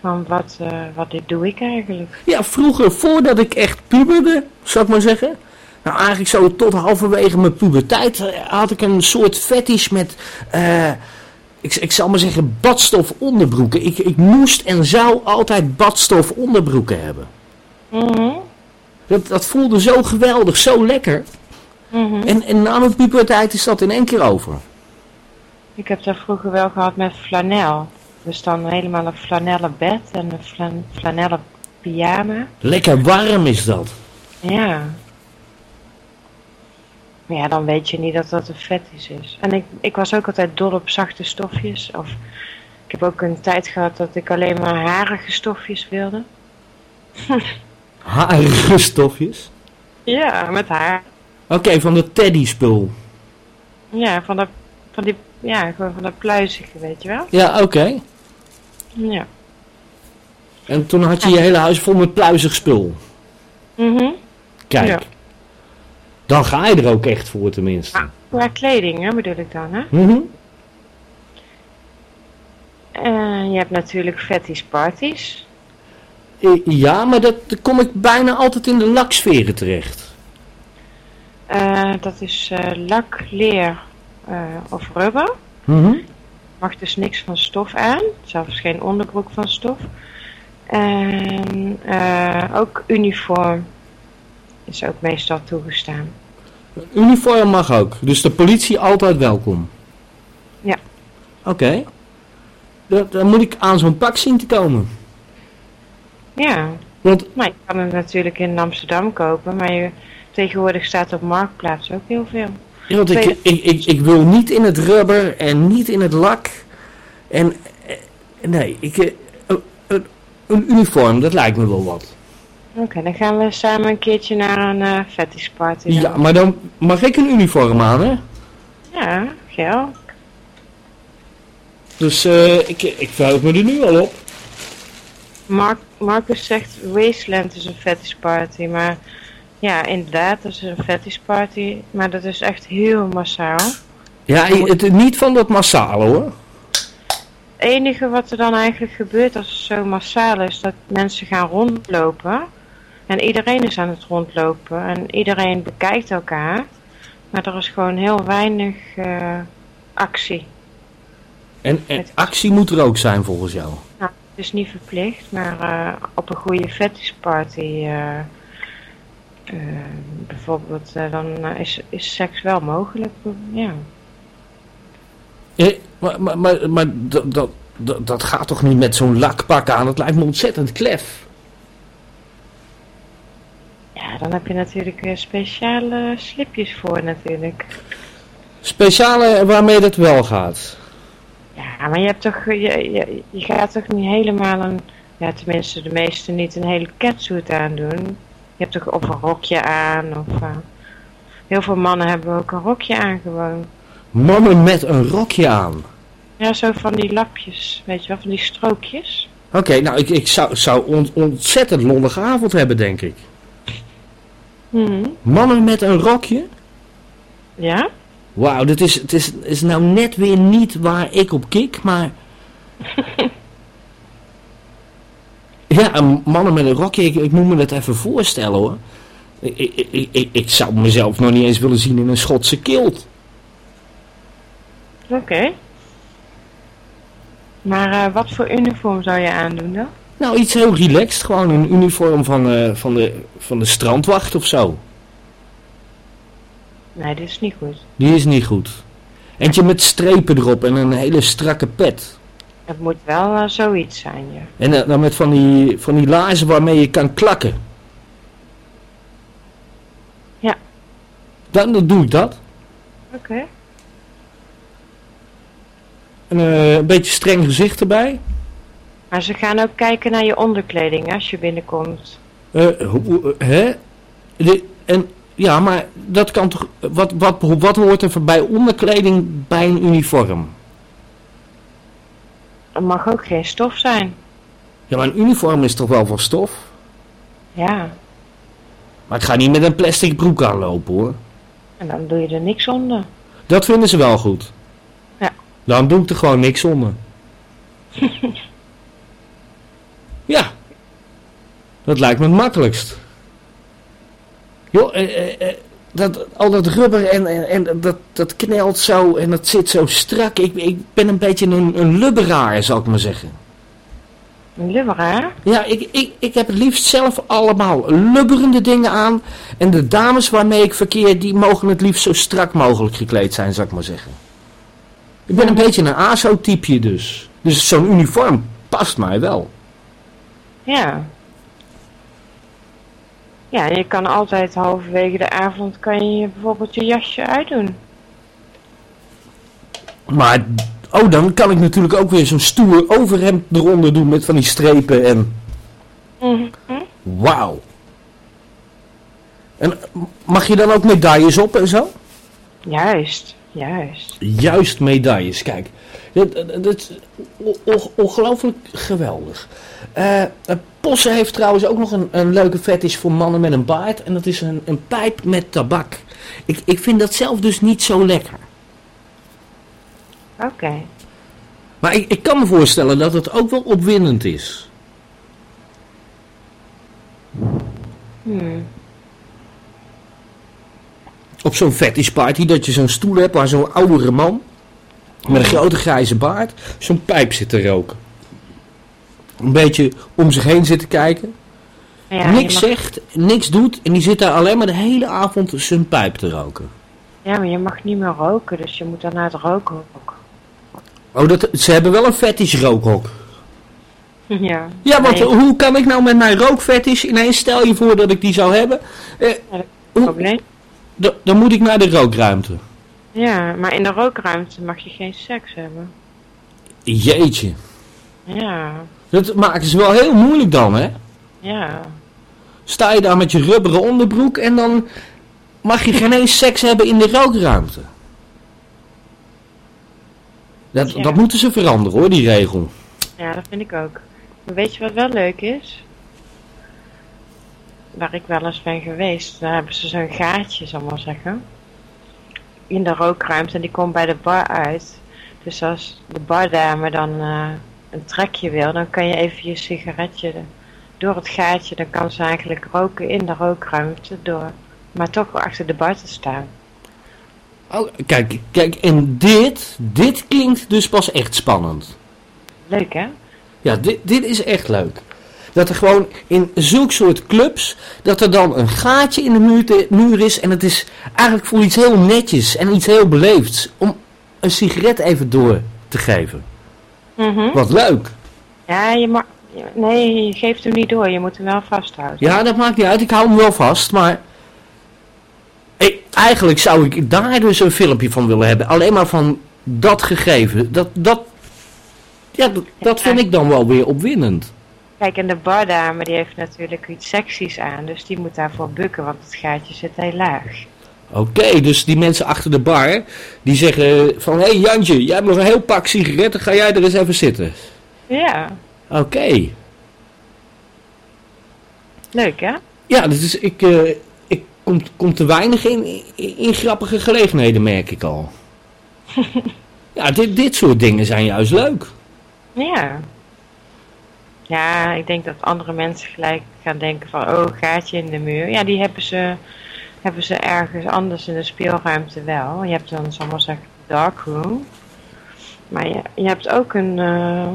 S6: Van wat, eh, wat dit doe ik eigenlijk?
S1: Ja, vroeger, voordat ik echt puberde, zou ik maar zeggen. Nou, eigenlijk zo tot halverwege mijn puberteit eh, had ik een soort fetish met, eh, ik, ik zal maar zeggen, badstof onderbroeken. Ik, ik moest en zou altijd badstof onderbroeken hebben.
S6: Mhm.
S1: Dat, dat voelde zo geweldig, zo lekker.
S6: Mhm.
S1: En, en na mijn puberteit is dat in één keer over.
S6: Ik heb dat vroeger wel gehad met flanel. Dus dan helemaal een flanellen bed en een flan flanellen pyjama.
S1: Lekker warm is dat.
S6: Ja. Maar ja, dan weet je niet dat dat een fetish is. En ik, ik was ook altijd dol op zachte stofjes. Of ik heb ook een tijd gehad dat ik alleen maar harige stofjes wilde.
S1: Harige stofjes.
S6: Ja, met haar.
S1: Oké, van de teddy spul.
S6: Ja, van dat, van die, ja, gewoon van dat pluizige, weet je wel?
S1: Ja, oké.
S6: Ja.
S1: En toen had je je hele huis vol met pluizig spul.
S6: Mhm.
S1: Kijk.
S6: Ja.
S1: Dan ga je er ook echt voor tenminste.
S6: Qua kleding, hè, bedoel ik dan, hè?
S1: Mhm.
S6: En je hebt natuurlijk fetish parties.
S1: Ja, maar dat dan kom ik bijna altijd in de laksferen terecht.
S6: Eh, dat is eh, lak, leer eh, of rubber.
S1: Mhm.
S6: Mag dus niks van stof aan, zelfs geen onderbroek van stof. En eh, ook uniform is ook meestal toegestaan.
S1: Uniform mag ook, dus de politie altijd welkom.
S6: Ja.
S1: Oké. Dan, dan moet ik aan zo'n pak zien te komen.
S6: Ja,
S1: Want
S6: maar je kan hem natuurlijk in Amsterdam kopen, maar je, tegenwoordig staat op Marktplaats ook heel veel.
S1: Ja, Want ik, ik, ik, ik wil niet in het rubber en niet in het lak. En eh, nee, ik, eh, een- een- uniform, dat lijkt me wel wat.
S6: Oké, dan gaan we samen een keertje naar een fetish party. dan.
S1: Ja, maar dan mag ik een uniform aan, hè?
S6: Ja, geel.
S1: Dus ik, ik verheug me er nu al op.
S6: Mark, Marcus zegt Wasteland is een fetish party, maar ja, inderdaad, dat is een fetish party, maar dat is echt heel massaal.
S1: Ja, het, niet van dat massale hoor.
S6: Het enige wat er dan eigenlijk gebeurt als het zo massaal is, dat mensen gaan rondlopen. En iedereen is aan het rondlopen en iedereen bekijkt elkaar. Maar er is gewoon heel weinig eh, actie.
S1: En, en actie moet er ook zijn volgens jou.
S6: Nou, het is niet verplicht, maar eh, op een goede fetish party, eh, bijvoorbeeld, eh, dan eh, is, is seks wel mogelijk. Ja.
S1: Eh, maar maar, maar, maar dat, dat, dat, dat gaat toch niet met zo'n lakpak aan? Dat lijkt me ontzettend klef.
S6: ja, dan heb je natuurlijk weer speciale slipjes voor natuurlijk.
S1: Speciale waarmee dat wel gaat.
S6: Ja, maar je hebt toch, je, je, je gaat toch niet helemaal een, ja tenminste de meesten niet, een hele catsuit aandoen. Je hebt toch of een rokje aan of... eh, heel veel mannen hebben ook een rokje aan gewoon.
S1: Mannen met een rokje aan.
S6: Ja, zo van die lapjes, weet je wel, van die strookjes.
S1: Oké, nou ik, ik zou, zou ont- ontzettend lollige avond hebben denk ik.
S6: Mhm.
S1: Mannen met een rokje?
S6: Ja?
S1: Wauw, dit is, het is, is nou net weer niet waar ik op kik, maar... ja, een mannen met een rokje, ik, ik moet me dat even voorstellen hoor. Ik, ik, ik, ik, ik zou mezelf nog niet eens willen zien in een Schotse kilt.
S6: Oké. Maar eh, wat voor uniform zou je aandoen dan?
S1: Nou, iets heel relaxed, gewoon een uniform van, eh, van, de, van de strandwacht of zo.
S6: Nee, dit is niet goed.
S1: Die is niet goed. Eentje met strepen erop en een hele strakke pet.
S6: Het moet wel eh, zoiets zijn, ja.
S1: En eh, dan met van die, van die laarzen waarmee je kan klakken.
S6: Ja.
S1: Dan, dan doe ik dat.
S6: Oké.
S1: En, eh, een beetje streng gezicht erbij.
S6: Maar ze gaan ook kijken naar je onderkleding als je binnenkomt.
S1: Hè? De, en, ja, maar dat kan toch... Wat, wat, wat hoort er bij onderkleding bij een uniform?
S6: Het mag ook geen stof zijn.
S1: Ja, maar een uniform is toch wel van stof?
S6: Ja,
S1: Maar ik ga niet met een plastic broek aanlopen hoor.
S6: en dan doe je er niks onder.
S1: Dat vinden ze wel goed.
S6: Ja.
S1: Dan doe ik er gewoon niks onder. ja. Dat lijkt me het makkelijkst. Joh, eh, eh, eh, dat, al dat rubber en, en, en dat, dat knelt zo en dat zit zo strak. Ik, ik ben een beetje een, een lubberaar, zal ik maar zeggen.
S6: Een lubberaar?
S1: Ja, ik, ik, ik heb het liefst zelf allemaal lubberende dingen aan. En de dames waarmee ik verkeer, die mogen het liefst zo strak mogelijk gekleed zijn, zal ik maar zeggen. Ik ben een beetje een ASO-typje dus. Dus zo'n uniform past mij wel.
S6: Ja. Ja, je kan altijd halverwege de avond kan je bijvoorbeeld je jasje uitdoen.
S1: Maar, oh, dan kan ik natuurlijk ook weer zo'n stoer overhemd eronder doen met van die strepen en...
S6: Mhm.
S1: Wauw. En mag je dan ook medailles op en zo?
S6: Juist, juist.
S1: Juist medailles, kijk. Dat, dat, dat is ongelooflijk geweldig. Eh eh, Posse heeft trouwens ook nog een, een leuke fetish voor mannen met een baard. En dat is een, een pijp met tabak. Ik, ik vind dat zelf dus niet zo lekker.
S6: Oké.
S1: Maar ik, ik kan me voorstellen dat het ook wel opwindend is.
S6: Hmm.
S1: Op zo'n fetish party dat je zo'n stoel hebt waar zo'n oudere man met een grote grijze baard zo'n pijp zit te roken. Een beetje om zich heen zitten kijken.
S6: Ja,
S1: niks
S6: mag,
S1: zegt, niks doet en die zit daar alleen maar de hele avond zijn pijp te roken.
S6: ja, maar je mag niet meer roken, dus je moet dan naar het roken ook.
S1: Oh, dat, ze hebben wel een fetish rookhok.
S6: Ja.
S1: Ja, want
S6: Nee,
S1: hoe kan ik nou met mijn rookfetish ineens, stel je voor dat ik die zou hebben, eh,
S6: probleem.
S1: dan moet ik naar de rookruimte.
S6: Ja, maar in de rookruimte mag je geen seks hebben.
S1: Jeetje.
S6: Ja,
S1: Dat maken ze wel heel moeilijk dan, hè?
S6: ja.
S1: Sta je daar met je rubberen onderbroek en dan mag je geen eens seks hebben in de rookruimte. Dat,
S6: Ja.
S1: dat moeten ze veranderen hoor, die regel.
S6: Ja, dat vind ik ook. Maar weet je wat wel leuk is? Waar ik wel eens ben geweest, daar hebben ze zo'n gaatje, zal ik maar zeggen. In de rookruimte en die komt bij de bar uit. Dus als de bardame dan eh, een trekje wil, dan kan je even je sigaretje door het gaatje, dan kan ze eigenlijk roken in de rookruimte door. Maar toch achter de bar te staan.
S1: Oh, kijk, kijk, en dit, dit klinkt dus pas echt spannend.
S6: Leuk hè?
S1: Ja, dit, dit is echt leuk. Dat er gewoon in zulk soort clubs, dat er dan een gaatje in de muur, te- muur is. En het is eigenlijk voor iets heel netjes en iets heel beleefds. Om een sigaret even door te geven.
S6: Mhm.
S1: Wat leuk.
S6: Ja, je mag... Nee, je geeft hem niet door, je moet hem wel vasthouden.
S1: Ja, dat maakt niet uit. Ik hou hem wel vast, maar... Ik, eigenlijk zou ik daar dus een filmpje van willen hebben. Alleen maar van dat gegeven. Dat, dat, ja, dat, dat vind ik dan wel weer opwindend.
S6: Kijk, en de bardame die heeft natuurlijk iets seksies aan, dus die moet daarvoor bukken, want het gaatje zit heel laag.
S1: Oké, dus die mensen achter de bar, die zeggen van... Hé hey Jantje, jij hebt nog een heel pak sigaretten, ga jij er eens even zitten?
S6: Ja,
S1: Oké.
S6: leuk hè?
S1: Ja, dus ik, eh, ik kom, kom te weinig in, in, in grappige gelegenheden, merk ik al. ja, dit, dit soort dingen zijn juist leuk.
S6: Ja. Ja, ik denk dat andere mensen gelijk gaan denken van, oh, gaatje in de muur. Ja, die hebben ze, hebben ze ergens anders in de speelruimte wel. Je hebt dan, zal ik maar zeggen, dark room. Maar je, je hebt ook een, eh,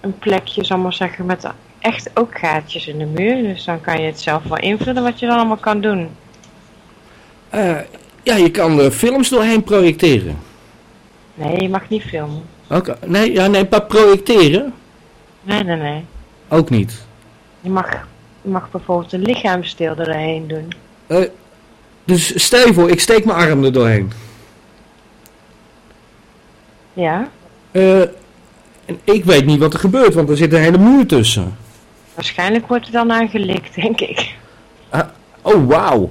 S6: een plekje, zal ik maar zeggen, met echt ook gaatjes in de muur. Dus dan kan je het zelf wel invullen wat je dan allemaal kan doen.
S1: Eh, ja, je kan er films doorheen projecteren.
S6: Nee, je mag niet filmen.
S1: Oké, nee, ja, nee, maar projecteren
S6: Nee, nee, nee.
S1: ook niet.
S6: Je mag, je mag bijvoorbeeld een lichaamsdeel erheen doen.
S1: Eh, dus stel je voor, ik steek mijn arm er doorheen.
S6: Ja,
S1: Eh, en ik weet niet wat er gebeurt, want er zit een hele muur tussen.
S6: waarschijnlijk wordt er dan aan gelikt, denk ik.
S1: Oh, wauw.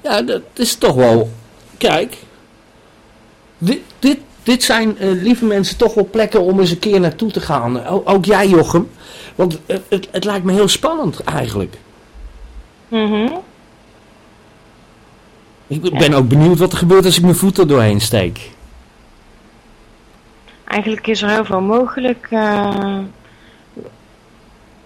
S1: Ja, dat is toch wel... Kijk. Dit, dit, dit zijn, eh, lieve mensen, toch wel plekken om eens een keer naartoe te gaan. O- ook jij, Jochem. Want eh, het, het lijkt me heel spannend, eigenlijk.
S6: Mhm.
S1: Ik ben ook benieuwd wat er gebeurt als ik mijn voet er doorheen steek.
S6: Eigenlijk is er heel veel mogelijk. eh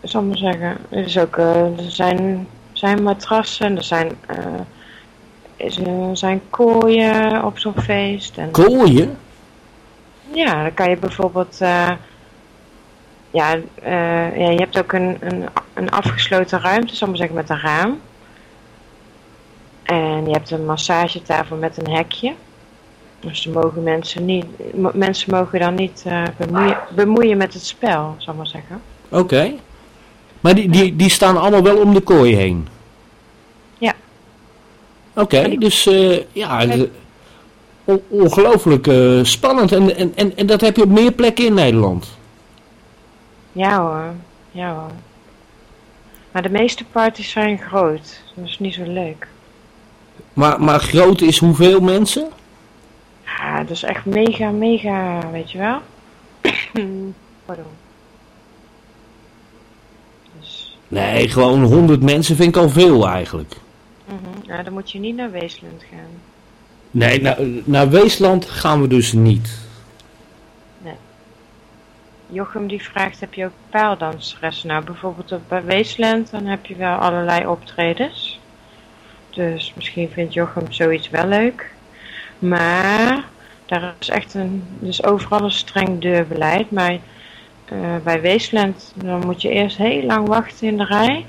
S6: zal ik maar zeggen. Er, is ook, eh, er zijn, zijn matrassen, er zijn, eh, er zijn kooien op zo'n feest. En,
S1: Kooien?
S6: Ja, dan kan je bijvoorbeeld. Eh, ja, ja, je hebt ook een, een, een afgesloten ruimte, zal ik maar zeggen, met een raam. En je hebt een massagetafel met een hekje. Dus dan mogen mensen niet. Mensen mogen dan niet eh, bemoeien, bemoeien met het spel, zal ik maar zeggen.
S1: Oké. Maar die, die, die staan allemaal wel om de kooi heen?
S6: Ja.
S1: Oké, dus eh, ja, on- ongelooflijk spannend. En, en, en, en dat heb je op meer plekken in Nederland?
S6: Ja hoor, ja hoor. Maar de meeste parties zijn groot. Dat is niet zo leuk.
S1: Maar, maar groot is hoeveel mensen?
S6: Ja, dat is echt mega, mega, weet je wel. Pardon. Dus,
S1: Nee, gewoon 100 mensen vind ik al veel eigenlijk.
S6: mhm. ja, dan moet je niet naar Weesland gaan.
S1: Nee, naar, naar Weesland gaan we dus niet.
S6: Jochem die vraagt, heb je ook paaldanseressen? Nou, bijvoorbeeld op bij Weesland, dan heb je wel allerlei optredens. Dus misschien vindt Jochem zoiets wel leuk. Maar, daar is echt een, dus overal een streng deurbeleid. Maar eh, bij Weesland, dan moet je eerst heel lang wachten in de rij.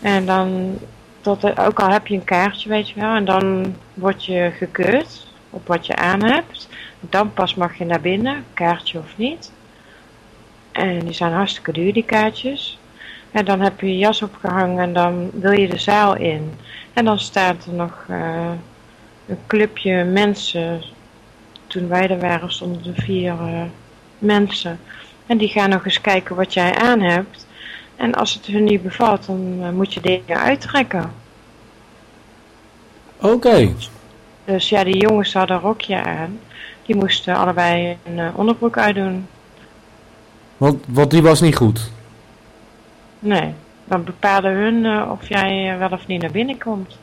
S6: En dan, tot, ook al heb je een kaartje, weet je wel, en dan word je gekeurd op wat je aan hebt. Dan pas mag je naar binnen, kaartje of niet. En die zijn hartstikke duur, die kaartjes. En dan heb je je jas opgehangen en dan wil je de zaal in. En dan staat er nog eh, een clubje mensen. Toen wij er waren stonden er vier eh, mensen. En die gaan nog eens kijken wat jij aan hebt. En als het hun niet bevalt, dan eh, moet je dingen uittrekken.
S1: Oké.
S6: Dus ja, die jongens hadden een rokje aan. Die moesten allebei een onderbroek uitdoen.
S1: Want, want die was niet goed.
S6: Nee, dan bepalen hun eh, of jij eh, wel of niet naar binnen komt.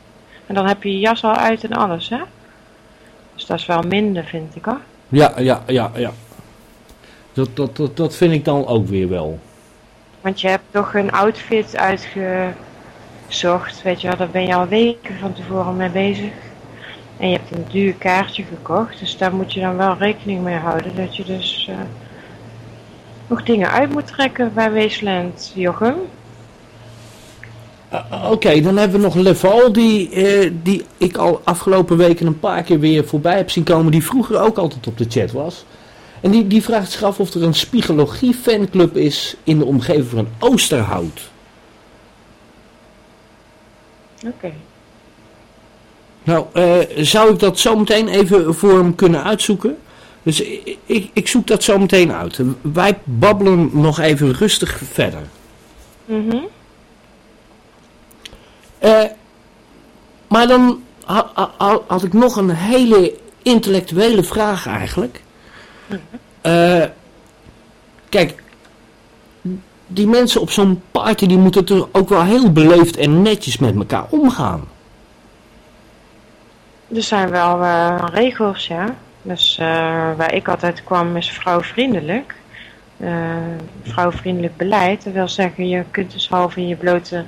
S6: En dan heb je je jas al uit en alles, hè? Dus dat is wel minder, vind ik hoor.
S1: Ja, ja, ja, ja. Dat, dat, dat, dat vind ik dan ook weer wel.
S6: Want je hebt toch een outfit uitgezocht, weet je wel, daar ben je al weken van tevoren mee bezig. En je hebt een duur kaartje gekocht, dus daar moet je dan wel rekening mee houden. Dat je dus eh, nog dingen uit moet trekken bij Weesland, Jochem.
S1: Uh, Oké, dan hebben we nog Leval, die, eh, die ik al afgelopen weken een paar keer weer voorbij heb zien komen, die vroeger ook altijd op de chat was. En die, die vraagt zich af of er een spiegelologie fanclub is in de omgeving van Oosterhout.
S6: Oké.
S1: Nou, eh, zou ik dat zo meteen even voor hem kunnen uitzoeken? Dus ik, ik, ik zoek dat zo meteen uit. Wij babbelen nog even rustig verder.
S6: Mhm.
S1: Eh, maar dan ha- ha- ha- had ik nog een hele intellectuele vraag eigenlijk. Eh, kijk, die mensen op zo'n party die moeten toch ook wel heel beleefd en netjes met elkaar omgaan.
S6: Er zijn wel eh, regels, ja. Dus eh, waar ik altijd kwam is vrouwvriendelijk. Eh vrouwvriendelijk beleid. Dat wil zeggen, je kunt dus half in je blote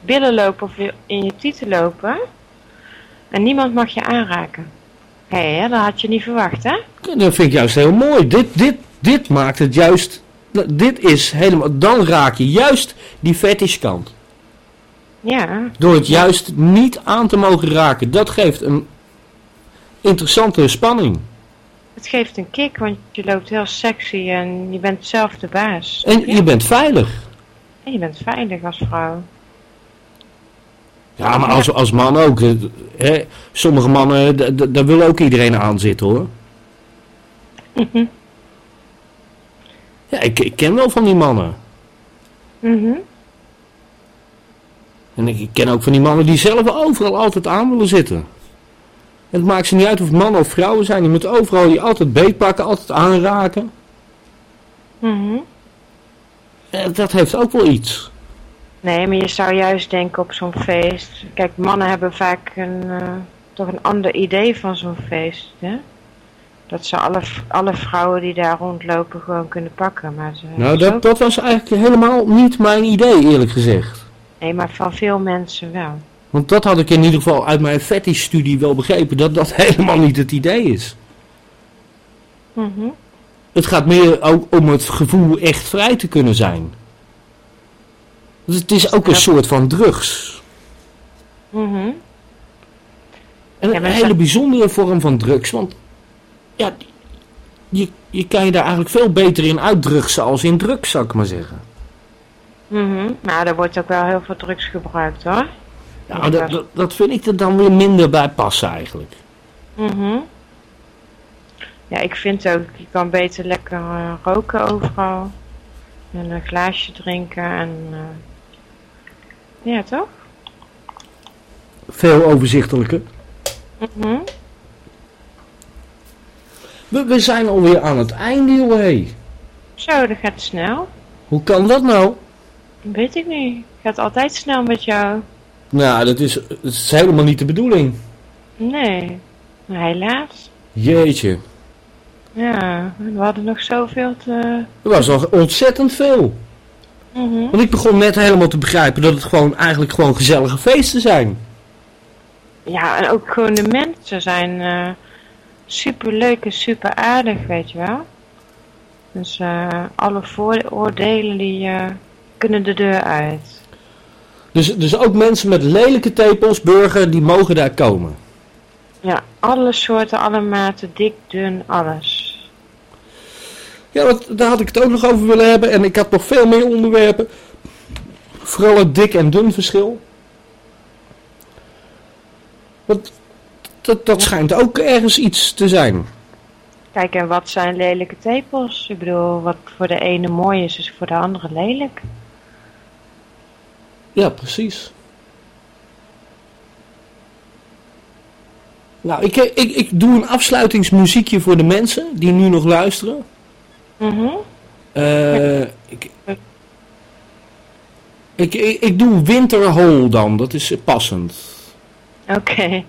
S6: billen lopen of in je tieten lopen. En niemand mag je aanraken. Hé, hè, dat had je niet verwacht, hè?
S1: Dat vind ik juist heel mooi. Dit, dit, dit maakt het juist. Dit is helemaal. Dan raak je juist die fetishkant.
S6: Ja,
S1: Door het juist niet aan te mogen raken. Dat geeft een interessante spanning.
S6: het geeft een kick, want je loopt heel sexy en je bent zelf de baas.
S1: En je bent veilig.
S6: En je bent veilig als vrouw.
S1: Ja, maar als, als man ook. eh, Hè, sommige mannen, d- daar wil ook iedereen aan zitten hoor. Ja, ik, ik ken wel van die mannen.
S6: Mhm.
S1: En ik, ik ken ook van die mannen die zelf overal altijd aan willen zitten. Het maakt ze niet uit of het mannen of vrouwen zijn. Je moet overal je altijd beetpakken, altijd aanraken.
S6: Mhm.
S1: Eh, Dat heeft ook wel iets.
S6: Nee, maar je zou juist denken op zo'n feest. Kijk, mannen hebben vaak een, eh, toch een ander idee van zo'n feest. Hè? Dat ze alle, alle vrouwen die daar rondlopen gewoon kunnen pakken. Maar ze,
S1: Nou,
S6: zo-
S1: dat, dat was eigenlijk helemaal niet mijn idee, eerlijk gezegd.
S6: Nee, maar van veel mensen wel.
S1: Want dat had ik in ieder geval uit mijn fetish-studie wel begrepen, dat dat helemaal niet het idee is.
S6: Mhm.
S1: Het gaat meer ook om het gevoel echt vrij te kunnen zijn. Dus het is ook een soort van drugs.
S6: Mhm.
S1: En een hele bijzondere vorm van drugs, want ja, je, je kan je daar eigenlijk veel beter in uitdrugsen als in drugs, zou ik maar zeggen.
S6: Mhm. Maar er wordt ook wel heel veel drugs gebruikt hoor.
S1: Nou, dat, dat, dat vind ik er dan weer minder bij passen eigenlijk.
S6: Mhm. Ja, ik vind ook, je kan beter lekker eh, roken overal. En een glaasje drinken en... eh, Ja, toch?
S1: Veel overzichtelijker.
S6: Mhm.
S1: We, we zijn alweer aan het einde, joh, hé.
S6: Zo, dat gaat snel.
S1: Hoe kan dat nou?
S6: Weet ik niet. Gaat altijd snel met jou.
S1: Nou, dat is, dat is helemaal niet de bedoeling.
S6: Nee. Maar helaas.
S1: Jeetje.
S6: Ja, we hadden nog zoveel te...
S1: Er was nog ontzettend veel.
S6: Mhm.
S1: Want ik begon net helemaal te begrijpen dat het gewoon eigenlijk gewoon gezellige feesten zijn.
S6: Ja, en ook gewoon de mensen zijn eh super leuk en super aardig, weet je wel. Dus eh, alle vooroordelen die eh, kunnen de deur uit.
S1: Dus, dus ook mensen met lelijke tepels, burger, die mogen daar komen.
S6: Ja, alle soorten, alle maten, dik, dun, alles.
S1: Ja, want daar had ik het ook nog over willen hebben. En ik had nog veel meer onderwerpen. Vooral het dik en dun verschil. Want dat, dat schijnt ook ergens iets te zijn.
S6: Kijk, en wat zijn lelijke tepels? Ik bedoel, wat voor de ene mooi is, is voor de andere lelijk.
S1: Ja, precies. Nou, ik, ik, ik doe een afsluitingsmuziekje voor de mensen die nu nog luisteren.
S6: Mhm.
S1: Eh, ik, ik, ik, ik doe Winterhole dan, dat is passend.
S6: Oké.